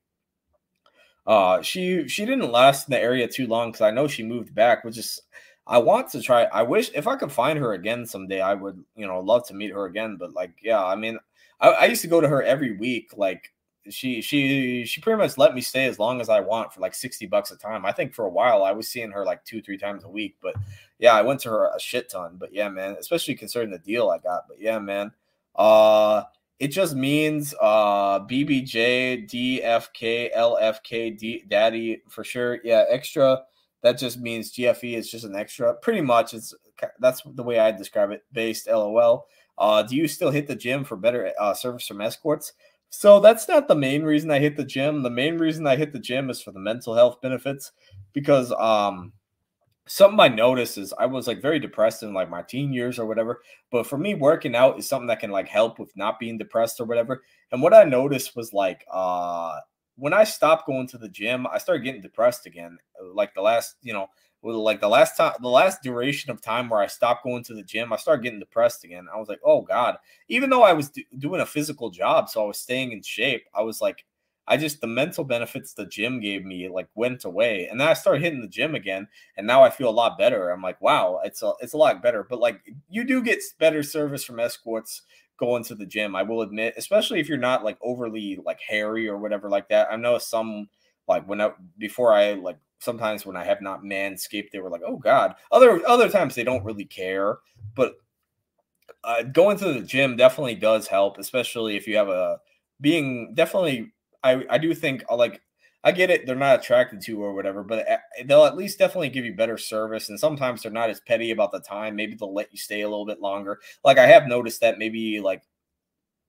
Uh, she she didn't last in the area too long because I know she moved back, which is I want to try. I wish if I could find her again someday, I would, you know, love to meet her again. But like, yeah, I mean, I, I used to go to her every week, like she she she pretty much let me stay as long as I want for like 60 bucks a time. I think for a while I was seeing her like two, three times a week. But yeah, I went to her a shit ton. But yeah, man, especially considering the deal I got. But yeah, man. Uh it just means uh BBJ, DFK, LFK, D, Daddy for sure. Yeah, extra. That just means GFE is just an extra. Pretty much it's that's the way I describe it. Based LOL. Uh, do you still hit the gym for better uh, service from escorts? So that's not the main reason I hit the gym. The main reason I hit the gym is for the mental health benefits because um something I noticed is I was like very depressed in like my teen years or whatever. But for me, working out is something that can like help with not being depressed or whatever. And what I noticed was like uh when I stopped going to the gym, I started getting depressed again. Like the last, you know, like the last time the last duration of time where i stopped going to the gym i started getting depressed again. I was like oh god. Even though i was do- doing a physical job so i was staying in shape i was like i just the mental benefits the gym gave me like went away. And then i started hitting the gym again and now i feel a lot better. I'm like wow it's a it's a lot better. But like you do get better service from escorts going to the gym i will admit especially if you're not like overly like hairy or whatever like that. I know some like when I before I like sometimes when I have not manscaped, they were like, "Oh God." Other other times they don't really care, but uh, going to the gym definitely does help, especially if you have a being definitely. I I do think uh, like I get it; they're not attracted to or whatever, but uh, they'll at least definitely give you better service. And sometimes they're not as petty about the time. Maybe they'll let you stay a little bit longer. Like I have noticed that maybe like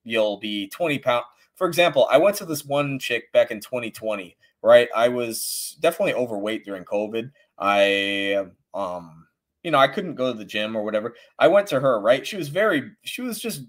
you'll be twenty pound. For example, I went to this one chick back in 2020 right? I was definitely overweight during COVID. I um you know, I couldn't go to the gym or whatever. I went to her, right? She was very she was just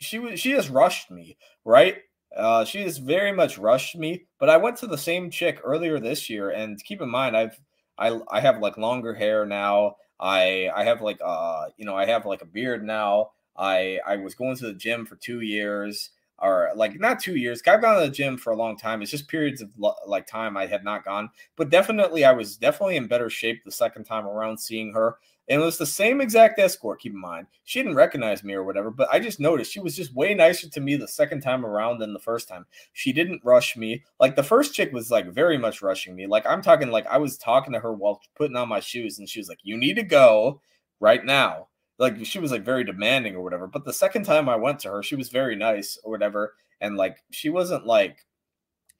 she was she just rushed me, right? Uh, she just very much rushed me. But I went to the same chick earlier this year, and keep in mind, I've I I have like longer hair now. I I have like uh you know I have like a beard now. I I was going to the gym for two years. Or like not two years. I've gone to the gym for a long time. It's just periods of like time I had not gone, but definitely I was definitely in better shape the second time around seeing her. And it was the same exact escort, keep in mind. She didn't recognize me or whatever, but I just noticed she was just way nicer to me the second time around than the first time. She didn't rush me. Like the first chick was like very much rushing me. Like I'm talking like I was talking to her while putting on my shoes, and she was like, You need to go right now like she was like very demanding or whatever. But the second time I went to her, she was very nice or whatever. And like she wasn't like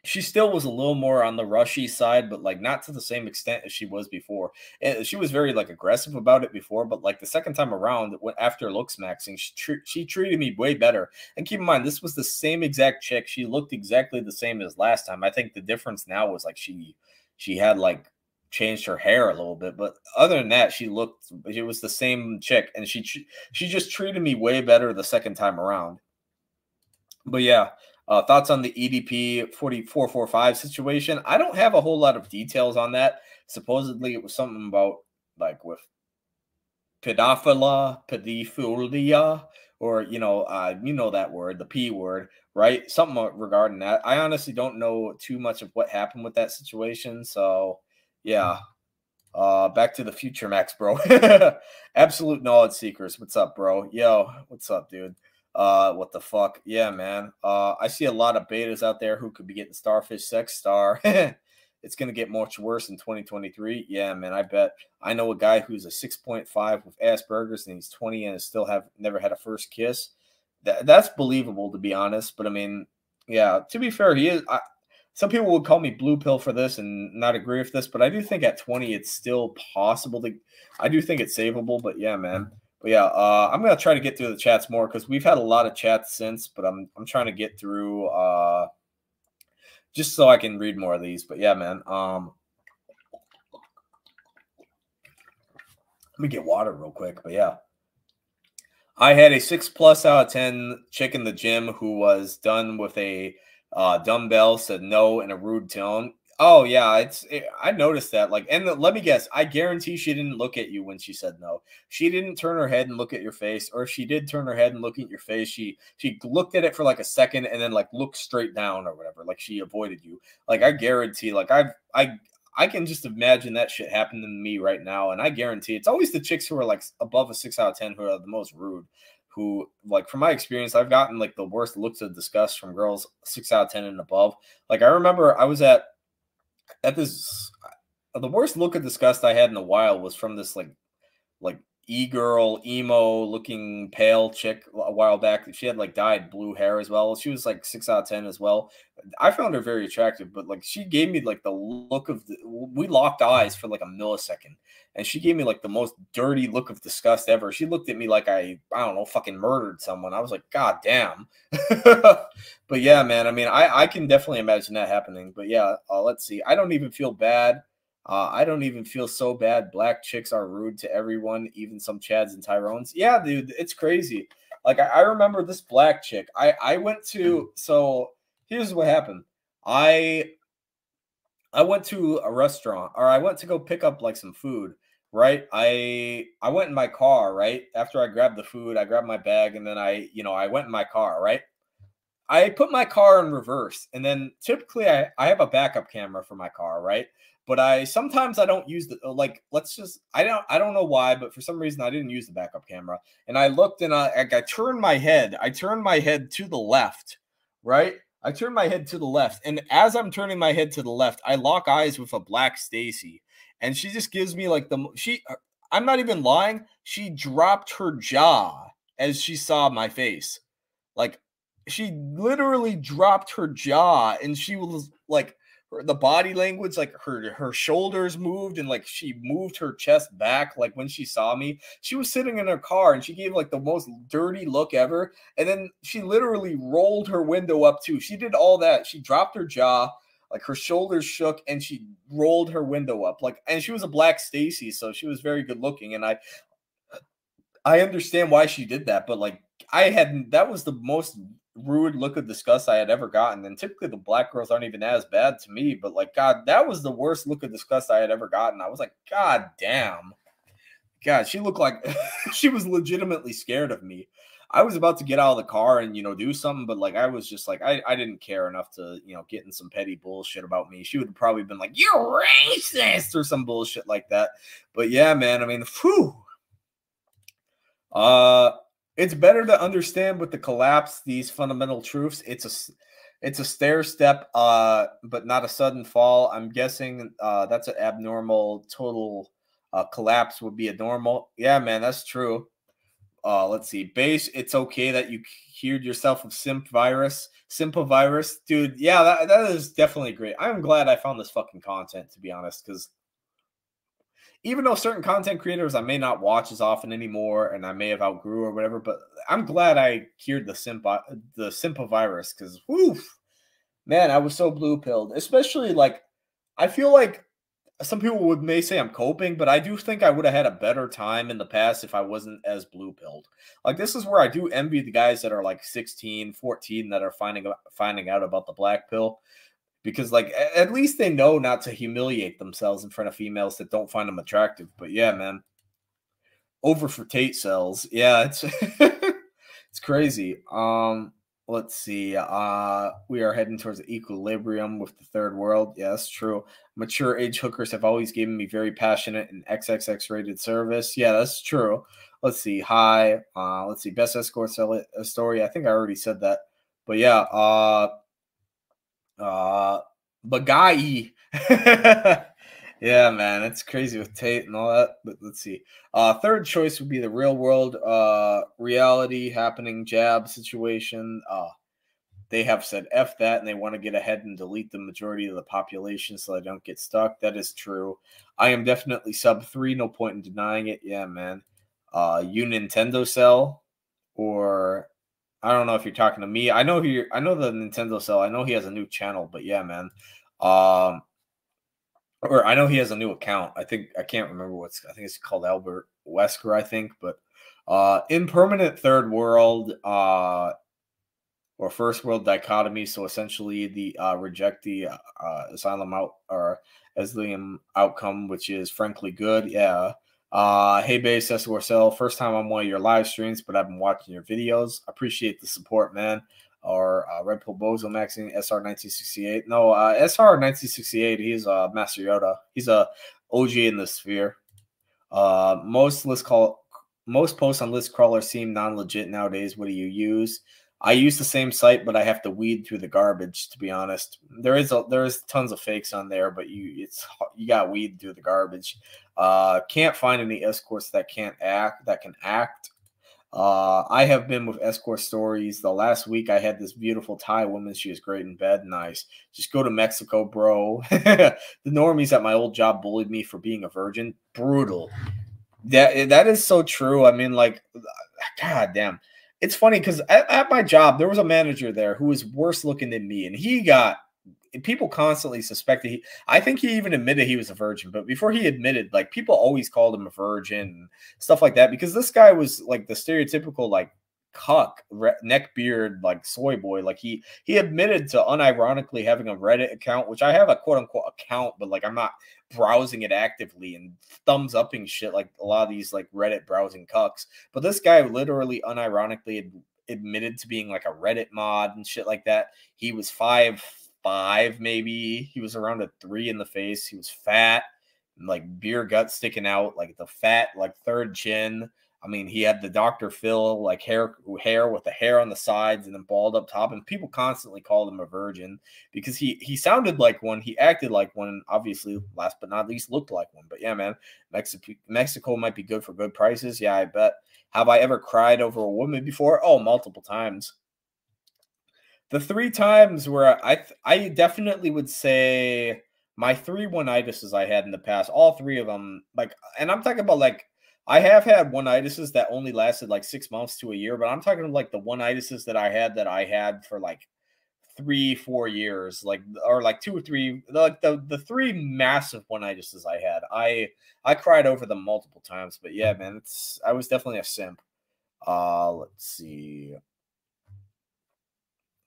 she still was a little more on the rushy side, but like not to the same extent as she was before. And she was very like aggressive about it before, but like the second time around, after looks maxing, she tr- she treated me way better. And keep in mind, this was the same exact chick. She looked exactly the same as last time. I think the difference now was like she she had like changed her hair a little bit, but other than that, she looked it was the same chick, and she she just treated me way better the second time around. But yeah, uh, thoughts on the EDP445 situation? I don't have a whole lot of details on that. Supposedly, it was something about like with pedophilia, pedophilia, or you know, uh, you know that word, the P word, right? Something regarding that. I honestly don't know too much of what happened with that situation, so yeah. Uh, back to the future, Max, bro. Absolute knowledge seekers. What's up, bro? Yo, what's up, dude? Uh, what the fuck? Yeah, man. Uh, I see a lot of betas out there who could be getting starfish sex star. it's gonna get much worse in 2023. Yeah, man. I bet. I know a guy who's a 6.5 with Asperger's and he's 20 and still have never had a first kiss. That that's believable to be honest. But I mean, yeah. To be fair, he is. I, some people would call me blue pill for this and not agree with this, but I do think at 20 it's still possible to I do think it's savable, but yeah, man. But yeah, uh, I'm gonna try to get through the chats more because we've had a lot of chats since, but I'm I'm trying to get through uh just so I can read more of these. But yeah, man. Um let me get water real quick, but yeah. I had a six plus out of ten chick in the gym who was done with a uh, dumbbell said no in a rude tone. Oh yeah, it's it, I noticed that. Like, and the, let me guess, I guarantee she didn't look at you when she said no. She didn't turn her head and look at your face, or if she did turn her head and look at your face, she she looked at it for like a second and then like looked straight down or whatever. Like she avoided you. Like I guarantee, like I've I I can just imagine that shit happening to me right now, and I guarantee it's always the chicks who are like above a six out of ten who are the most rude who like from my experience i've gotten like the worst looks of disgust from girls six out of ten and above. Like i remember i was at at this the worst look of disgust i had in a while was from this like like e-girl emo looking pale chick a while back. She had like dyed blue hair as well. She was like six out of ten as well. I found her very attractive but like she gave me like the look of the, we locked eyes for like a millisecond and she gave me like the most dirty look of disgust ever. She looked at me like i i don't know fucking murdered someone. I was like god damn. But yeah man i mean i i can definitely imagine that happening. But yeah uh, let's see. I don't even feel bad uh, I don't even feel so bad. Black chicks are rude to everyone, even some Chads and Tyrones. Yeah, dude, it's crazy. Like I, I remember this black chick. I I went to mm. so here's what happened. I I went to a restaurant or I went to go pick up like some food, right? I I went in my car, right? After I grabbed the food, I grabbed my bag and then I, you know, I went in my car, right? I put my car in reverse and then typically I, I have a backup camera for my car, right? But I sometimes I don't use the uh, like let's just I don't I don't know why, but for some reason I didn't use the backup camera. And I looked and I I turned my head. I turned my head to the left, right? I turned my head to the left. And as I'm turning my head to the left, I lock eyes with a black Stacy. And she just gives me like the she uh, I'm not even lying. She dropped her jaw as she saw my face. Like she literally dropped her jaw and she was like the body language like her her shoulders moved and like she moved her chest back like when she saw me. She was sitting in her car and she gave like the most dirty look ever and then she literally rolled her window up too. She did all that. She dropped her jaw like her shoulders shook and she rolled her window up like and she was a black stacy so she was very good looking and i i understand why she did that but like i had that was the most rude look of disgust I had ever gotten. And typically the black girls aren't even as bad to me, but like, God, that was the worst look of disgust I had ever gotten. I was like, God damn. God, she looked like she was legitimately scared of me. I was about to get out of the car and you know do something, but like I was just like I, I didn't care enough to you know get in some petty bullshit about me. She would have probably been like, "You're racist" or some bullshit like that. But yeah, man, I mean, whew. Uh, it's better to understand with the collapse these fundamental truths. It's a it's a stair step, uh, but not a sudden fall. I'm guessing uh, that's an abnormal total uh, collapse would be a normal. Yeah, man, that's true. Uh, let's see. Base, it's okay that you cured yourself of simp virus. Simple virus, dude. Yeah, that, that is definitely great. I'm glad I found this fucking content, to be honest, because even though certain content creators I may not watch as often anymore, and I may have outgrew or whatever, but I'm glad I cured the simp the simple virus because woof, man, I was so blue pilled. Especially like I feel like some people would may say I'm coping, but I do think I would have had a better time in the past if I wasn't as blue pilled. Like this is where I do envy the guys that are like 16, 14 that are finding finding out about the black pill because like at least they know not to humiliate themselves in front of females that don't find them attractive. But yeah, man. Over for Tate cells. Yeah, it's it's crazy. Um let's see. Uh, we are heading towards equilibrium with the third world. Yeah, that's true. Mature age hookers have always given me very passionate and XXX rated service. Yeah, that's true. Let's see. Hi. Uh, let's see. Best escort story. I think I already said that. But yeah. Uh, uh, Bagai. yeah, man, it's crazy with Tate and all that. But let's see. Uh, third choice would be the real world uh, reality happening jab situation. Uh, they have said F that and they want to get ahead and delete the majority of the population so they don't get stuck. That is true. I am definitely sub three, no point in denying it. Yeah, man. Uh you Nintendo Cell or I don't know if you're talking to me. I know he I know the Nintendo Cell. I know he has a new channel, but yeah, man. Um or I know he has a new account. I think I can't remember what's I think it's called Albert Wesker, I think, but uh impermanent third world uh or first world dichotomy. So essentially the uh reject the uh asylum out or asylum outcome, which is frankly good. Yeah. Uh, hey, Base, that's Warcel. First time on one of your live streams, but I've been watching your videos. Appreciate the support, man or uh, Red Pill Bozo Maxing SR 1968. No, uh, SR 1968. He's uh, Master Yoda. He's a OG in the sphere. Uh, most list call most posts on list crawler seem non legit nowadays. What do you use? I use the same site, but I have to weed through the garbage. To be honest, there is a, there is tons of fakes on there, but you it's you got weed through the garbage. Uh, can't find any escorts that can't act that can act uh, I have been with escort stories. The last week I had this beautiful Thai woman. She is great in bed. Nice. Just go to Mexico, bro. the normies at my old job bullied me for being a virgin. Brutal. That that is so true. I mean, like, god damn. It's funny because at, at my job there was a manager there who was worse looking than me, and he got people constantly suspected he I think he even admitted he was a virgin, but before he admitted, like people always called him a virgin and stuff like that because this guy was like the stereotypical like cuck neck beard like soy boy like he he admitted to unironically having a reddit account which i have a quote unquote account but like i'm not browsing it actively and thumbs upping shit like a lot of these like reddit browsing cucks but this guy literally unironically ad- admitted to being like a reddit mod and shit like that he was five five, maybe. He was around a three in the face. He was fat, like beer gut sticking out, like the fat, like third chin. I mean, he had the Dr. Phil like hair hair with the hair on the sides and then bald up top, and people constantly called him a virgin because he he sounded like one, he acted like one, obviously, last but not least, looked like one. But yeah, man, Mexico Mexico might be good for good prices. Yeah, I bet. Have I ever cried over a woman before? Oh, multiple times the three times where I I definitely would say my three one-itises I had in the past, all three of them, like, and I'm talking about like I have had one-itises that only lasted like six months to a year, but I'm talking like the one-itises that I had that I had for like three, four years, like or like two or three, like the the three massive one-itises I had. I I cried over them multiple times, but yeah, man, it's I was definitely a simp. Uh, let's see.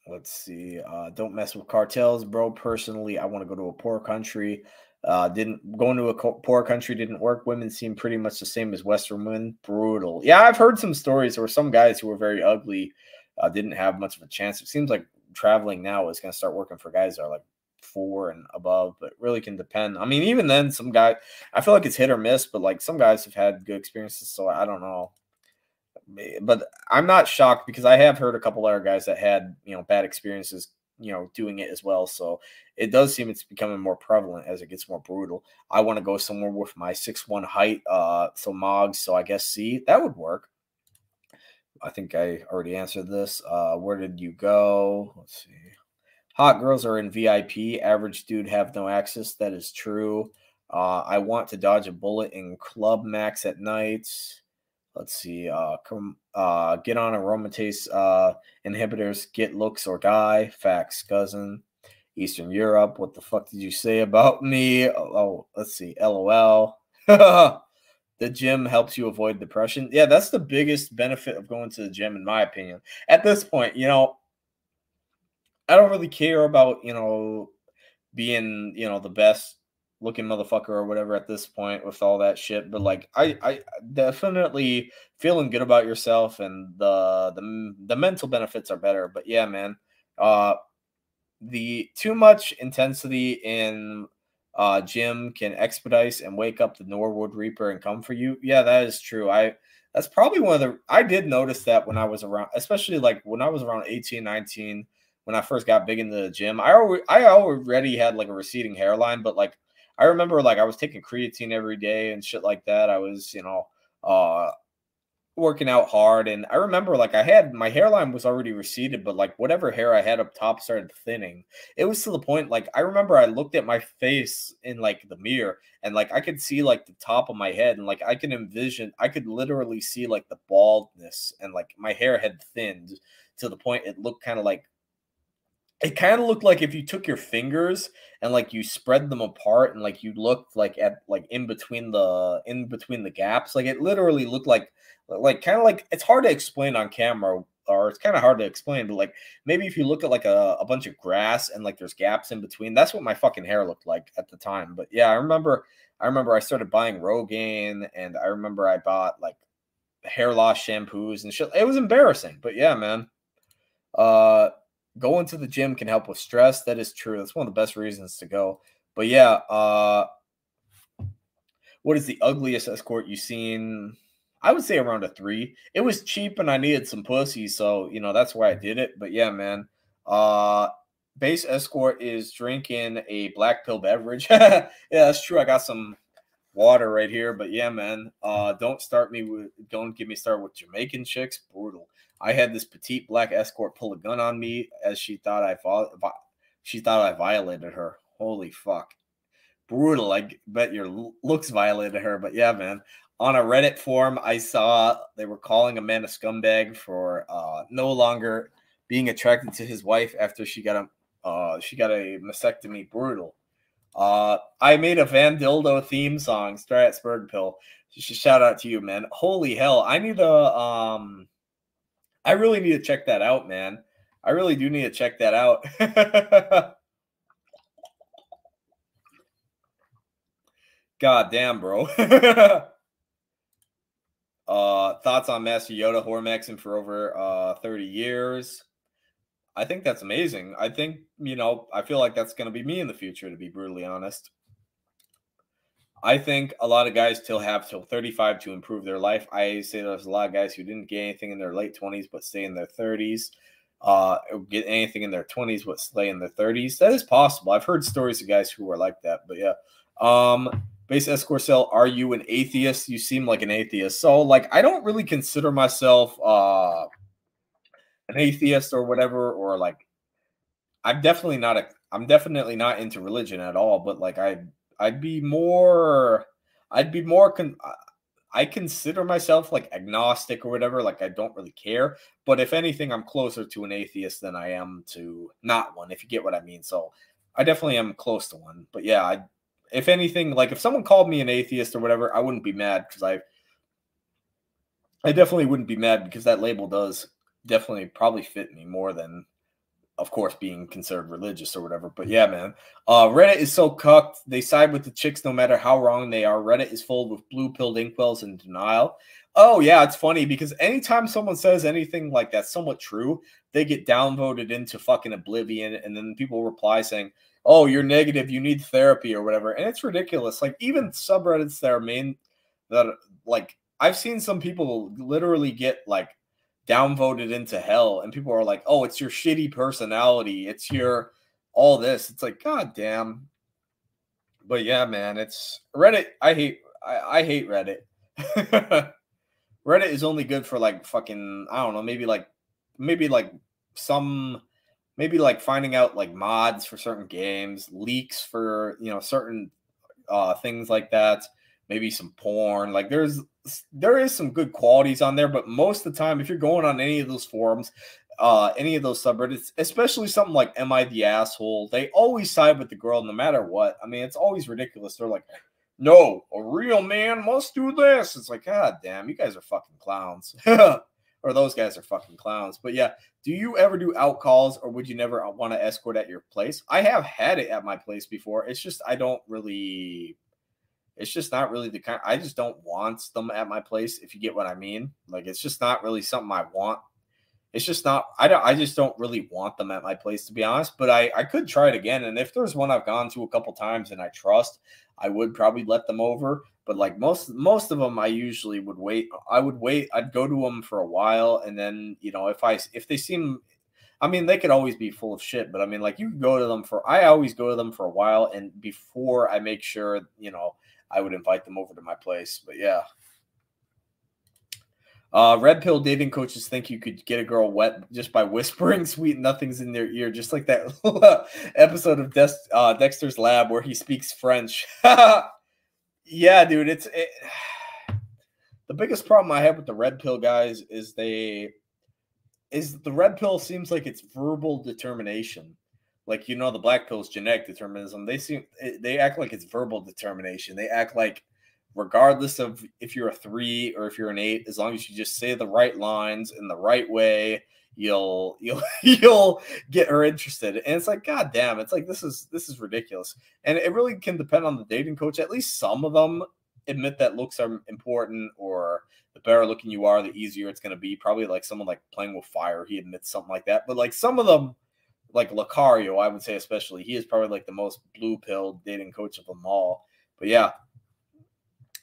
let's see. Uh, don't mess with cartels, bro. Personally, I want to go to a poor country. Uh, didn't going to a poor country didn't work. Women seem pretty much the same as Western women. Brutal. Yeah, I've heard some stories. Were some guys who were very ugly, uh, didn't have much of a chance. It seems like traveling now is going to start working for guys that are like four and above, but really can depend. I mean, even then, some guy I feel like it's hit or miss, but like some guys have had good experiences. So I don't know. But I'm not shocked because I have heard a couple other guys that had, you know, bad experiences you know doing it as well so it does seem it's becoming more prevalent as it gets more brutal. I want to go somewhere with my six one height uh so mogs so i guess c that would work. I think i already answered this uh where did you go? Let's see. Hot girls are in vip average dude have no access that is true. Uh i want to dodge a bullet in club max at nights let's see, uh, come, uh, get on aromatase uh, inhibitors, get looks or die, facts, cousin. Eastern Europe, what the fuck did you say about me? Oh, oh let's see, LOL. the gym helps you avoid depression. Yeah, that's the biggest benefit of going to the gym, in my opinion. At this point, you know, I don't really care about, you know, being, you know, the best looking motherfucker or whatever at this point with all that shit. But like, I, I definitely feeling good about yourself and the the the mental benefits are better. But yeah, man, uh, the too much intensity in uh gym can expedite and wake up the Norwood Reaper and come for you. Yeah, that is true. I that's probably one of the I did notice that when I was around, especially like when I was around 18, 19 when I first got big into the gym. I already, I already had like a receding hairline, but like I remember like I was taking creatine every day and shit like that. I was, you know, uh working out hard and I remember like I had my hairline was already receded but like whatever hair I had up top started thinning. It was to the point like I remember I looked at my face in like the mirror and like I could see like the top of my head and like I could envision I could literally see like the baldness and like my hair had thinned to the point it looked kind of like it kind of looked like if you took your fingers and like you spread them apart and like you looked like at like in between the in between the gaps like it literally looked like like kind of like it's hard to explain on camera or it's kind of hard to explain but like maybe if you look at like a, a bunch of grass and like there's gaps in between that's what my fucking hair looked like at the time but yeah i remember i remember i started buying rogaine and i remember i bought like hair loss shampoos and shit it was embarrassing but yeah man. Uh going to the gym can help with stress. That is true. That's one of the best reasons to go. But yeah, uh, what is the ugliest escort you've seen? I would say around a three. It was cheap and I needed some pussy, so you know that's why I did it. But yeah, man. Uh base escort is drinking a black pill beverage. yeah, that's true. I got some water right here. But yeah, man. Uh don't start me with don't get me started with Jamaican chicks. Brutal. I had this petite black escort pull a gun on me as she thought I she thought I violated her. Holy fuck. Brutal. I bet your looks violated her, but yeah, man. On a Reddit forum, I saw they were calling a man a scumbag for uh, no longer being attracted to his wife after she got a uh, she got a mastectomy. Brutal. Uh, I made a Van Dildo theme song, Strasburg Pill. Shout out to you, man. Holy hell. I need a um I really need to check that out, man. I really do need to check that out. God damn, bro. uh, thoughts on Master Yoda Hormaxing for over uh, 30 years. I think that's amazing. I think, you know, I feel like that's going to be me in the future, to be brutally honest. I think a lot of guys still have till 35 to improve their life. I say there's a lot of guys who didn't get anything in their late 20s but stay in their 30s. Uh, get anything in their 20s but stay in their 30s. That is possible. I've heard stories of guys who are like that. But yeah. Um, Base Escorcel, are you an atheist? You seem like an atheist. So like I don't really consider myself uh an atheist or whatever, or like I'm definitely not a I'm definitely not into religion at all, but like I I'd be more I'd be more con- I consider myself like agnostic or whatever, like I don't really care. But if anything, I'm closer to an atheist than I am to not one, if you get what I mean. So I definitely am close to one. But yeah, I if anything, like if someone called me an atheist or whatever, I wouldn't be mad because I I definitely wouldn't be mad because that label does definitely probably fit me more than of course, being considered religious or whatever. But yeah, man, uh, Reddit is so cucked. They side with the chicks no matter how wrong they are. Reddit is full with blue pilled incels and denial. Oh yeah, it's funny because anytime someone says anything like that's somewhat true, they get downvoted into fucking oblivion, and then people reply saying, "Oh, you're negative. You need therapy or whatever," and it's ridiculous. Like even subreddits that are main that are, like I've seen some people literally get like downvoted into hell, and people are like, "Oh, it's your shitty personality. It's your all this." It's like, god damn. But yeah, man, it's Reddit. I hate. I, I hate Reddit. Reddit is only good for like fucking. I don't know. Maybe like maybe like some maybe like finding out like mods for certain games, leaks for you know certain uh things like that maybe some porn. Like there's there is some good qualities on there, but most of the time, if you're going on any of those forums, uh, any of those subreddits, especially something like "Am I the asshole?" They always side with the girl, no matter what. I mean, it's always ridiculous. They're like, "No, a real man must do this." It's like, God damn, you guys are fucking clowns, or those guys are fucking clowns. But yeah, do you ever do out calls, or would you never want to escort at your place? I have had it at my place before. It's just I don't really it's just not really the kind I just don't want them at my place if you get what I mean. Like it's just not really something I want. It's just not I don't I just don't really want them at my place to be honest, but I I could try it again and if there's one I've gone to a couple times and I trust, I would probably let them over, but like most most of them I usually would wait I would wait I'd go to them for a while and then, you know, if I if they seem I mean, they could always be full of shit, but I mean, like you go to them for. I always go to them for a while, and before I make sure, you know, I would invite them over to my place. But yeah. Uh, red pill dating coaches think you could get a girl wet just by whispering sweet nothings in their ear, just like that episode of Des- uh, Dexter's Lab where he speaks French. yeah, dude, it's it, the biggest problem I have with the red pill guys is they is the red pill seems like it's verbal determination like you know the black pill's genetic determinism. They seem eh, they act like it's verbal determination. They act like regardless of if you're a three or if you're an eight as long as you just say the right lines in the right way you'll you'll you'll get her interested. And it's like god damn it's like this is this is ridiculous. And it really can depend on the dating coach. At least some of them admit that looks are important or the better looking you are the easier it's going to be. Probably like someone like playing with fire he admits something like that. But like some of them like Lucario, I would say especially, he is probably like the most blue pill dating coach of them all. But yeah,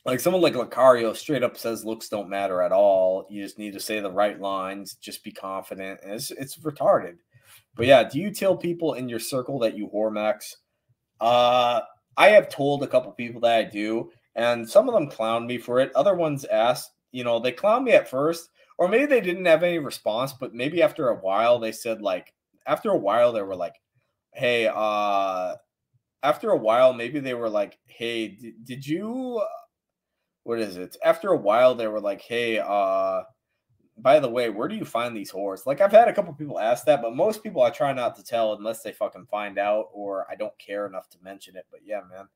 like someone like Lucario straight up says looks don't matter at all. You just need to say the right lines, just be confident. And it's it's retarded. But yeah, do you tell people in your circle that you whore max? Uh I have told a couple people that I do, and some of them clown me for it. Other ones asked, you know, they clown me at first, or maybe they didn't have any response, but maybe after a while they said like, after a while they were like, "Hey, uh after a while maybe they were like, "Hey, did, did you what is it? After a while they were like, "Hey, uh by the way, where do you find these whores?" Like I've had a couple people ask that, but most people I try not to tell unless they fucking find out or I don't care enough to mention it. But yeah, man.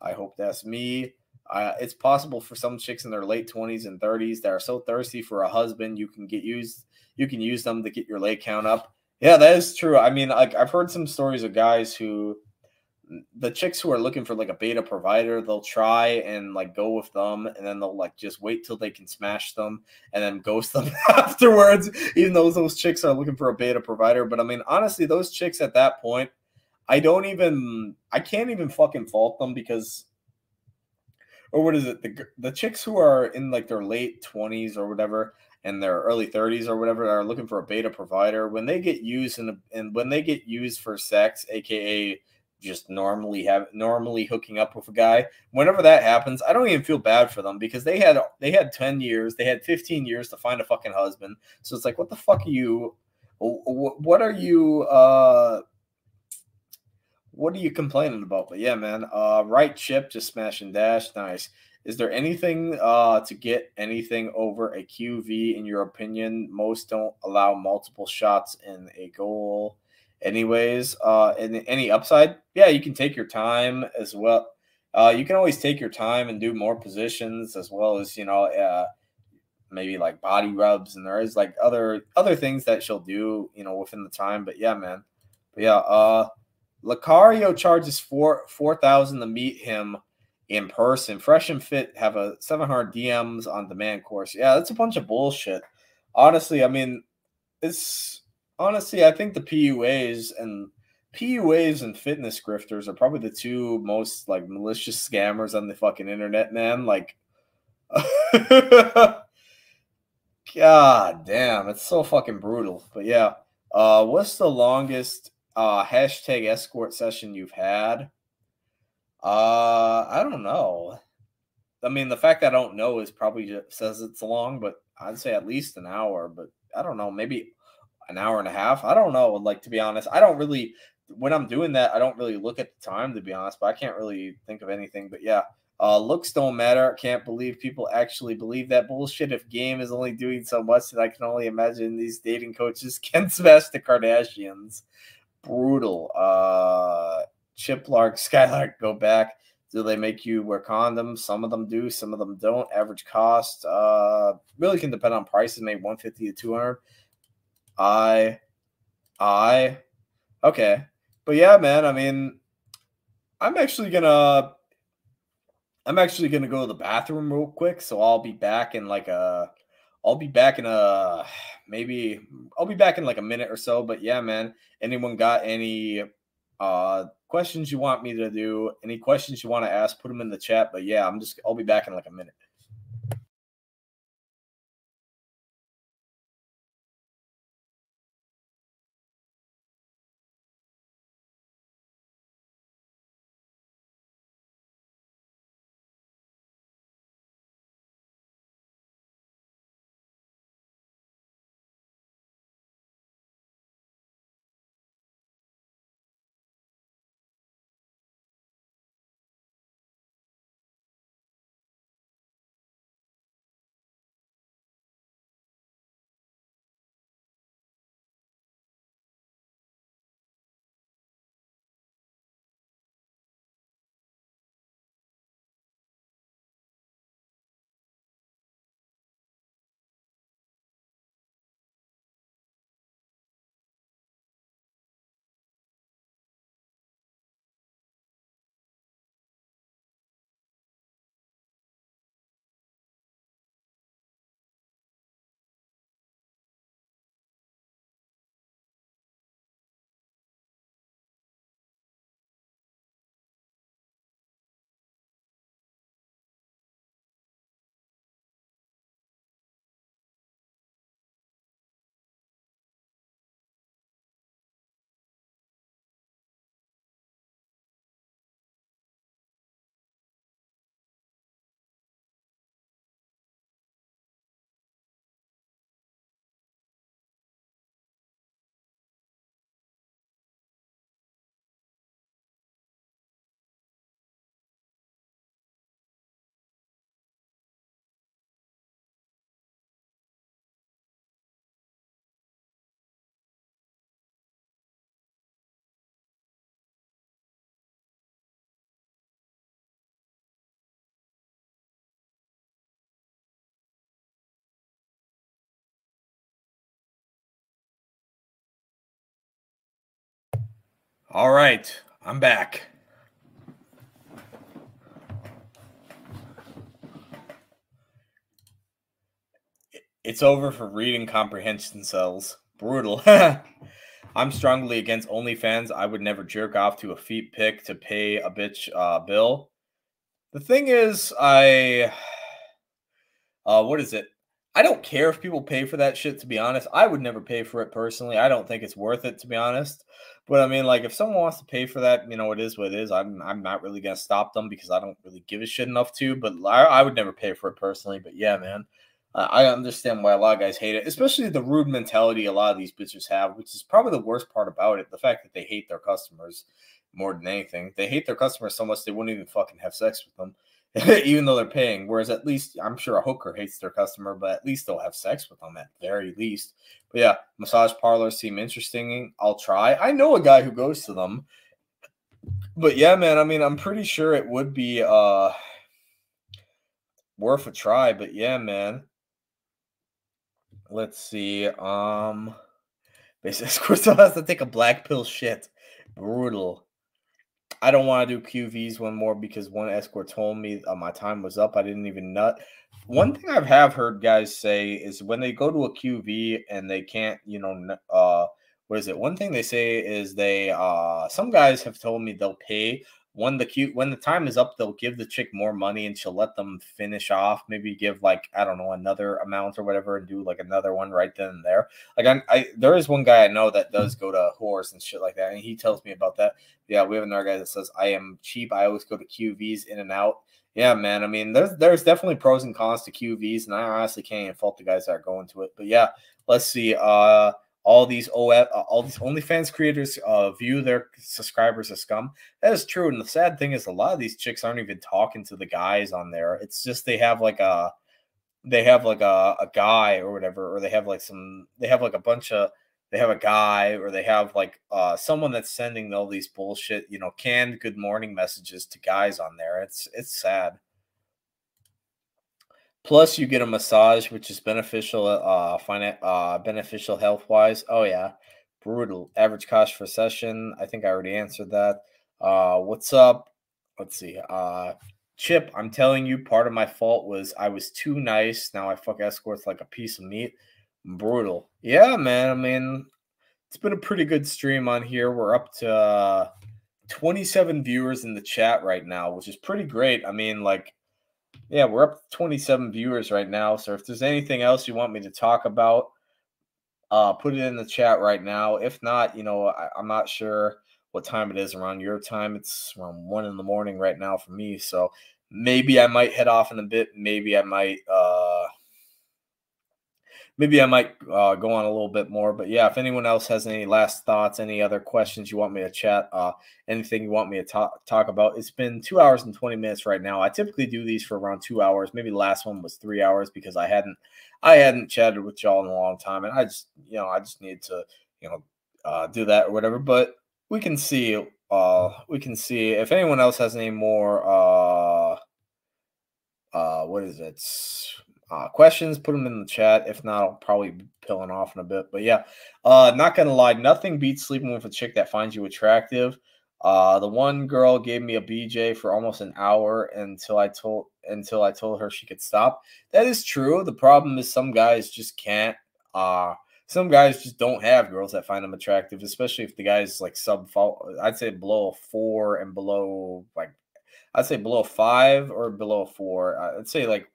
I hope that's me. Uh, it's possible for some chicks in their late 20s and 30s that are so thirsty for a husband, you can get used, you can use them to get your leg count up. Yeah, that is true. I mean, like I've heard some stories of guys who the chicks who are looking for like a beta provider, they'll try and like go with them and then they'll like just wait till they can smash them and then ghost them afterwards, even though those chicks are looking for a beta provider. But I mean, honestly, those chicks at that point, I don't even I can't even fucking fault them because or what is it? The the chicks who are in like their late 20s or whatever, in their early 30s or whatever are looking for a beta provider when they get used and and when they get used for sex aka just normally have normally hooking up with a guy whenever that happens i don't even feel bad for them because they had they had 10 years they had 15 years to find a fucking husband. So it's like what the fuck are you what are you uh what are you complaining about? But yeah man uh right chip just smashing dash nice is there anything uh, to get anything over a QV in your opinion? Most don't allow multiple shots in a goal. Anyways, uh, and any upside? Yeah, you can take your time as well. Uh, you can always take your time and do more positions as well as you know, uh, maybe like body rubs, and there is like other other things that she'll do, you know, within the time. But yeah, man, But yeah, uh, Lucario charges four four thousand to meet him in person. Fresh and Fit have a 700 DMs on demand course. Yeah, that's a bunch of bullshit. Honestly, I mean, it's honestly, I think the PUAs and PUAs and fitness grifters are probably the two most like malicious scammers on the fucking internet, man. Like, God damn, it's so fucking brutal. But yeah, uh, what's the longest uh hashtag escort session you've had? Uh, I don't know. I mean, the fact I don't know is probably just says it's long, but I'd say at least an hour. But I don't know, maybe an hour and a half. I don't know. Like to be honest, I don't really when I'm doing that, I don't really look at the time to be honest. But I can't really think of anything. But yeah, uh, looks don't matter. Can't believe people actually believe that bullshit. If game is only doing so much, that I can only imagine these dating coaches can smash the Kardashians. Brutal. Uh, Chiplark, Skylark go back. Do they make you wear condoms? Some of them do, some of them don't. Average cost, uh, really can depend on prices, maybe 150 to 200. I, I, okay. But yeah, man, I mean, I'm actually gonna, I'm actually gonna go to the bathroom real quick. So I'll be back in like a, I'll be back in a, maybe, I'll be back in like a minute or so. But yeah, man, anyone got any, uh, questions you want me to do, any questions you want to ask, put them in the chat. But yeah, I'm just I'll be back in like a minute. All right, I'm back. It's over for reading comprehension cells. Brutal. I'm strongly against OnlyFans. I would never jerk off to a feet pic to pay a bitch uh, bill. The thing is, I. Uh, what is it? I don't care if people pay for that shit, to be honest. I would never pay for it personally. I don't think it's worth it, to be honest. But I mean, like, if someone wants to pay for that, you know, it is what it is. I'm I'm not really gonna stop them because I don't really give a shit enough to. But I, I would never pay for it personally. But yeah, man, I understand why a lot of guys hate it, especially the rude mentality a lot of these bitches have, which is probably the worst part about it. The fact that they hate their customers more than anything. They hate their customers so much they wouldn't even fucking have sex with them. even though they're paying. Whereas at least I'm sure a hooker hates their customer, but at least they'll have sex with them at very least. But yeah, massage parlors seem interesting. I'll try. I know a guy who goes to them. But yeah, man, I mean, I'm pretty sure it would be uh worth a try. But yeah, man. Let's see. Um basically course has to take a black pill shit. brutal. I don't want to do QVs one more because one escort told me uh, my time was up. I didn't even nut. One thing I have heard guys say is when they go to a QV and they can't, you know, uh, what is it? One thing they say is they, uh, some guys have told me they'll pay when the cute when the time is up, they'll give the chick more money and she'll let them finish off. Maybe give like I don't know another amount or whatever, and do like another one right then and there. Like I, I there is one guy I know that does go to whores and shit like that, and he tells me about that. Yeah, we have another guy that says I am cheap. I always go to QVs in and out. Yeah, man. I mean, there's there's definitely pros and cons to QVs, and I honestly can't even fault the guys that are going to it. But yeah, let's see. Uh all these OF, uh, all these OnlyFans creators uh, view their subscribers as scum. That is true, and the sad thing is, a lot of these chicks aren't even talking to the guys on there. It's just they have like a, they have like a, a guy or whatever, or they have like some, they have like a bunch of, they have a guy, or they have like uh, someone that's sending all these bullshit, you know, canned good morning messages to guys on there. It's it's sad. Plus, you get a massage, which is beneficial, uh, finan- uh, beneficial health wise. Oh yeah, brutal. Average cost for session. I think I already answered that. Uh, what's up? Let's see. Uh, Chip, I'm telling you, part of my fault was I was too nice. Now I fuck escorts like a piece of meat. Brutal. Yeah, man. I mean, it's been a pretty good stream on here. We're up to uh, 27 viewers in the chat right now, which is pretty great. I mean, like yeah, we're up 27 viewers right now. So if there's anything else you want me to talk about, uh, put it in the chat right now. If not, you know, I, I'm not sure what time it is around your time. It's around one in the morning right now for me. So maybe I might head off in a bit. Maybe I might uh maybe I might uh, go on a little bit more. But yeah, if anyone else has any last thoughts, any other questions you want me to chat, uh, anything you want me to talk talk about, it's been two hours and twenty minutes right now. I typically do these for around two hours. Maybe the last one was three hours because I hadn't I hadn't chatted with y'all in a long time, and I just you know I just need to you know uh, do that or whatever. But we can see. Uh, we can see if anyone else has any more. Uh, uh, what is it? Uh, questions, put them in the chat. If not, I'll probably be peeling off in a bit. But yeah, uh, not gonna lie, nothing beats sleeping with a chick that finds you attractive. Uh, the one girl gave me a BJ for almost an hour until I told until I told her she could stop. That is true. The problem is some guys just can't. Uh, some guys just don't have girls that find them attractive, especially if the guy's like sub. I'd say below a four and below like, I'd say below five or below four. I'd say like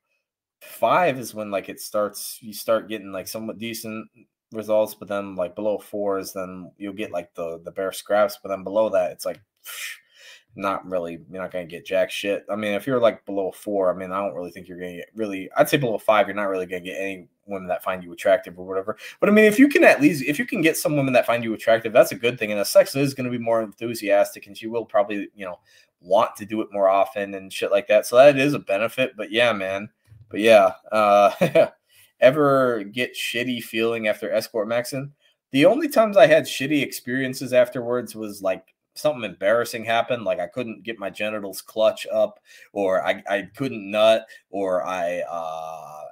five is when like it starts you start getting like somewhat decent results but then like below fours then you'll get like the the bare scraps but then below that it's like not really you're not gonna get jack shit. I mean if you're like below four i mean i don't really think you're gonna get really i'd say below five you're not really gonna get any women that find you attractive or whatever. But i mean if you can at least if you can get some women that find you attractive that's a good thing and the sex is going to be more enthusiastic and she will probably you know want to do it more often and shit like that. So that is a benefit but yeah man but yeah, uh, ever get shitty feeling after escort maxing? The only times I had shitty experiences afterwards was like something embarrassing happened, like I couldn't get my genitals clutch up, or I, I couldn't nut, or I uh,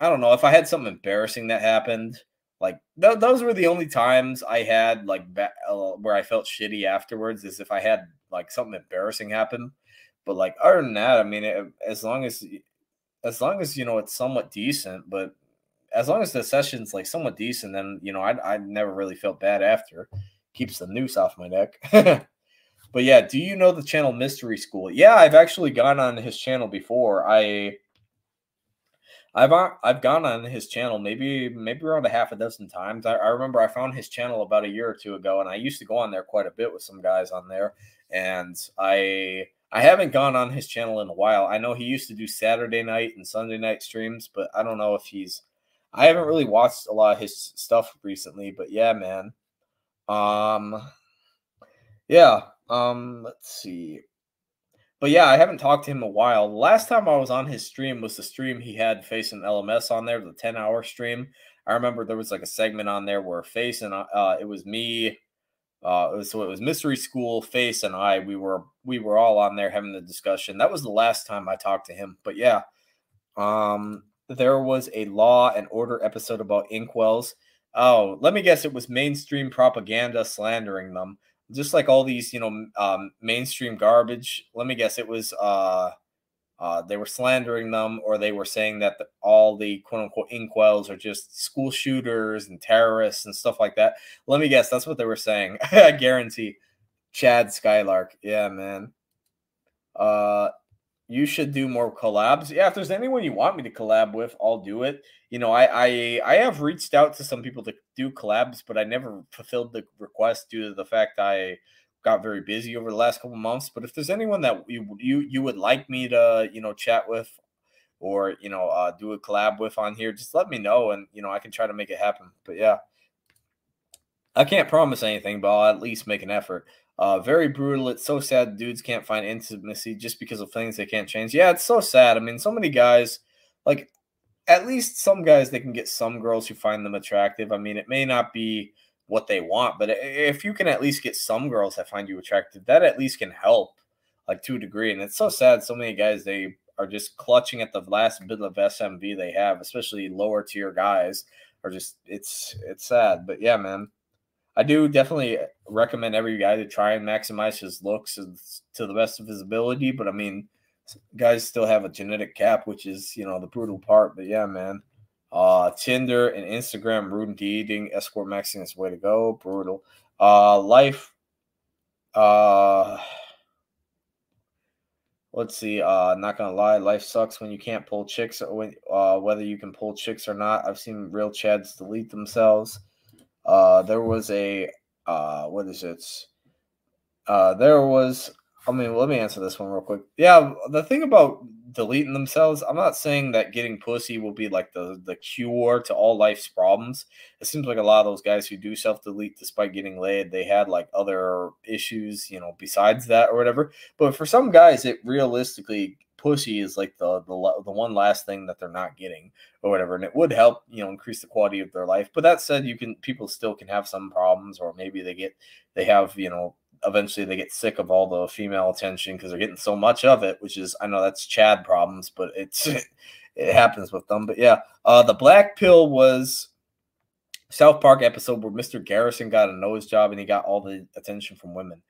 I don't know if I had something embarrassing that happened. Like th- those were the only times I had like ba- uh, where I felt shitty afterwards. Is if I had like something embarrassing happen. But like other than that, I mean, it, as long as as long as you know it's somewhat decent, but as long as the session's like somewhat decent, then you know I I never really felt bad after. Keeps the noose off my neck. but yeah, do you know the channel Mystery School? Yeah, I've actually gone on his channel before. I I've uh, I've gone on his channel maybe maybe around a half a dozen times. I, I, remember I found his channel about a year or two ago, and I used to go on there quite a bit with some guys on there. And I I haven't gone on his channel in a while. I know he used to do Saturday night and Sunday night streams, but I don't know if he's. I haven't really watched a lot of his stuff recently, but yeah, man. Um, yeah. Um, let's see. But yeah, I haven't talked to him a while. Last time I was on his stream was the stream he had facing LMS on there, the 10 hour stream. I remember there was like a segment on there where Face and uh, it was me, uh, so it was Mystery School, Face, and I. We were we were all on there having the discussion. That was the last time I talked to him. But yeah, um, there was a Law and Order episode about incels. Oh, let me guess, it was mainstream propaganda slandering them. just like all these, you know, um, mainstream garbage. Let me guess, it was uh, uh, they were slandering them, or they were saying that the, all the quote unquote incels are just school shooters and terrorists and stuff like that. Let me guess, that's what they were saying. I guarantee. Chad Skylark, yeah, man. Uh, you should do more collabs. Yeah, if there's anyone you want me to collab with, I'll do it. You know, I I I have reached out to some people to do collabs, but I never fulfilled the request due to the fact I got very busy over the last couple months. But if there's anyone that you you you would like me to you know chat with, or you know uh, do a collab with on here, just let me know, and you know I can try to make it happen. But yeah, I can't promise anything, but I'll at least make an effort. Uh, very brutal. It's so sad dudes can't find intimacy just because of things they can't change. Yeah, it's so sad. I mean, so many guys, like at least some guys, they can get some girls who find them attractive. I mean, it may not be what they want, but if you can at least get some girls that find you attractive, that at least can help, like to a degree. And it's so sad. So many guys, they are just clutching at the last bit of SMV they have, especially lower tier guys. Are just it's it's sad, but yeah, man. I do definitely recommend every guy to try and maximize his looks to the best of his ability. But I mean, guys still have a genetic cap, which is you know the brutal part. But yeah, man. Uh, Tinder and Instagram rude dating, escort maxing is way to go. Brutal. Uh, life. Uh, let's see. Uh, not gonna lie, life sucks when you can't pull chicks. When uh, whether you can pull chicks or not, I've seen real chads delete themselves. Uh, there was a uh, what is it? Uh, there was. I mean, let me answer this one real quick. Yeah, the thing about deleting themselves, I'm not saying that getting pussy will be like the the cure to all life's problems. It seems like a lot of those guys who do self delete despite getting laid, they had like other issues, you know, besides that or whatever. But for some guys, it realistically pussy is like the the the one last thing that they're not getting or whatever, and it would help you know increase the quality of their life. But that said, you can people still can have some problems, or maybe they get they have you know eventually they get sick of all the female attention because they're getting so much of it, which is I know that's Chad problems, but it's it happens with them. But yeah, uh, the black pill was South Park episode where Mr. Garrison got a nose job and he got all the attention from women.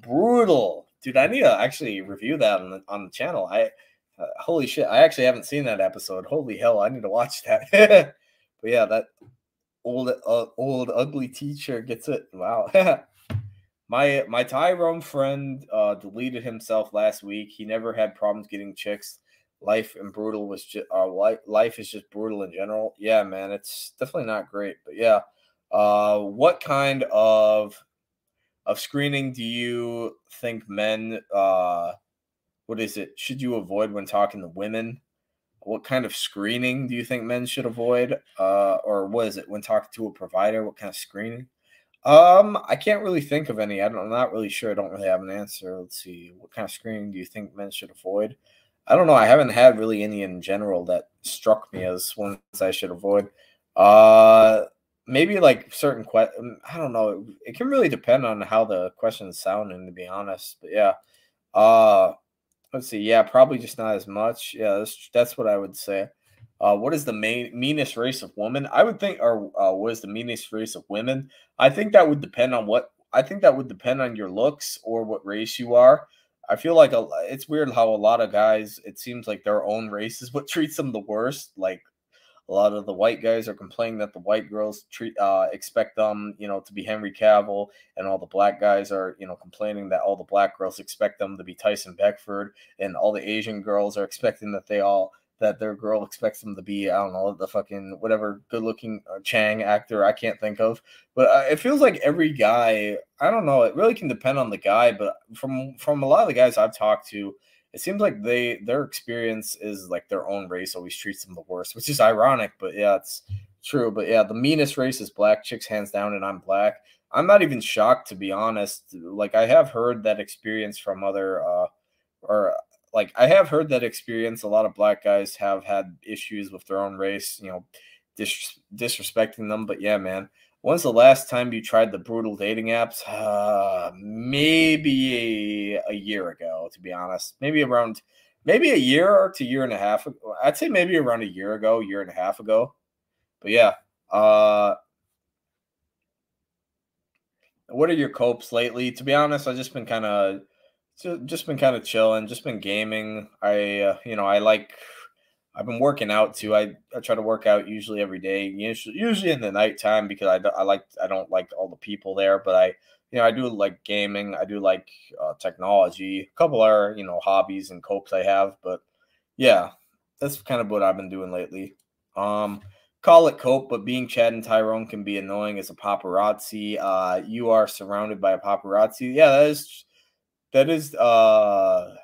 Brutal dude. I need to actually review that on the on the channel. I uh, holy shit, I actually haven't seen that episode. Holy hell, I need to watch that. but yeah, that old uh, old ugly teacher gets it. Wow. my my Tyrone friend uh, deleted himself last week. He never had problems getting chicks. Life and brutal was just uh, life, life is just brutal in general. Yeah, man, it's definitely not great. But yeah, uh, what kind of of screening do you think men uh what is it should you avoid when talking to women what kind of screening do you think men should avoid uh or what is it when talking to a provider what kind of screening um i can't really think of any I am not really sure i don't really have an answer let's see what kind of screening do you think men should avoid i don't know i haven't had really any in general that struck me as ones i should avoid uh maybe like certain questions. Um, I don't know. It can really depend on how the questions sound, and to be honest, but yeah. Uh, let's see. Yeah, probably just not as much. Yeah, that's that's what I would say. Uh, what is the main meanest race of women? I would think, or uh, what is the meanest race of women? I think that would depend on what. I think that would depend on your looks or what race you are. I feel like a, it's weird how a lot of guys, it seems like their own race is what treats them the worst. Like a lot of the white guys are complaining that the white girls treat uh, expect them, you know, to be Henry Cavill, and all the black guys are, you know, complaining that all the black girls expect them to be Tyson Beckford, and all the Asian girls are expecting that they all that their girl expects them to be, I don't know, the fucking whatever good looking uh, Chang actor I can't think of. But uh, it feels like every guy, I don't know, it really can depend on the guy. But from from a lot of the guys I've talked to, it seems like they their experience is like their own race always treats them the worst, which is ironic, but yeah, it's true. But yeah, the meanest race is black chicks hands down, and I'm black. I'm not even shocked to be honest. Like I have heard that experience from other uh or like I have heard that experience. A lot of black guys have had issues with their own race, you know, dis- disrespecting them. But yeah, man, When's the last time you tried the brutal dating apps? Uh, maybe a, a year ago, to be honest. Maybe around, maybe a year or to year and a half. I'd say maybe around a year ago, year and a half ago. But yeah, uh, what are your copes lately? To be honest, I've just been kind of just been kind of chilling, just been gaming. I uh, you know, I like I've been working out too. I, I try to work out usually every day, usually, usually in the nighttime because I, I like I don't like all the people there, but I you know I do like gaming. I do like uh, technology. A couple are you know hobbies and copes I have, but yeah, that's kind of what I've been doing lately. Um, call it cope, but being Chad and Tyrone can be annoying as a paparazzi. Uh, you are surrounded by a paparazzi. Yeah, that is that is uh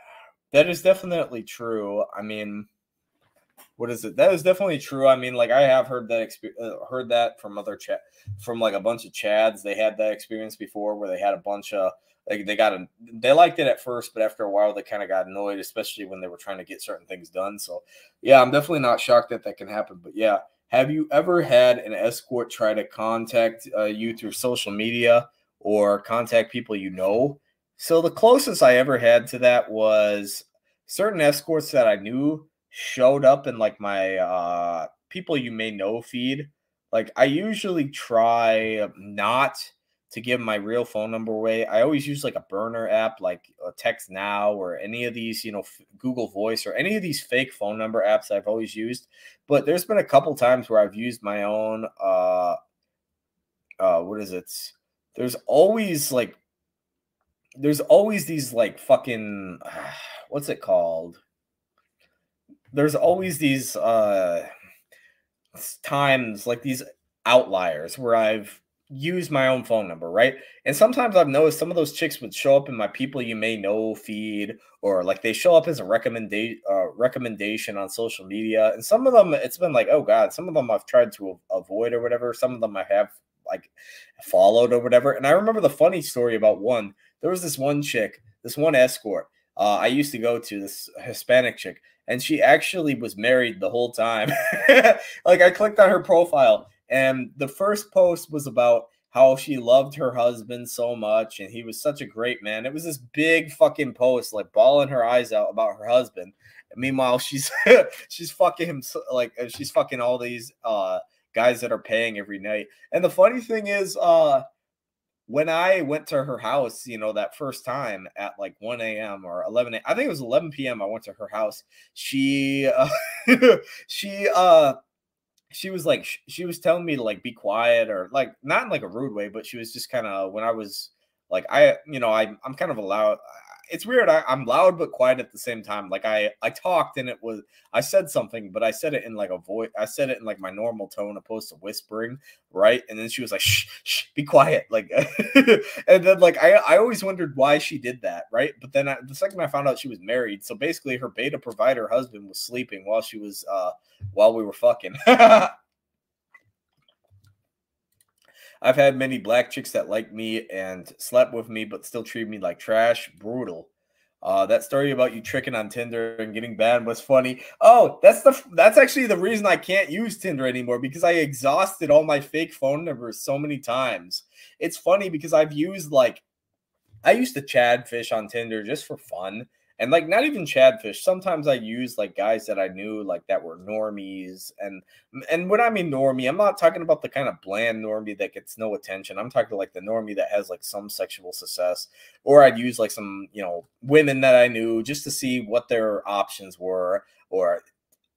that is definitely true. I mean what is it? That is definitely true. I mean, like I have heard that experience, uh, heard that from other chat, from like a bunch of chads. They had that experience before where they had a bunch of like they got a they liked it at first, but after a while they kind of got annoyed, especially when they were trying to get certain things done. So yeah, I'm definitely not shocked that that can happen. But yeah, have you ever had an escort try to contact uh, you through social media or contact people you know? So the closest I ever had to that was certain escorts that I knew showed up in like my uh people you may know feed. Like I usually try not to give my real phone number away. I always use like a burner app like uh, Text Now or any of these, you know, Google Voice or any of these fake phone number apps I've always used. But there's been a couple times where I've used my own uh uh what is it? There's always like there's always these like fucking what's it called? there's always these uh times like these outliers where I've used my own phone number, right? And sometimes I've noticed some of those chicks would show up in my people you may know feed, or like they show up as a recommendation uh, recommendation on social media. And some of them, it's been like, oh god, some of them I've tried to avoid or whatever. Some of them I have like followed or whatever. And I remember the funny story about one. There was this one chick, this one escort. Uh, I used to go to this Hispanic chick and she actually was married the whole time. like I clicked on her profile, and the first post was about how she loved her husband so much and he was such a great man. It was this big fucking post, like bawling her eyes out about her husband. And meanwhile, she's she's fucking him like uh, she's fucking all these uh guys that are paying every night. And the funny thing is, uh when I went to her house, you know, that first time at like 1 a.m. or 11, a- I think it was 11 p.m. I went to her house. She, uh, she, uh, she was like, she was telling me to like be quiet or like not in like a rude way, but she was just kind of when I was like, I, you know, I, I'm kind of allowed, it's weird. I, am loud but quiet at the same time. Like I I talked and it was I said something, but I said it in like a voice. I said it in like my normal tone, opposed to whispering, right? And then she was like, "Shh, shh, be quiet." Like, and then like I I always wondered why she did that, right? But then I, the second I found out she was married, so basically her beta provider husband was sleeping while she was uh while we were fucking. I've had many black chicks that like me and slept with me, but still treat me like trash. Brutal. Uh, that story about you tricking on Tinder and getting banned was funny. Oh, that's the that's actually the reason I can't use Tinder anymore because I exhausted all my fake phone numbers so many times. It's funny because I've used like I used to Chad fish on Tinder just for fun and like not even chadfish sometimes i use like guys that i knew like that were normies and and when i mean normie i'm not talking about the kind of bland normie that gets no attention i'm talking like the normie that has like some sexual success or i'd use like some you know women that i knew just to see what their options were or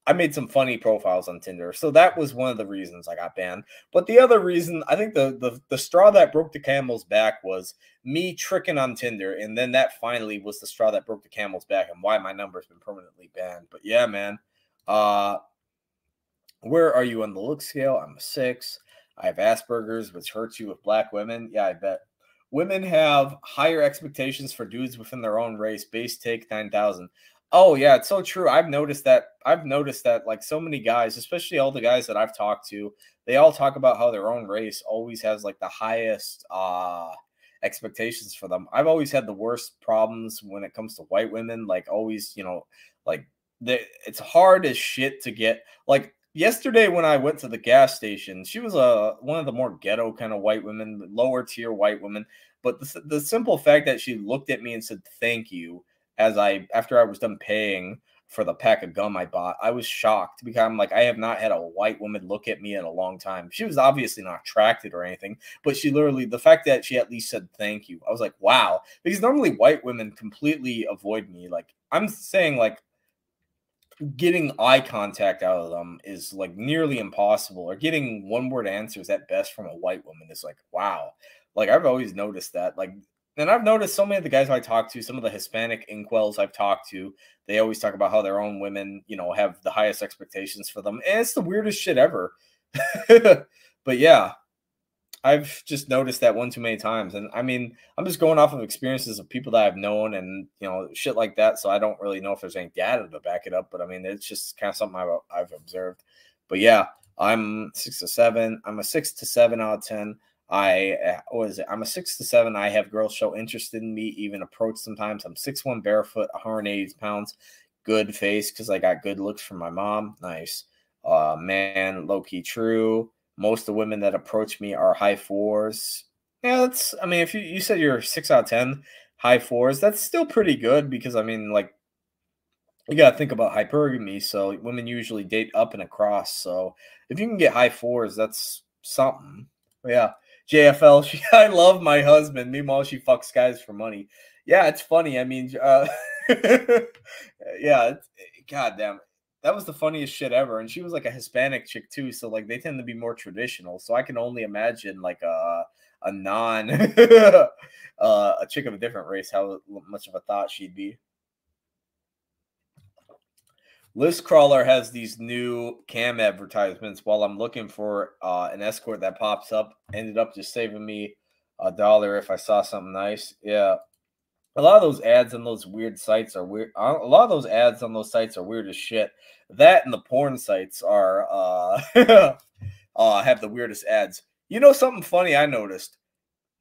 I made some funny profiles on Tinder. So that was one of the reasons I got banned. But the other reason, I think the the, the straw that broke the camel's back was me tricking on Tinder. And then that finally was the straw that broke the camel's back and why my number's been permanently banned. But yeah, man. Uh where are you on the look scale? I'm a six. I have Asperger's, which hurts you with black women. Yeah, I bet. Women have higher expectations for dudes within their own race. Base take 9,000. Oh yeah, it's so true. I've noticed that. I've noticed that like so many guys, especially all the guys that I've talked to, they all talk about how their own race always has like the highest uh expectations for them. I've always had the worst problems when it comes to white women. Like always, you know, like they, it's hard as shit to get. Like yesterday when I went to the gas station, she was a uh, one of the more ghetto kind of white women, lower tier white women. But the, the simple fact that she looked at me and said thank you as I after I was done paying for the pack of gum I bought. I was shocked because I'm like, I have not had a white woman look at me in a long time. She was obviously not attracted or anything, but she literally, the fact that she at least said thank you, I was like, wow. Because normally white women completely avoid me. Like, I'm saying, like, getting eye contact out of them is like nearly impossible, or getting one word answers at best from a white woman is like, wow. Like, I've always noticed that. Like, and I've noticed so many of the guys I talk to, some of the Hispanic incels I've talked to, they always talk about how their own women, you know, have the highest expectations for them. And it's the weirdest shit ever. but yeah, I've just noticed that one too many times. And I mean, I'm just going off of experiences of people that I've known and, you know, shit like that. So I don't really know if there's any data to back it up. But I mean, it's just kind of something I've, I've observed. But yeah, I'm six to seven. I'm a six to seven out of 10. I is it? I'm a six to seven. I have girls show interest in me, even approach sometimes. I'm six one barefoot, 180 pounds, good face because I got good looks from my mom. Nice. Uh man, low key true. Most of the women that approach me are high fours. Yeah, that's I mean, if you, you said you're six out of ten, high fours, that's still pretty good because I mean, like you gotta think about hypergamy. So women usually date up and across. So if you can get high fours, that's something. But yeah. JFL. She, I love my husband. Meanwhile, she fucks guys for money. Yeah, it's funny. I mean, uh, yeah, god damn, that was the funniest shit ever. And she was like a Hispanic chick too, so like they tend to be more traditional. So I can only imagine like a a non uh, a chick of a different race how much of a thought she'd be. List Crawler has these new cam advertisements while I'm looking for uh, an escort that pops up. Ended up just saving me a dollar if I saw something nice. Yeah. A lot of those ads on those weird sites are weird. A lot of those ads on those sites are weird as shit. That and the porn sites are uh, uh have the weirdest ads. You know something funny I noticed?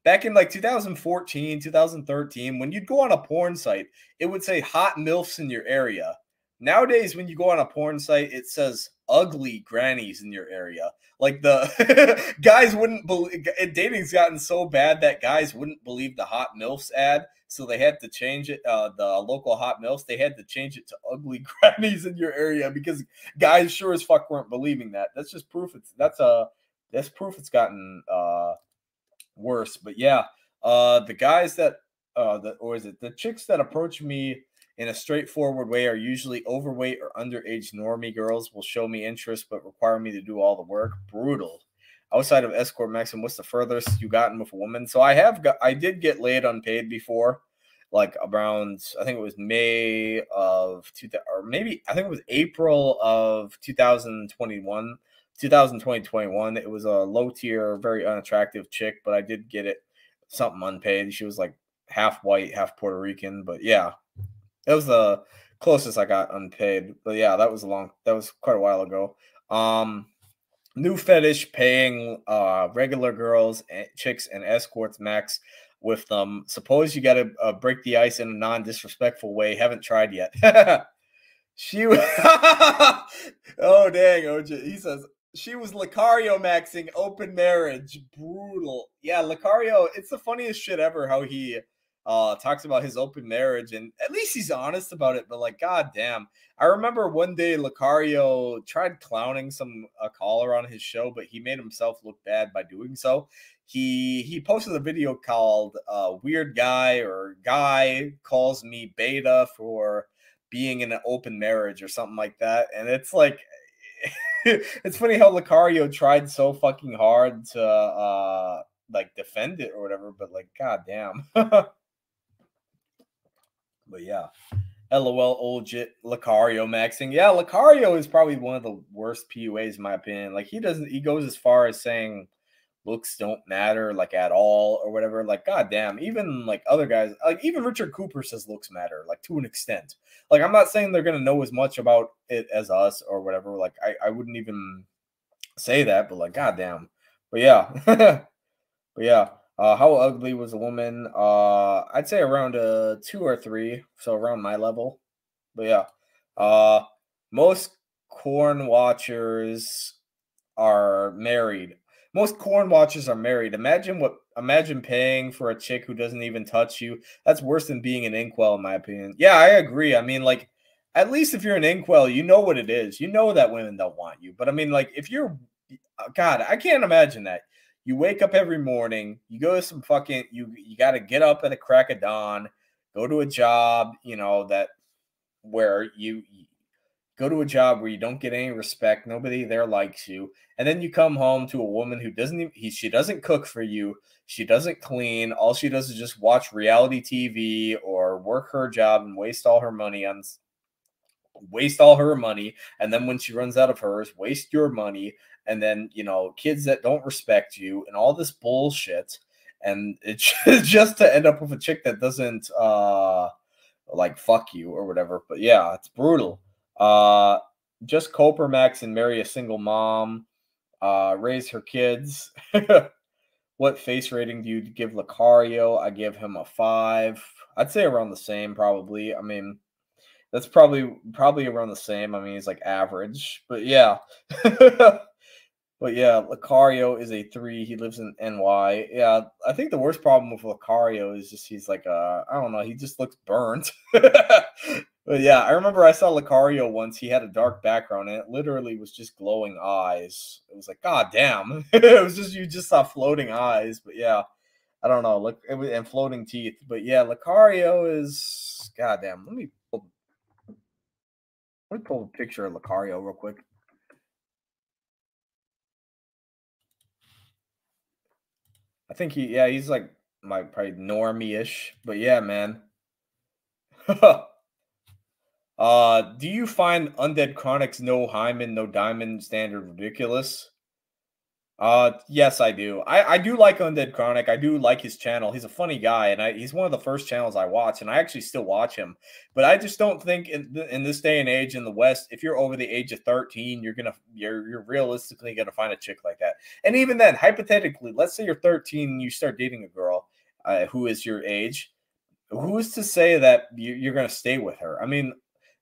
Back in like 2014, 2013, when you'd go on a porn site, it would say hot MILFs in your area Nowadays, when you go on a porn site, it says ugly grannies in your area. Like the guys wouldn't believe dating's gotten so bad that guys wouldn't believe the hot MILFs ad. So they had to change it. Uh, the local hot MILFs, they had to change it to ugly grannies in your area because guys sure as fuck weren't believing that. That's just proof it's that's a uh, that's proof it's gotten uh worse. But yeah, uh the guys that uh the or is it the chicks that approach me in a straightforward way are usually overweight or underage normie girls will show me interest but require me to do all the work. Brutal. Outside of escort maximum, what's the furthest you gotten with a woman? So I have got I did get laid unpaid before, like around I think it was May of two or maybe I think it was April of 2021. 2020 21 it was a low tier very unattractive chick but i did get it something unpaid she was like half white half puerto rican but yeah that was the closest I got unpaid. But yeah, that was a long that was quite a while ago. Um new fetish paying uh regular girls chicks and escorts max with them. Suppose you got to uh, break the ice in a non-disrespectful way. Haven't tried yet. she was Oh dang, OJ. He says she was Lucario maxing open marriage. Brutal. Yeah, Lucario, it's the funniest shit ever how he uh, talks about his open marriage, and at least he's honest about it. But like, god damn, I remember one day Lucario tried clowning some a caller on his show, but he made himself look bad by doing so. He he posted a video called uh, "Weird Guy" or "Guy calls me beta for being in an open marriage" or something like that, and it's like. it's funny how Lucario tried so fucking hard to uh like defend it or whatever, but like god damn. But yeah. LOL old Jit Lucario maxing. Yeah, Lucario is probably one of the worst PUAs in my opinion. Like he doesn't he goes as far as saying looks don't matter like at all or whatever. Like goddamn, even like other guys, like even Richard Cooper says looks matter, like to an extent. Like I'm not saying they're gonna know as much about it as us or whatever. Like I, I wouldn't even say that, but like goddamn. But yeah. but yeah. Uh, how ugly was a woman? Uh, I'd say around a two or three, so around my level. But yeah, uh, most corn watchers are married. Most corn watchers are married. Imagine what imagine paying for a chick who doesn't even touch you. That's worse than being an incel, in my opinion. Yeah, I agree. I mean, like, at least if you're an incel, you know what it is. You know that women don't want you. But I mean, like, if you're, uh, God, I can't imagine that. You wake up every morning, you go to some fucking, you you got to get up at the crack of dawn, go to a job, you know that where you go to a job where you don't get any respect, nobody there likes you, and then you come home to a woman who doesn't even, he, she doesn't cook for you, she doesn't clean, all she does is just watch reality TV or work her job and waste all her money on waste all her money and then when she runs out of hers waste your money and then you know kids that don't respect you and all this bullshit and it's just to end up with a chick that doesn't uh like fuck you or whatever but yeah it's brutal uh just coper max and marry a single mom uh raise her kids what face rating do you give Lucario? I give him a five. I'd say around the same, probably. I mean, that's probably probably around the same. I mean, he's like average, but yeah. but yeah, Lucario is a three. He lives in NY. Yeah, I think the worst problem with Lucario is just he's like uh I don't know, he just looks burnt. but yeah, I remember I saw Lucario once. He had a dark background and it literally was just glowing eyes. It was like, God damn. it was just you just saw floating eyes. But yeah. I don't know. Look, and floating teeth. But yeah, Lucario is goddamn. Let me let me pull a picture of Lucario real quick. I think he, yeah, he's like my probably normie-ish, but yeah, man. uh, do you find Undead Chronics no hymen, no diamond standard ridiculous? Uh, yes, I do. I, I do like Undead Chronic. I do like his channel. He's a funny guy, and I, he's one of the first channels I watch, and I actually still watch him. But I just don't think in, in this day and age in the West, if you're over the age of 13, you're gonna you're you're realistically gonna find a chick like that. And even then, hypothetically, let's say you're 13 and you start dating a girl uh, who is your age. Who's to say that you, you're gonna stay with her? I mean,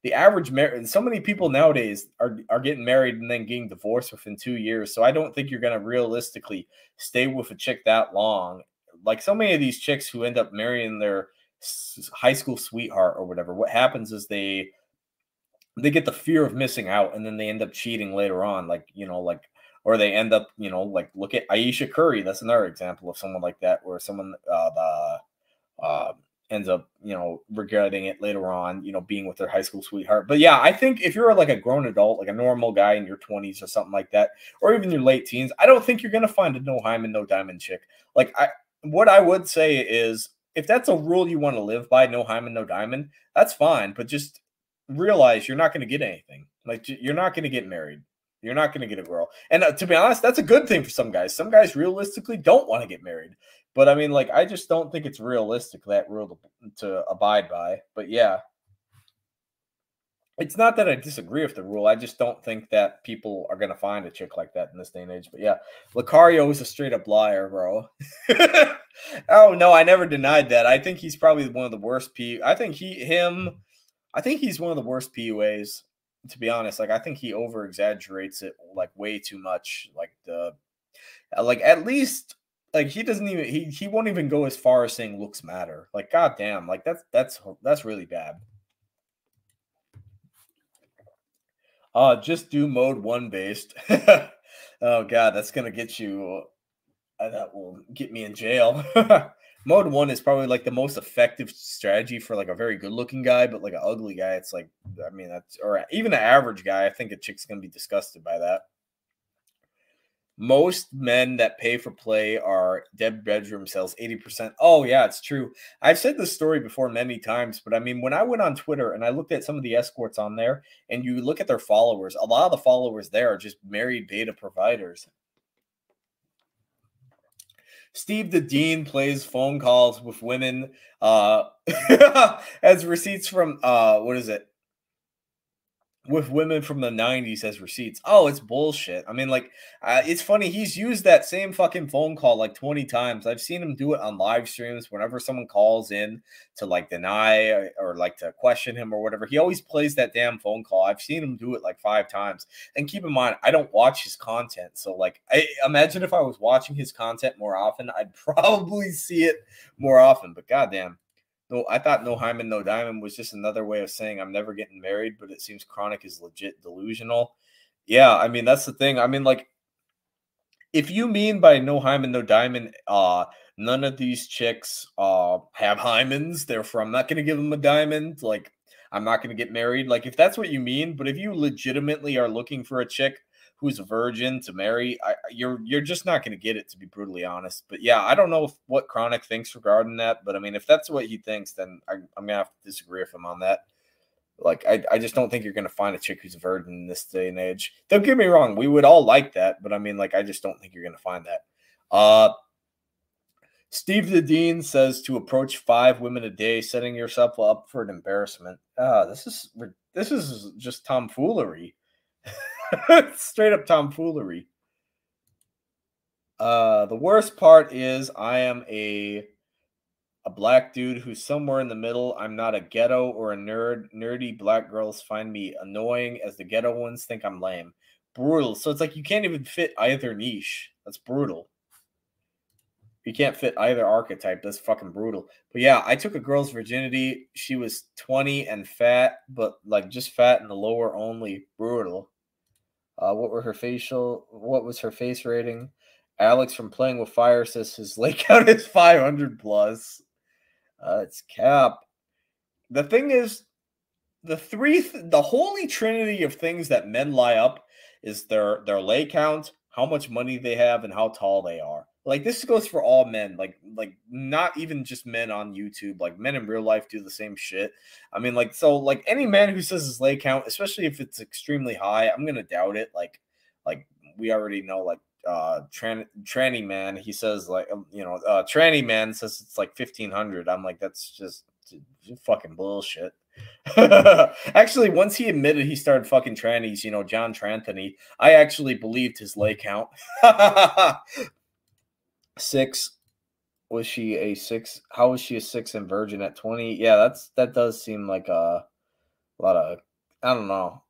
the average marriage so many people nowadays are are getting married and then getting divorced within two years so i don't think you're going to realistically stay with a chick that long. Like so many of these chicks who end up marrying their high school sweetheart or whatever what happens is they they get the fear of missing out and then they end up cheating later on like you know like or they end up you know like look at ayesha curry that's another example of someone like that where someone uh the uh ends up, you know, regretting it later on, you know, being with their high school sweetheart. But yeah, I think if you're like a grown adult, like a normal guy in your 20s or something like that, or even your late teens, I don't think you're going to find a no hymen, no diamond chick. Like, I, what I would say is if that's a rule you want to live by, no hymen, no diamond, that's fine. But just realize you're not going to get anything. Like, you're not going to get married. You're not going to get a girl. And uh, to be honest, that's a good thing for some guys. Some guys realistically don't want to get married. But I mean, like, I just don't think it's realistic that rule to, to abide by. But yeah, it's not that I disagree with the rule. I just don't think that people are going to find a chick like that in this day and age. But yeah, Lucario is a straight up liar, bro. oh no, I never denied that. I think he's probably one of the worst P. I think he him. I think he's one of the worst PUAs. To be honest, like I think he over exaggerates it like way too much. Like the like at least like he doesn't even he he won't even go as far as saying looks matter. Like goddamn, like that's that's that's really bad. Uh just do mode one based. oh god, that's gonna get you. Uh, that will get me in jail. mode one is probably like the most effective strategy for like a very good looking guy, but like an ugly guy, it's like I mean that's or even an average guy. I think a chick's gonna be disgusted by that. Most men that pay for play are dead bedroom sales 80% oh yeah it's true. I've said this story before many times but i mean when i went on twitter and i looked at some of the escorts on there and you look at their followers a lot of the followers there are just married beta providers Steve the Dean plays phone calls with women uh as receipts from uh what is it with women from the 90s as receipts. Oh, it's bullshit. I mean, like, uh, it's funny. He's used that same fucking phone call like 20 times. I've seen him do it on live streams whenever someone calls in to like deny or, or, like to question him or whatever. He always plays that damn phone call. I've seen him do it like five times. And keep in mind, I don't watch his content. So, like, I imagine if I was watching his content more often, I'd probably see it more often. But goddamn. No, I thought no hymen, no diamond was just another way of saying I'm never getting married, but it seems chronic is legit delusional. Yeah, I mean that's the thing. I mean, like, if you mean by no hymen, no diamond, uh, none of these chicks uh have hymens, therefore I'm not gonna give them a diamond. Like, I'm not gonna get married. Like, if that's what you mean, but if you legitimately are looking for a chick who's a virgin to marry, I, you're you're just not going to get it, to be brutally honest. But yeah, I don't know if, what Chronic thinks regarding that, but I mean, if that's what he thinks, then I, am gonna have to disagree with him on that. Like, I, I just don't think you're gonna find a chick who's a virgin in this day and age. Don't get me wrong, we would all like that, but I mean, like, I just don't think you're gonna find that. Uh, Steve the Dean says to approach five women a day, setting yourself up for an embarrassment. Ah, this is this is just tomfoolery. Straight up tomfoolery. Uh, the worst part is I am a a black dude who's somewhere in the middle. I'm not a ghetto or a nerd. Nerdy black girls find me annoying as the ghetto ones think I'm lame. Brutal. So it's like you can't even fit either niche. That's brutal. You can't fit either archetype. That's fucking brutal. But yeah, I took a girl's virginity. She was 20 and fat, but like just fat in the lower only. Brutal. Uh, what were her facial? What was her face rating? Alex from Playing with Fire says his lake count is 500 plus. Uh, it's cap. The thing is, the three, th- the holy trinity of things that men lie up is their their lay count, how much money they have, and how tall they are. Like this goes for all men, like like not even just men on YouTube. Like men in real life do the same shit. I mean, like so, like any man who says his lay count, especially if it's extremely high, I'm gonna doubt it. Like like we already know, like uh tran- tranny man he says like um, you know uh tranny man says it's like 1500 i'm like that's just, fucking bullshit actually once he admitted he started fucking trannies you know john tranthony i actually believed his lay count six was she a six how was she a six and virgin at 20 yeah that's that does seem like a, a lot of i don't know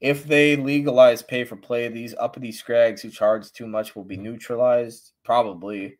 if they legalize pay for play, these uppity scrags who charge too much will be mm-hmm. neutralized. Probably.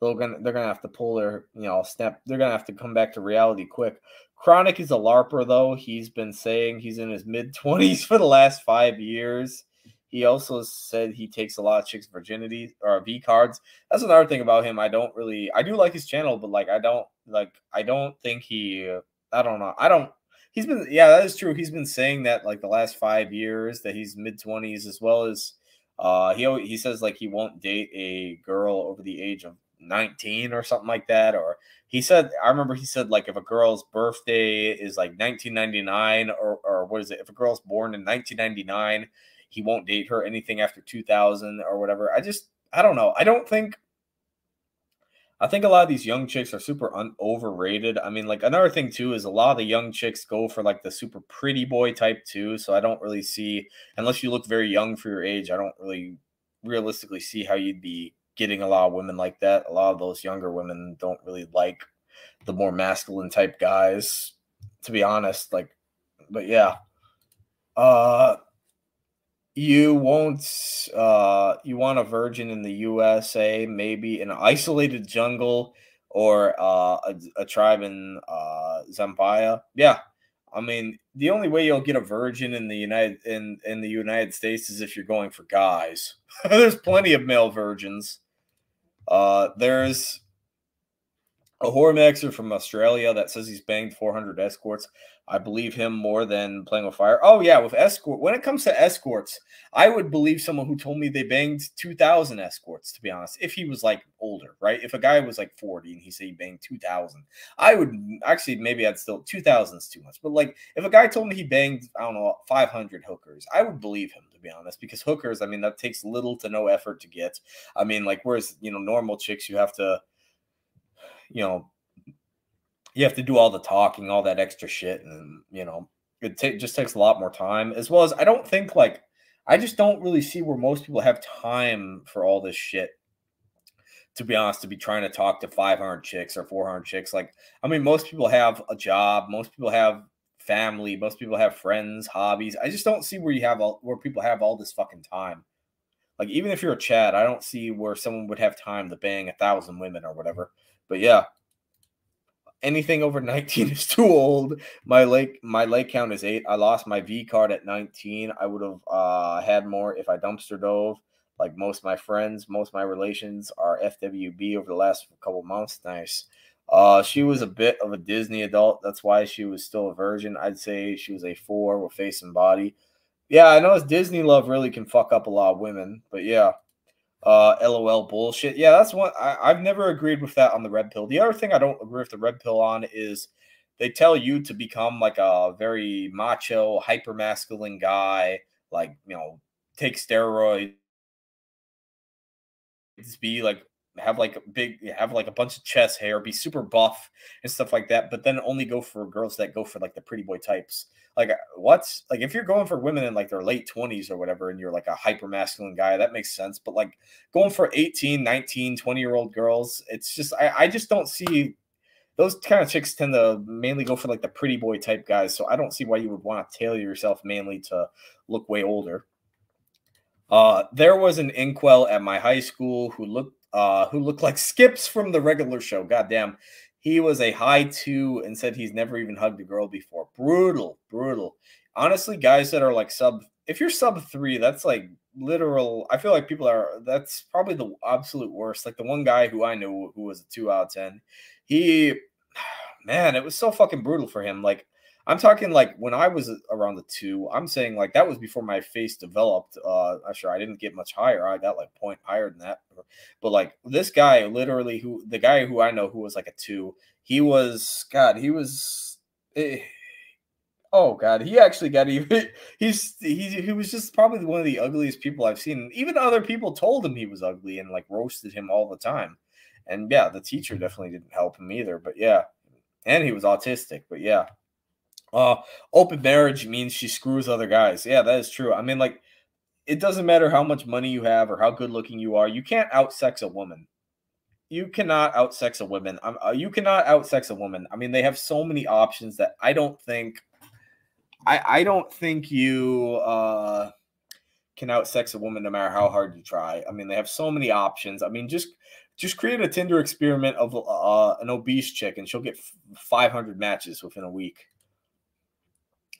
They're gonna they're gonna have to pull their you know snap. They're gonna have to come back to reality quick. Chronic is a larper though. He's been saying he's in his mid twenties for the last five years. He also said he takes a lot of chicks' virginity or V cards. That's another thing about him. I don't really. I do like his channel, but like I don't like. I don't think he. I don't know. I don't he's been yeah that is true he's been saying that like the last five years that he's mid-20s as well as uh he he says like he won't date a girl over the age of 19 or something like that or he said i remember he said like if a girl's birthday is like 1999 or or what is it if a girl's born in 1999 he won't date her anything after 2000 or whatever i just i don't know i don't think I think a lot of these young chicks are super un- overrated. I mean, like another thing too is a lot of the young chicks go for like the super pretty boy type too. So I don't really see, unless you look very young for your age, I don't really realistically see how you'd be getting a lot of women like that. A lot of those younger women don't really like the more masculine type guys, to be honest. Like, but yeah. Uh, you won't uh you want a virgin in the USA, maybe in an isolated jungle or uh a, a tribe in uh Zambia. Yeah. I mean, the only way you'll get a virgin in the United in in the United States is if you're going for guys. there's plenty of male virgins. Uh there's a Hormaxer from Australia that says he's banged 400 escorts. I believe him more than playing with fire. Oh yeah, with escort. When it comes to escorts, I would believe someone who told me they banged 2,000 escorts. To be honest, if he was like older, right? If a guy was like 40 and he said he banged 2,000, I would actually maybe I'd still 2,000 is too much. But like if a guy told me he banged I don't know 500 hookers, I would believe him to be honest because hookers, I mean that takes little to no effort to get. I mean like whereas you know normal chicks you have to you know you have to do all the talking, all that extra shit, and you know, it t- just takes a lot more time. As well as I don't think like I just don't really see where most people have time for all this shit. To be honest, to be trying to talk to 500 chicks or 400 chicks, like I mean, most people have a job, most people have family, most people have friends, hobbies. I just don't see where you have all where people have all this fucking time. Like even if you're a Chad, I don't see where someone would have time to bang a thousand women or whatever. But yeah, anything over 19 is too old. My lake my lake count is eight. I lost my V card at 19. I would have uh, had more if I dumpster dove. Like most of my friends, most of my relations are FWB over the last couple months. Nice. Uh, she was a bit of a Disney adult. That's why she was still a virgin. I'd say she was a four with face and body. Yeah, I know it's Disney love really can fuck up a lot of women, but yeah. Uh, LOL bullshit. Yeah, that's one I, I've never agreed with that on the red pill. The other thing I don't agree with the red pill on is they tell you to become like a very macho, hyper masculine guy, like you know, take steroids, be like have like a big have like a bunch of chest hair, be super buff and stuff like that, but then only go for girls that go for like the pretty boy types. Like what's like if you're going for women in like their late 20s or whatever and you're like a hyper masculine guy, that makes sense. But like going for 18, 19, 20 year old girls, it's just I, I just don't see those kind of chicks tend to mainly go for like the pretty boy type guys. So I don't see why you would want to tailor yourself mainly to look way older. Uh, there was an incel at my high school who looked uh, who looked like Skips from the regular show. Goddamn. He was a high two and said he's never even hugged a girl before. Brutal, brutal. Honestly, guys that are like sub, if you're sub three, that's like literal. I feel like people are, that's probably the absolute worst. Like the one guy who I knew who was a two out of 10, he, man, it was so fucking brutal for him. Like, I'm talking like when I was around the two, I'm saying like that was before my face developed. Uh, I'm sure I didn't get much higher. I got like point higher than that. But like this guy, literally, who the guy who I know who was like a two, he was God, he was. Eh, oh God, he actually got even. He's he he was just probably one of the ugliest people I've seen. Even other people told him he was ugly and like roasted him all the time. And yeah, the teacher definitely didn't help him either. But yeah, and he was autistic. But yeah, uh, open marriage means she screws other guys. Yeah, that is true. I mean, like, it doesn't matter how much money you have or how good looking you are. You can't outsex a woman. You cannot outsex a woman. Uh, you cannot outsex a woman. I mean, they have so many options that I don't think. I I don't think you uh, can outsex a woman no matter how hard you try. I mean, they have so many options. I mean, just just create a Tinder experiment of uh, an obese chick, and she'll get 500 matches within a week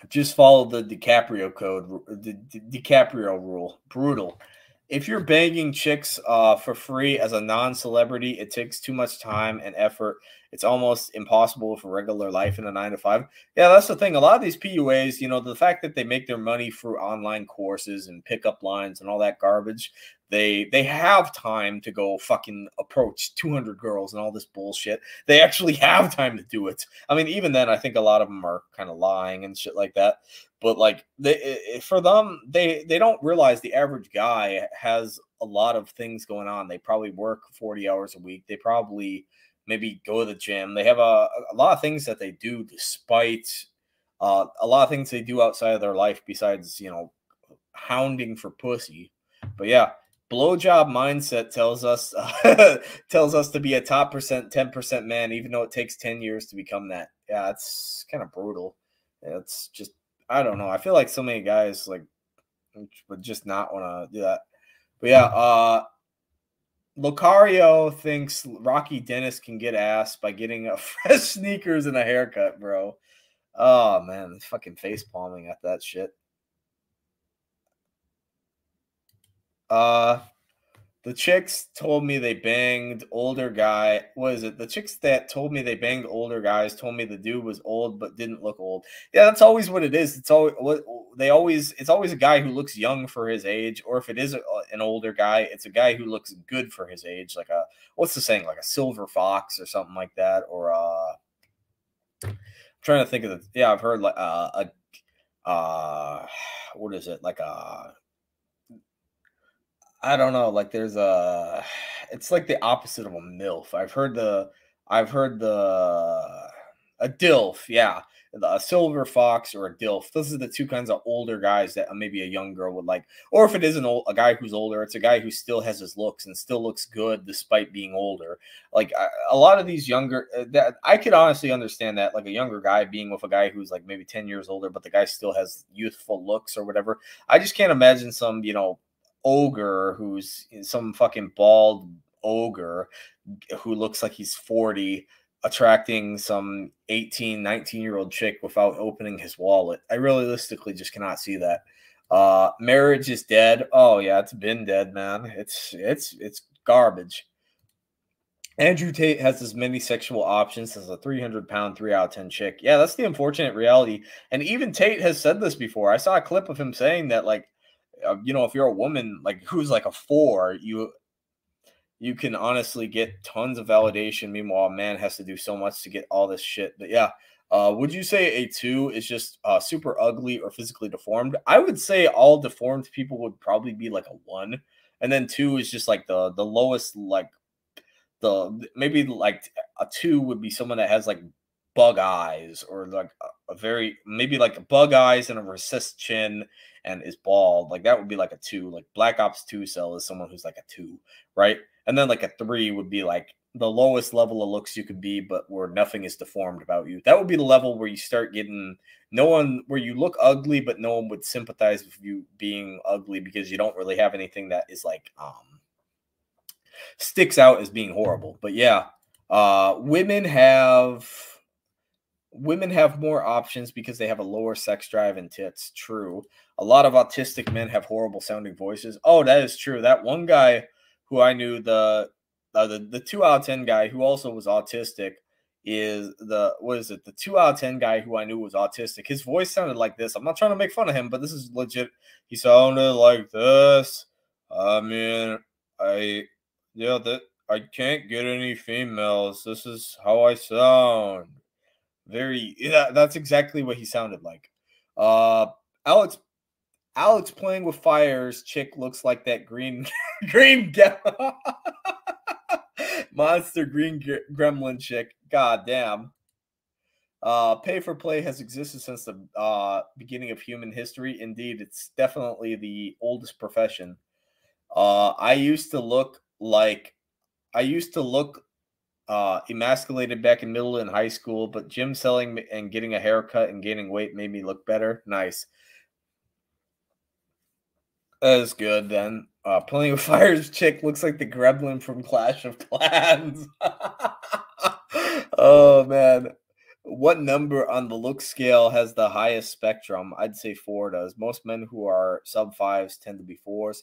just follow the DiCaprio code, the DiCaprio rule. Brutal. If you're banging chicks uh, for free as a non-celebrity, it takes too much time and effort. It's almost impossible for regular life in a nine to five. Yeah, that's the thing. A lot of these PUAs, you know, the fact that they make their money through online courses and pickup lines and all that garbage, they they have time to go fucking approach 200 girls and all this bullshit. They actually have time to do it. I mean, even then, I think a lot of them are kind of lying and shit like that. But like, they for them, they they don't realize the average guy has a lot of things going on. They probably work 40 hours a week. They probably maybe go to the gym. They have a, a lot of things that they do despite uh, a lot of things they do outside of their life besides you know hounding for pussy. But yeah, blowjob mindset tells us uh, tells us to be a top percent 10% man even though it takes 10 years to become that yeah it's kind of brutal it's just i don't know i feel like so many guys like would just not want to do that but yeah uh Lucario thinks Rocky Dennis can get ass by getting a fresh sneakers and a haircut, bro. Oh man, fucking face palming at that shit. Uh the chicks told me they banged older guy. What is it? The chicks that told me they banged older guys told me the dude was old but didn't look old. Yeah, that's always what it is. It's always what they always. It's always a guy who looks young for his age, or if it is a, an older guy, it's a guy who looks good for his age, like a what's the saying, like a silver fox or something like that, or uh, I'm trying to think of the. Yeah, I've heard like uh, a uh, what is it like a I don't know. Like there's a, it's like the opposite of a milf. I've heard the, I've heard the, a dilf. Yeah, a silver fox or a dilf. Those are the two kinds of older guys that maybe a young girl would like. Or if it is an old, a guy who's older, it's a guy who still has his looks and still looks good despite being older. Like a lot of these younger, uh, that I could honestly understand that, like a younger guy being with a guy who's like maybe ten years older, but the guy still has youthful looks or whatever. I just can't imagine some, you know ogre who's some fucking bald ogre who looks like he's 40 attracting some 18, 19 year old chick without opening his wallet. I realistically just cannot see that. Uh, marriage is dead. Oh yeah, it's been dead, man. It's it's it's garbage. Andrew Tate has as many sexual options as a 300 pound, three out of 10 chick. Yeah, that's the unfortunate reality. And even Tate has said this before. I saw a clip of him saying that, like, you know, if you're a woman, like, who's like a four, you you can honestly get tons of validation. Meanwhile, a man has to do so much to get all this shit. But yeah, uh, would you say a two is just uh, super ugly or physically deformed? I would say all deformed people would probably be like a one, and then two is just like the the lowest, like the maybe like a two would be someone that has like bug eyes or like a, a very maybe like bug eyes and a recessed chin and is bald. Like that would be like a two. Like Black Ops Two cell is someone who's like a two, right? And then like a three would be like the lowest level of looks you could be, but where nothing is deformed about you. That would be the level where you start getting no one where you look ugly, but no one would sympathize with you being ugly because you don't really have anything that is like um sticks out as being horrible. But yeah, uh women have women have more options because they have a lower sex drive and tits. True. A lot of autistic men have horrible sounding voices. Oh, that is true. That one guy who I knew the uh, the the two out of ten guy who also was autistic is the what is it the two out of ten guy who I knew was autistic. His voice sounded like this. I'm not trying to make fun of him, but this is legit. He sounded like this. I mean, I yeah that I can't get any females. This is how I sound. Very yeah, that's exactly what he sounded like. Uh Alex Alex playing with fires chick looks like that green green monster green gremlin chick. God damn. Uh, pay for play has existed since the uh, beginning of human history. Indeed, it's definitely the oldest profession. Uh, I used to look like I used to look uh, emasculated back in middle and high school, but gym selling and getting a haircut and gaining weight made me look better. Nice. That is good then. Uh, playing Fire's chick looks like the gremlin from Clash of Clans. oh man. What number on the look scale has the highest spectrum? I'd say four does. Most men who are sub fives tend to be fours.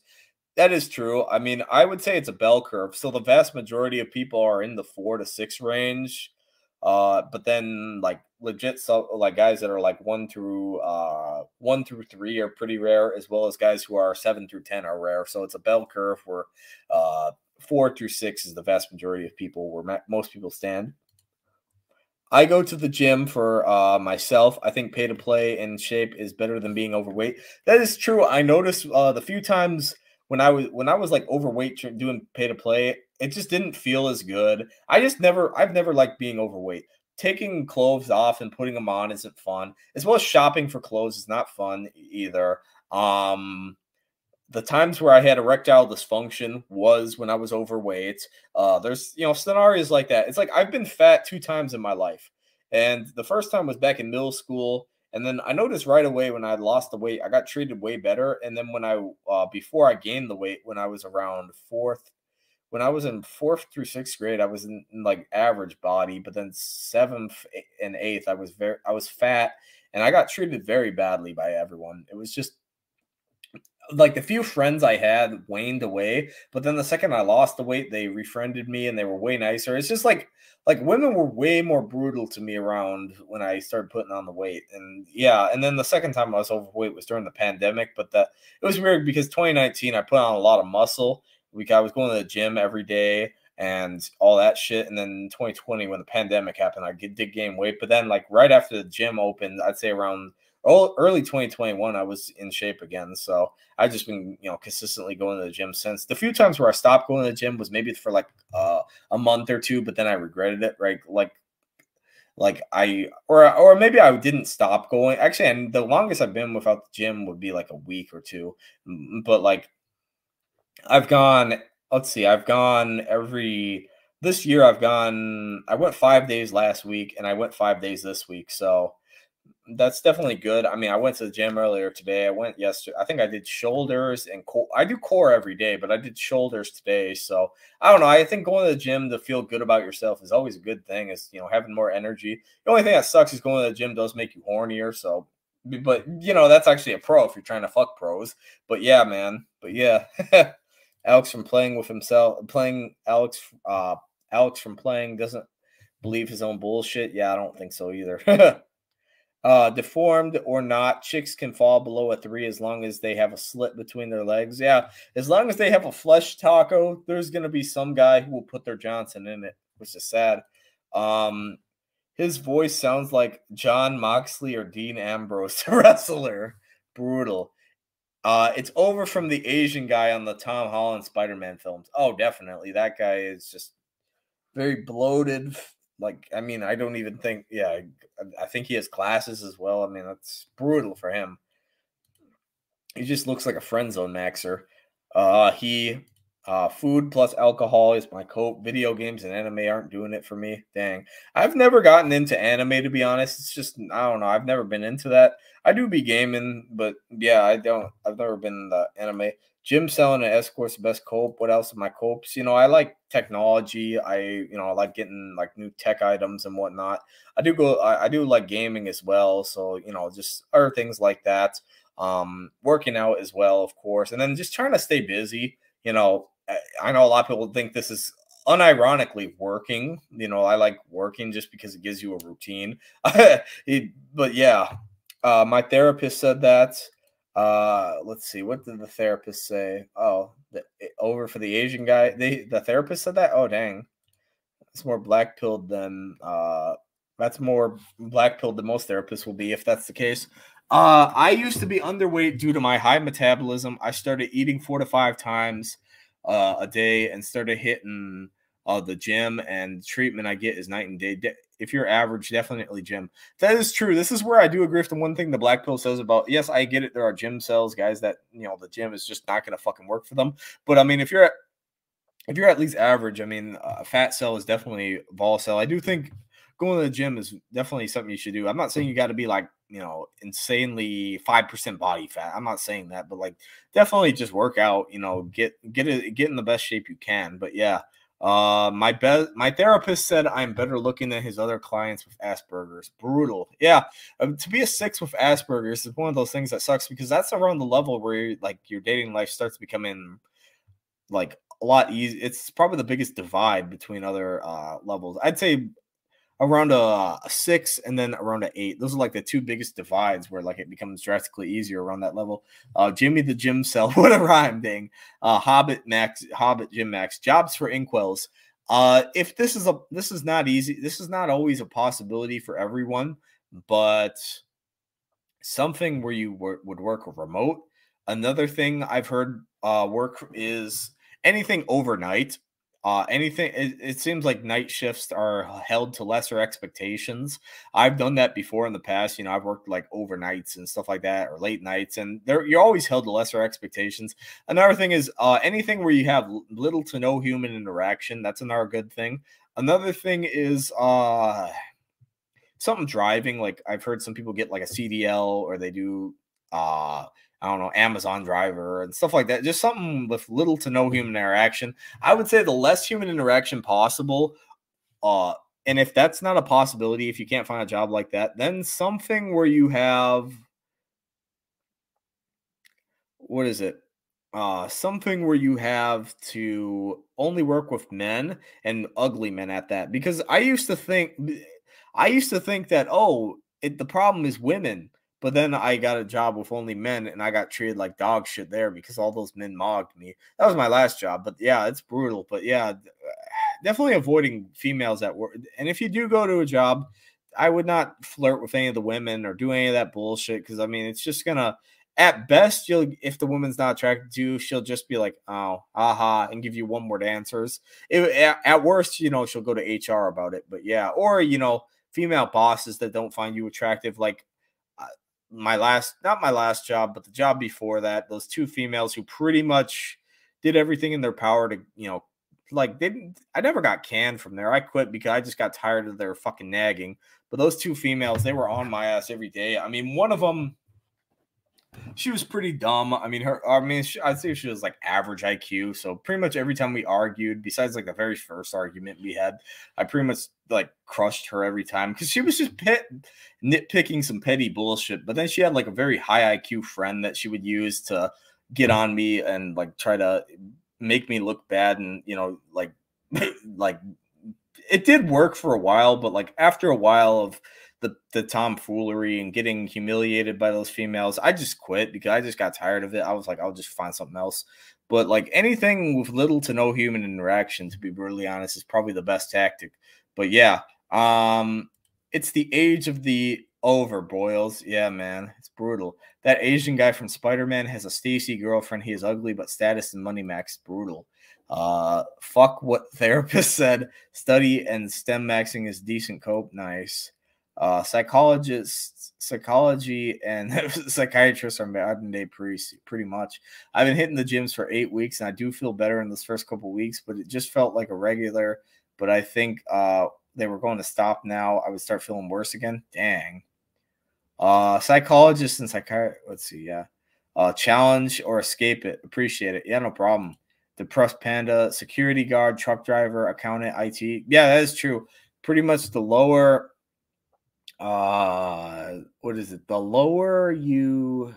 That is true. I mean, I would say it's a bell curve. So the vast majority of people are in the four to six range. Uh, but then like legit so like guys that are like one through uh one through three are pretty rare, as well as guys who are seven through ten are rare. So it's a bell curve where uh four through six is the vast majority of people where most people stand. I go to the gym for uh, myself. I think pay to play in shape is better than being overweight. That is true. I noticed uh, the few times when I was when I was like overweight doing pay to play, it just didn't feel as good. I just never I've never liked being overweight. Taking clothes off and putting them on isn't fun. As well as shopping for clothes is not fun either. Um the times where I had erectile dysfunction was when I was overweight. Uh, there's you know scenarios like that. It's like I've been fat two times in my life, and the first time was back in middle school. And then I noticed right away when I lost the weight, I got treated way better. And then when I, uh, before I gained the weight, when I was around fourth, when I was in fourth through sixth grade, I was in, in like average body. But then seventh and eighth, I was very, I was fat, and I got treated very badly by everyone. It was just like the few friends I had waned away, but then the second I lost the weight, they refriended me and they were way nicer. It's just like like women were way more brutal to me around when I started putting on the weight. And yeah, and then the second time I was overweight was during the pandemic, but that it was weird because 2019 I put on a lot of muscle. Like I was going to the gym every day and all that shit. And then 2020 when the pandemic happened, I did gain weight. But then like right after the gym opened, I'd say around early 2021 i was in shape again so i've just been you know consistently going to the gym since. The few times where i stopped going to the gym was maybe for like uh, a month or two but then i regretted it right? Like like i or or maybe i didn't stop going. Actually and the longest i've been without the gym would be like a week or two but like i've gone let's see i've gone every this year i've gone i went five days last week and i went five days this week so that's definitely good. I mean, I went to the gym earlier today. I went yesterday. I think I did shoulders and core. I do core every day, but I did shoulders today. So I don't know. I think going to the gym to feel good about yourself is always a good thing. Is you know having more energy. The only thing that sucks is going to the gym does make you hornier. So, but you know that's actually a pro if you're trying to fuck pros. But yeah, man. But yeah, Alex from playing with himself, playing Alex. Uh, Alex from playing doesn't believe his own bullshit. Yeah, I don't think so either. Uh, deformed or not, chicks can fall below a three as long as they have a slit between their legs. Yeah, as long as they have a flesh taco, there's gonna be some guy who will put their Johnson in it, which is sad. Um, his voice sounds like Jon Moxley or Dean Ambrose, wrestler. Brutal. Uh, it's over from the Asian guy on the Tom Holland Spider Man films. Oh, definitely. That guy is just very bloated, like, I mean, I don't even think, yeah, I, I think he has glasses as well. I mean, that's brutal for him. He just looks like a friend zone maxer. Uh, he, uh, food plus alcohol is my cope. Video games and anime aren't doing it for me. Dang, I've never gotten into anime to be honest. It's just I don't know. I've never been into that. I do be gaming, but yeah, I don't. I've never been the anime. Jim selling an escort's best cope. What else are my copes? You know, I like technology. I, you know, I like getting like new tech items and whatnot. I do go, I, I do like gaming as well. So, you know, just other things like that. Um, working out as well, of course, and then just trying to stay busy. You know, I know a lot of people think this is unironically working. You know, I like working just because it gives you a routine. but yeah, uh, my therapist said that. Uh, let's see. What did the therapist say? Oh, the, eh, over for the Asian guy. They the therapist said that. Oh, dang, it's more black pilled than uh. That's more black pilled than most therapists will be if that's the case. Uh, I used to be underweight due to my high metabolism. I started eating four to five times uh, a day and started hitting uh, the gym and treatment I get is night and day. If you're average, definitely gym. That is true. This is where I do agree with the one thing the Black Pill says about. Yes, I get it. There are gym cells, guys that you know the gym is just not going to fucking work for them. But I mean, if you're at, if you're at least average, I mean, a fat cell is definitely ball cell. I do think going to the gym is definitely something you should do. I'm not saying you got to be like you know insanely five percent body fat. I'm not saying that, but like definitely just work out. You know, get get it get in the best shape you can. But yeah, uh, my best, my therapist said I'm better looking than his other clients with Asperger's. Brutal. Yeah, um, to be a six with Asperger's is one of those things that sucks because that's around the level where like your dating life starts becoming like a lot easy. It's probably the biggest divide between other uh levels. I'd say around a, a, six and then around an eight. Those are like the two biggest divides where like it becomes drastically easier around that level. Uh, Jimmy the Gym Cell, what a rhyme, dang. Uh, Hobbit Max, Hobbit Gym Max, jobs for incels. Uh, if this is a this is not easy, this is not always a possibility for everyone, but something where you would work remote. Another thing I've heard uh, work is anything overnight uh, anything, it, it, seems like night shifts are held to lesser expectations. I've done that before in the past. You know, I've worked like overnights and stuff like that, or late nights, and you're always held to lesser expectations. Another thing is uh, anything where you have little to no human interaction. That's another good thing. Another thing is uh, something driving. Like I've heard some people get like a CDL or they do uh I don't know, Amazon driver and stuff like that. Just something with little to no human interaction. I would say the less human interaction possible. Uh, and if that's not a possibility, if you can't find a job like that, then something where you have what is it? Uh, something where you have to only work with men and ugly men at that. Because I used to think, I used to think that oh, it, the problem is women but then I got a job with only men and I got treated like dog shit there because all those men mogged me. That was my last job. But yeah, it's brutal. But yeah, definitely avoiding females at work. And if you do go to a job, I would not flirt with any of the women or do any of that bullshit because I mean, it's just gonna, at best, you'll if the woman's not attracted to you, she'll just be like, oh, aha, and give you one word answers. It, at, at worst, you know, she'll go to HR about it. But yeah, or you know, female bosses that don't find you attractive, like my last not my last job but the job before that those two females who pretty much did everything in their power to you know like didn't I never got canned from there. I quit because I just got tired of their fucking nagging. But those two females, they were on my ass every day. I mean, one of them she was pretty dumb. I mean, her, I mean, she, I'd say she was like average IQ. So pretty much every time we argued, besides like the very first argument we had, I pretty much like crushed her every time because she was just pit, nitpicking some petty bullshit. But then she had like a very high IQ friend that she would use to get on me and like try to make me look bad and you know like like it did work for a while, but like after a while of the the tomfoolery and getting humiliated by those females, I just quit because I just got tired of it. I was like, I'll just find something else. But like anything with little to no human interaction, to be brutally honest, is probably the best tactic. But yeah, um, it's the age of the over boils. Yeah, man, it's brutal. That Asian guy from Spider Man has a Stacy girlfriend. He is ugly, but status and money max brutal. Uh, fuck what therapist said. Study and STEM maxing is decent cope. Nice. Uh, psychologists, psychology, and psychiatrists are modern day priests, pretty much. I've been hitting the gyms for eight weeks, and I do feel better in this first couple weeks, but it just felt like a regular. But I think uh, they were going to stop now. I would start feeling worse again. Dang. Uh, psychologists and psychiatrists. Let's see. Yeah. Uh, challenge or escape it. Appreciate it. Yeah, no problem. Depressed panda, security guard, truck driver, accountant, IT. Yeah, that is true. Pretty much the lower uh what is it? The lower you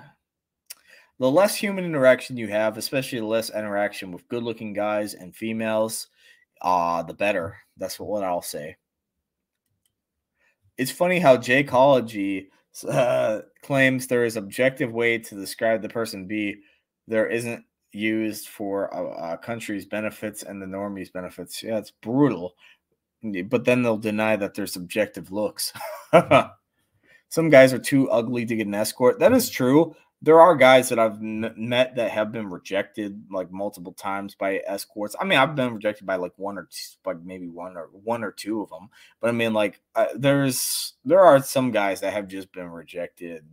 the less human interaction you have especially the less interaction with good looking guys and females uh the better. That's what, what i'll say. It's funny how jaycology uh, claims there is objective way to describe the person b. There isn't used for a, a country's benefits and the normies benefits. Yeah it's brutal but then they'll deny that they're subjective looks. Some guys are too ugly to get an escort. That is true. There are guys that I've n- met that have been rejected like multiple times by escorts. I mean, I've been rejected by like one or two, like maybe one or one or two of them. But I mean, like, uh, there's there are some guys that have just been rejected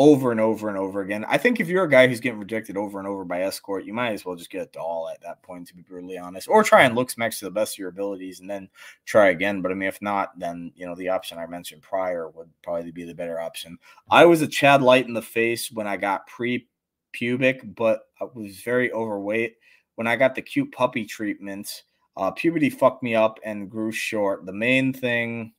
over and over and over again. I think if you're a guy who's getting rejected over and over by escort, you might as well just get a doll at that point, to be brutally honest, or try and looksmax to the best of your abilities and then try again. But I mean, if not, then you know the option I mentioned prior would probably be the better option. I was a Chadlite in the face when I got pre pubic, but I was very overweight. When I got the cute puppy treatment, uh, puberty fucked me up and grew short. The main thing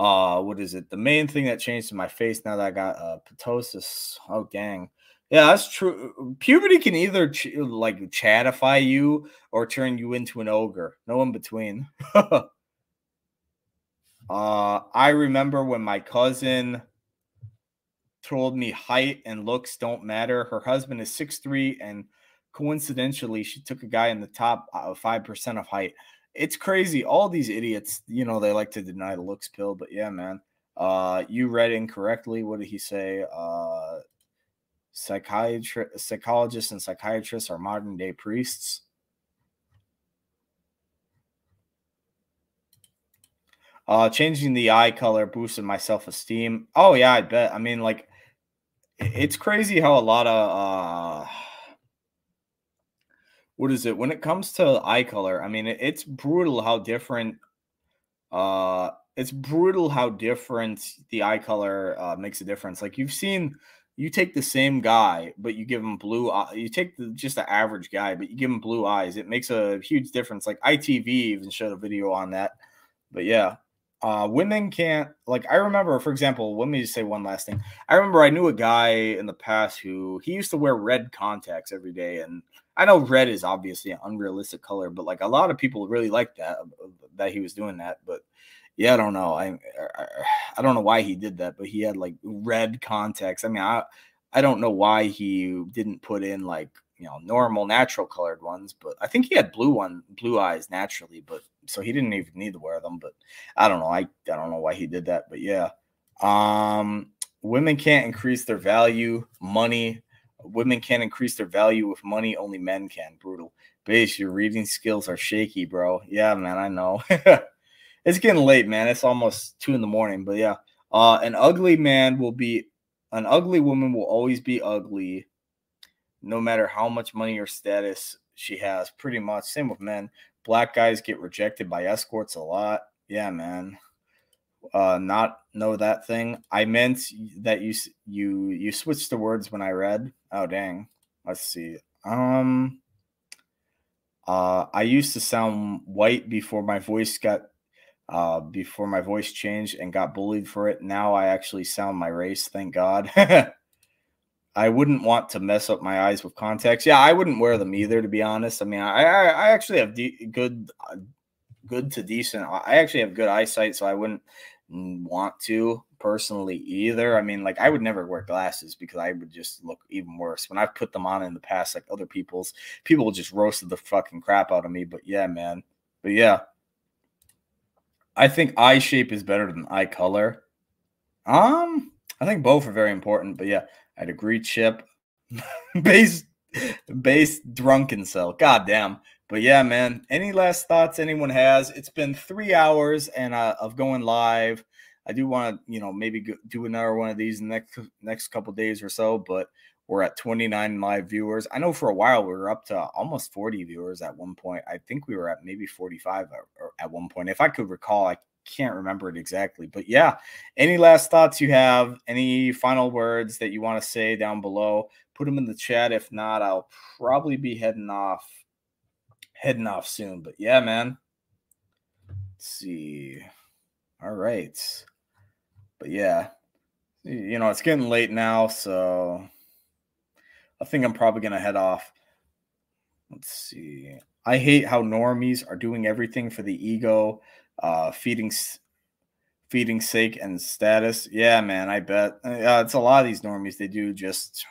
uh what is it? The main thing that changed in my face now that i got uh ptosis? Oh gang yeah that's true puberty can either ch- like Chadify you or turn you into an ogre. No in between. Uh i remember when my cousin told me height and looks don't matter. Her husband is six three, and coincidentally she took a guy in the top uh, 5% of height it's crazy. All these idiots, you know, they like to deny the looks pill, but yeah, man. Uh, you read incorrectly. What did he say? Uh, psychiatri- psychologists and psychiatrists are modern day priests. Uh, changing the eye color boosted my self esteem. Oh yeah, I bet. I mean, like, it's crazy how a lot of uh what is it when it comes to eye color i mean it's brutal how different uh it's brutal how different the eye color uh, makes a difference like you've seen you take the same guy but you give him blue you take the, just the average guy but you give him blue eyes it makes a huge difference like itv even showed a video on that but yeah uh, women can't like I remember, for example, let me just say one last thing. I remember I knew a guy in the past who he used to wear red contacts every day, and I know red is obviously an unrealistic color, but like a lot of people really like that uh, that he was doing that. But yeah, I don't know. I I don't know why he did that, but he had like red contacts. I mean, I I don't know why he didn't put in like you know normal natural colored ones, but I think he had blue one blue eyes naturally, but so he didn't even need to wear them. But I don't know. I I don't know why he did that, but yeah. Um, women can't increase their value, money, Women can't increase their value with money, only men can. Brutal. Base, your reading skills are shaky, bro. Yeah, man, I know. it's getting late, man. It's almost two in the morning, but yeah. Uh, an ugly man will be an ugly woman will always be ugly, no matter how much money or status she has pretty much. Same with men. Black guys get rejected by escorts a lot. Yeah, man. Uh, not know that thing. I meant that you you you switched the words when I read. Oh dang. Let's see. Um. Uh, I used to sound white before my voice got uh, before my voice changed and got bullied for it. Now I actually sound my race, thank God. I wouldn't want to mess up my eyes with contacts. Yeah, I wouldn't wear them either, to be honest. I mean, I I, I actually have de- good, uh, good to decent. I actually have good eyesight, so I wouldn't want to personally either. I mean, like I would never wear glasses because I would just look even worse. When I've put them on in the past, like other people's, people just roasted the fucking crap out of me. But yeah, man. But yeah, I think eye shape is better than eye color. Um, I think both are very important, but yeah, I'd agree. Chip, base, base, drunken cell. God damn. But yeah, man. Any last thoughts anyone has? It's been three hours and uh, of going live. I do want to, you know, maybe do another one of these next next couple days or so. But we're at 29 live viewers. I know for a while we were up to almost 40 viewers at one point. I think we were at maybe 45 at one point. If I could recall, I can't remember it exactly. But yeah, any last thoughts you have, any final words that you want to say down below, put them in the chat. If not, I'll probably be heading off heading off soon. But yeah, man. Let's see. All right. But yeah, you know, it's getting late now, so I think I'm probably going to head off. Let's see. I hate how normies are doing everything for the ego, uh, feeding feeding sake and status. Yeah, man, I bet. Uh, it's a lot of these normies. They do just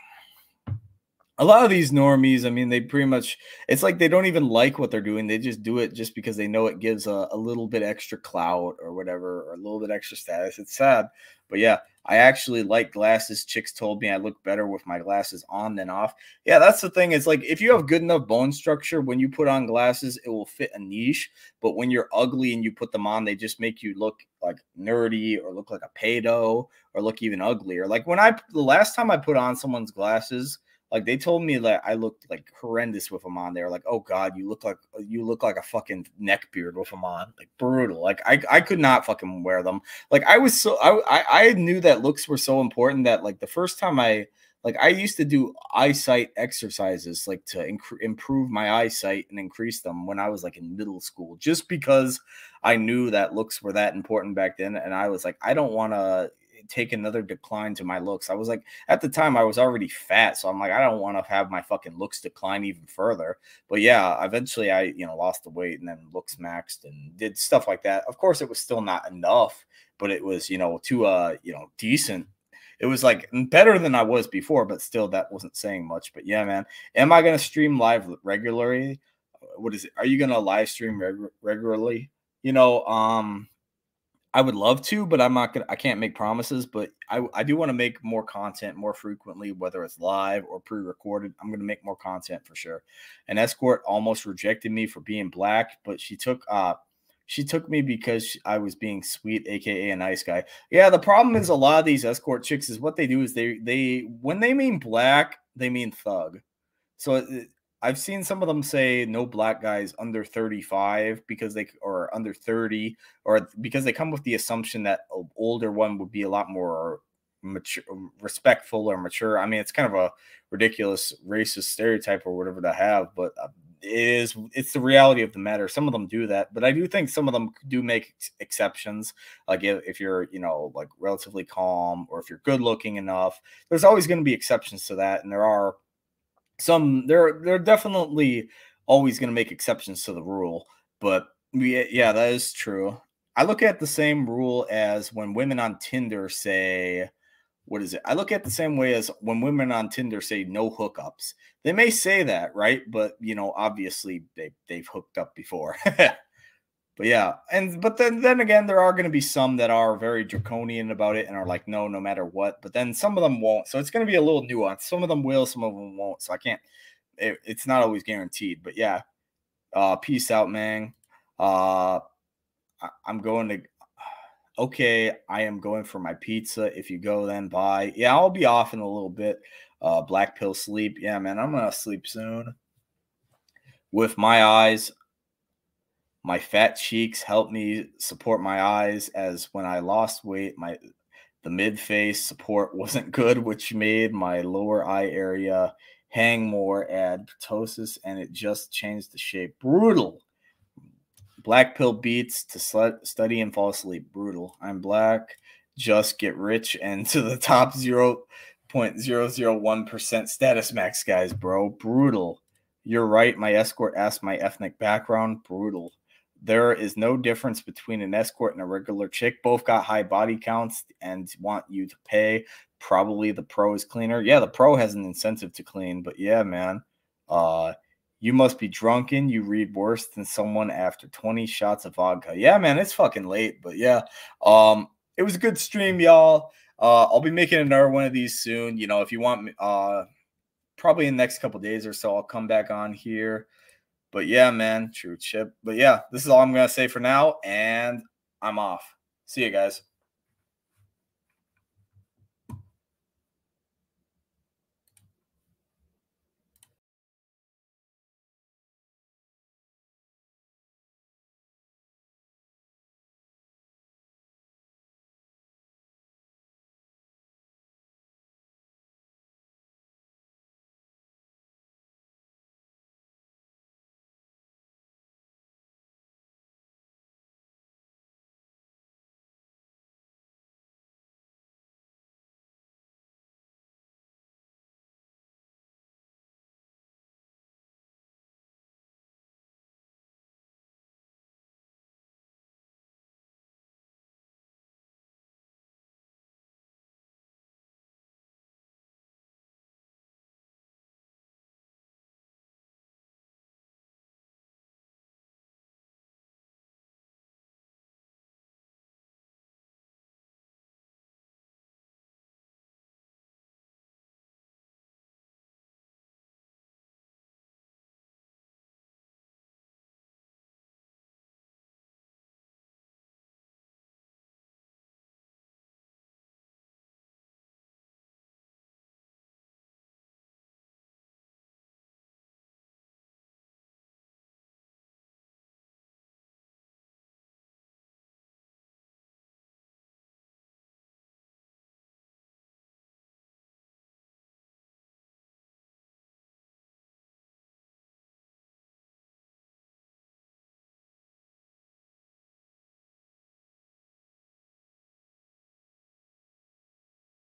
a lot of these normies, I mean, they pretty much, it's like they don't even like what they're doing. They just do it just because they know it gives a, a little bit extra clout or whatever, or a little bit extra status. It's sad. But yeah, I actually like glasses. Chicks told me I look better with my glasses on than off. Yeah, that's the thing. It's like if you have good enough bone structure, when you put on glasses, it will fit a niche. But when you're ugly and you put them on, they just make you look like nerdy or look like a pedo or look even uglier. Like when I, the last time I put on someone's glasses, like they told me that I looked like horrendous with them on. They were like, "Oh God, you look like you look like a fucking neck beard with them on, like brutal." Like I I could not fucking wear them. Like I was so I I knew that looks were so important that like the first time I like I used to do eyesight exercises like to inc- improve my eyesight and increase them when I was like in middle school, just because I knew that looks were that important back then, and I was like, I don't want to take another decline to my looks. I was like, at the time, I was already fat, so I'm like, I don't want to have my fucking looks decline even further. But yeah, eventually, I you know lost the weight and then looks maxed and did stuff like that. Of course, it was still not enough, but it was you know to uh you know decent. It was like better than I was before, but still that wasn't saying much. But yeah, man, am I gonna stream live regularly? What is it? Are you gonna live stream reg- regularly? You know, um, I would love to, but I'm not gonna. I can't make promises. But I I do want to make more content more frequently, whether it's live or pre-recorded. I'm gonna make more content for sure. An escort almost rejected me for being black, but she took uh she took me because I was being sweet, aka a nice guy. Yeah, the problem is a lot of these escort chicks is what they do is they they when they mean black, they mean thug. So I've seen some of them say no black guys under 35 because they or under 30 or because they come with the assumption that an older one would be a lot more mature respectful or mature. I mean, it's kind of a ridiculous racist stereotype or whatever to have, but uh, it is it's the reality of the matter. Some of them do that, but I do think some of them do make exceptions. Like if, if you're, you know, like relatively calm or if you're good looking enough, there's always going to be exceptions to that and there are some they're they're definitely always going to make exceptions to the rule, but we, yeah, that is true. I look at the same rule as when women on Tinder say, what is it? I look at the same way as when women on Tinder say no hookups. They may say that, right? But you know, obviously they they've hooked up before. but yeah, and but then then again, there are going to be some that are very draconian about it and are like, no, no matter what. But then some of them won't. So it's going to be a little nuanced. Some of them will, some of them won't. So I can't. It, it's not always guaranteed. But yeah, uh, peace out, man. Uh, I, I'm going to. Okay, I am going for my pizza. If you go, then bye. Yeah, I'll be off in a little bit. Uh, black pill sleep. Yeah, man, I'm gonna sleep soon. with my eyes. My fat cheeks help me support my eyes as when I lost weight, my the mid face support wasn't good, which made my lower eye area hang more, add ptosis, and it just changed the shape. Brutal. Black pill beats to sl- study and fall asleep. Brutal. I'm black. Just get rich and to the top 0.001% status max guys, bro. Brutal. You're right. My escort asked my ethnic background. Brutal. There is no difference between an escort and a regular chick. Both got high body counts and want you to pay. Probably the pro is cleaner. Yeah, the pro has an incentive to clean, but yeah, man. Uh you must be drunken. You read worse than someone after 20 shots of vodka. Yeah, man, it's fucking late, but yeah. Um, it was a good stream, y'all. Uh, I'll be making another one of these soon. You know, if you want, me, uh, probably in the next couple days or so, I'll come back on here. But yeah, man, true chip. But yeah, this is all I'm gonna say for now, and I'm off. See you guys.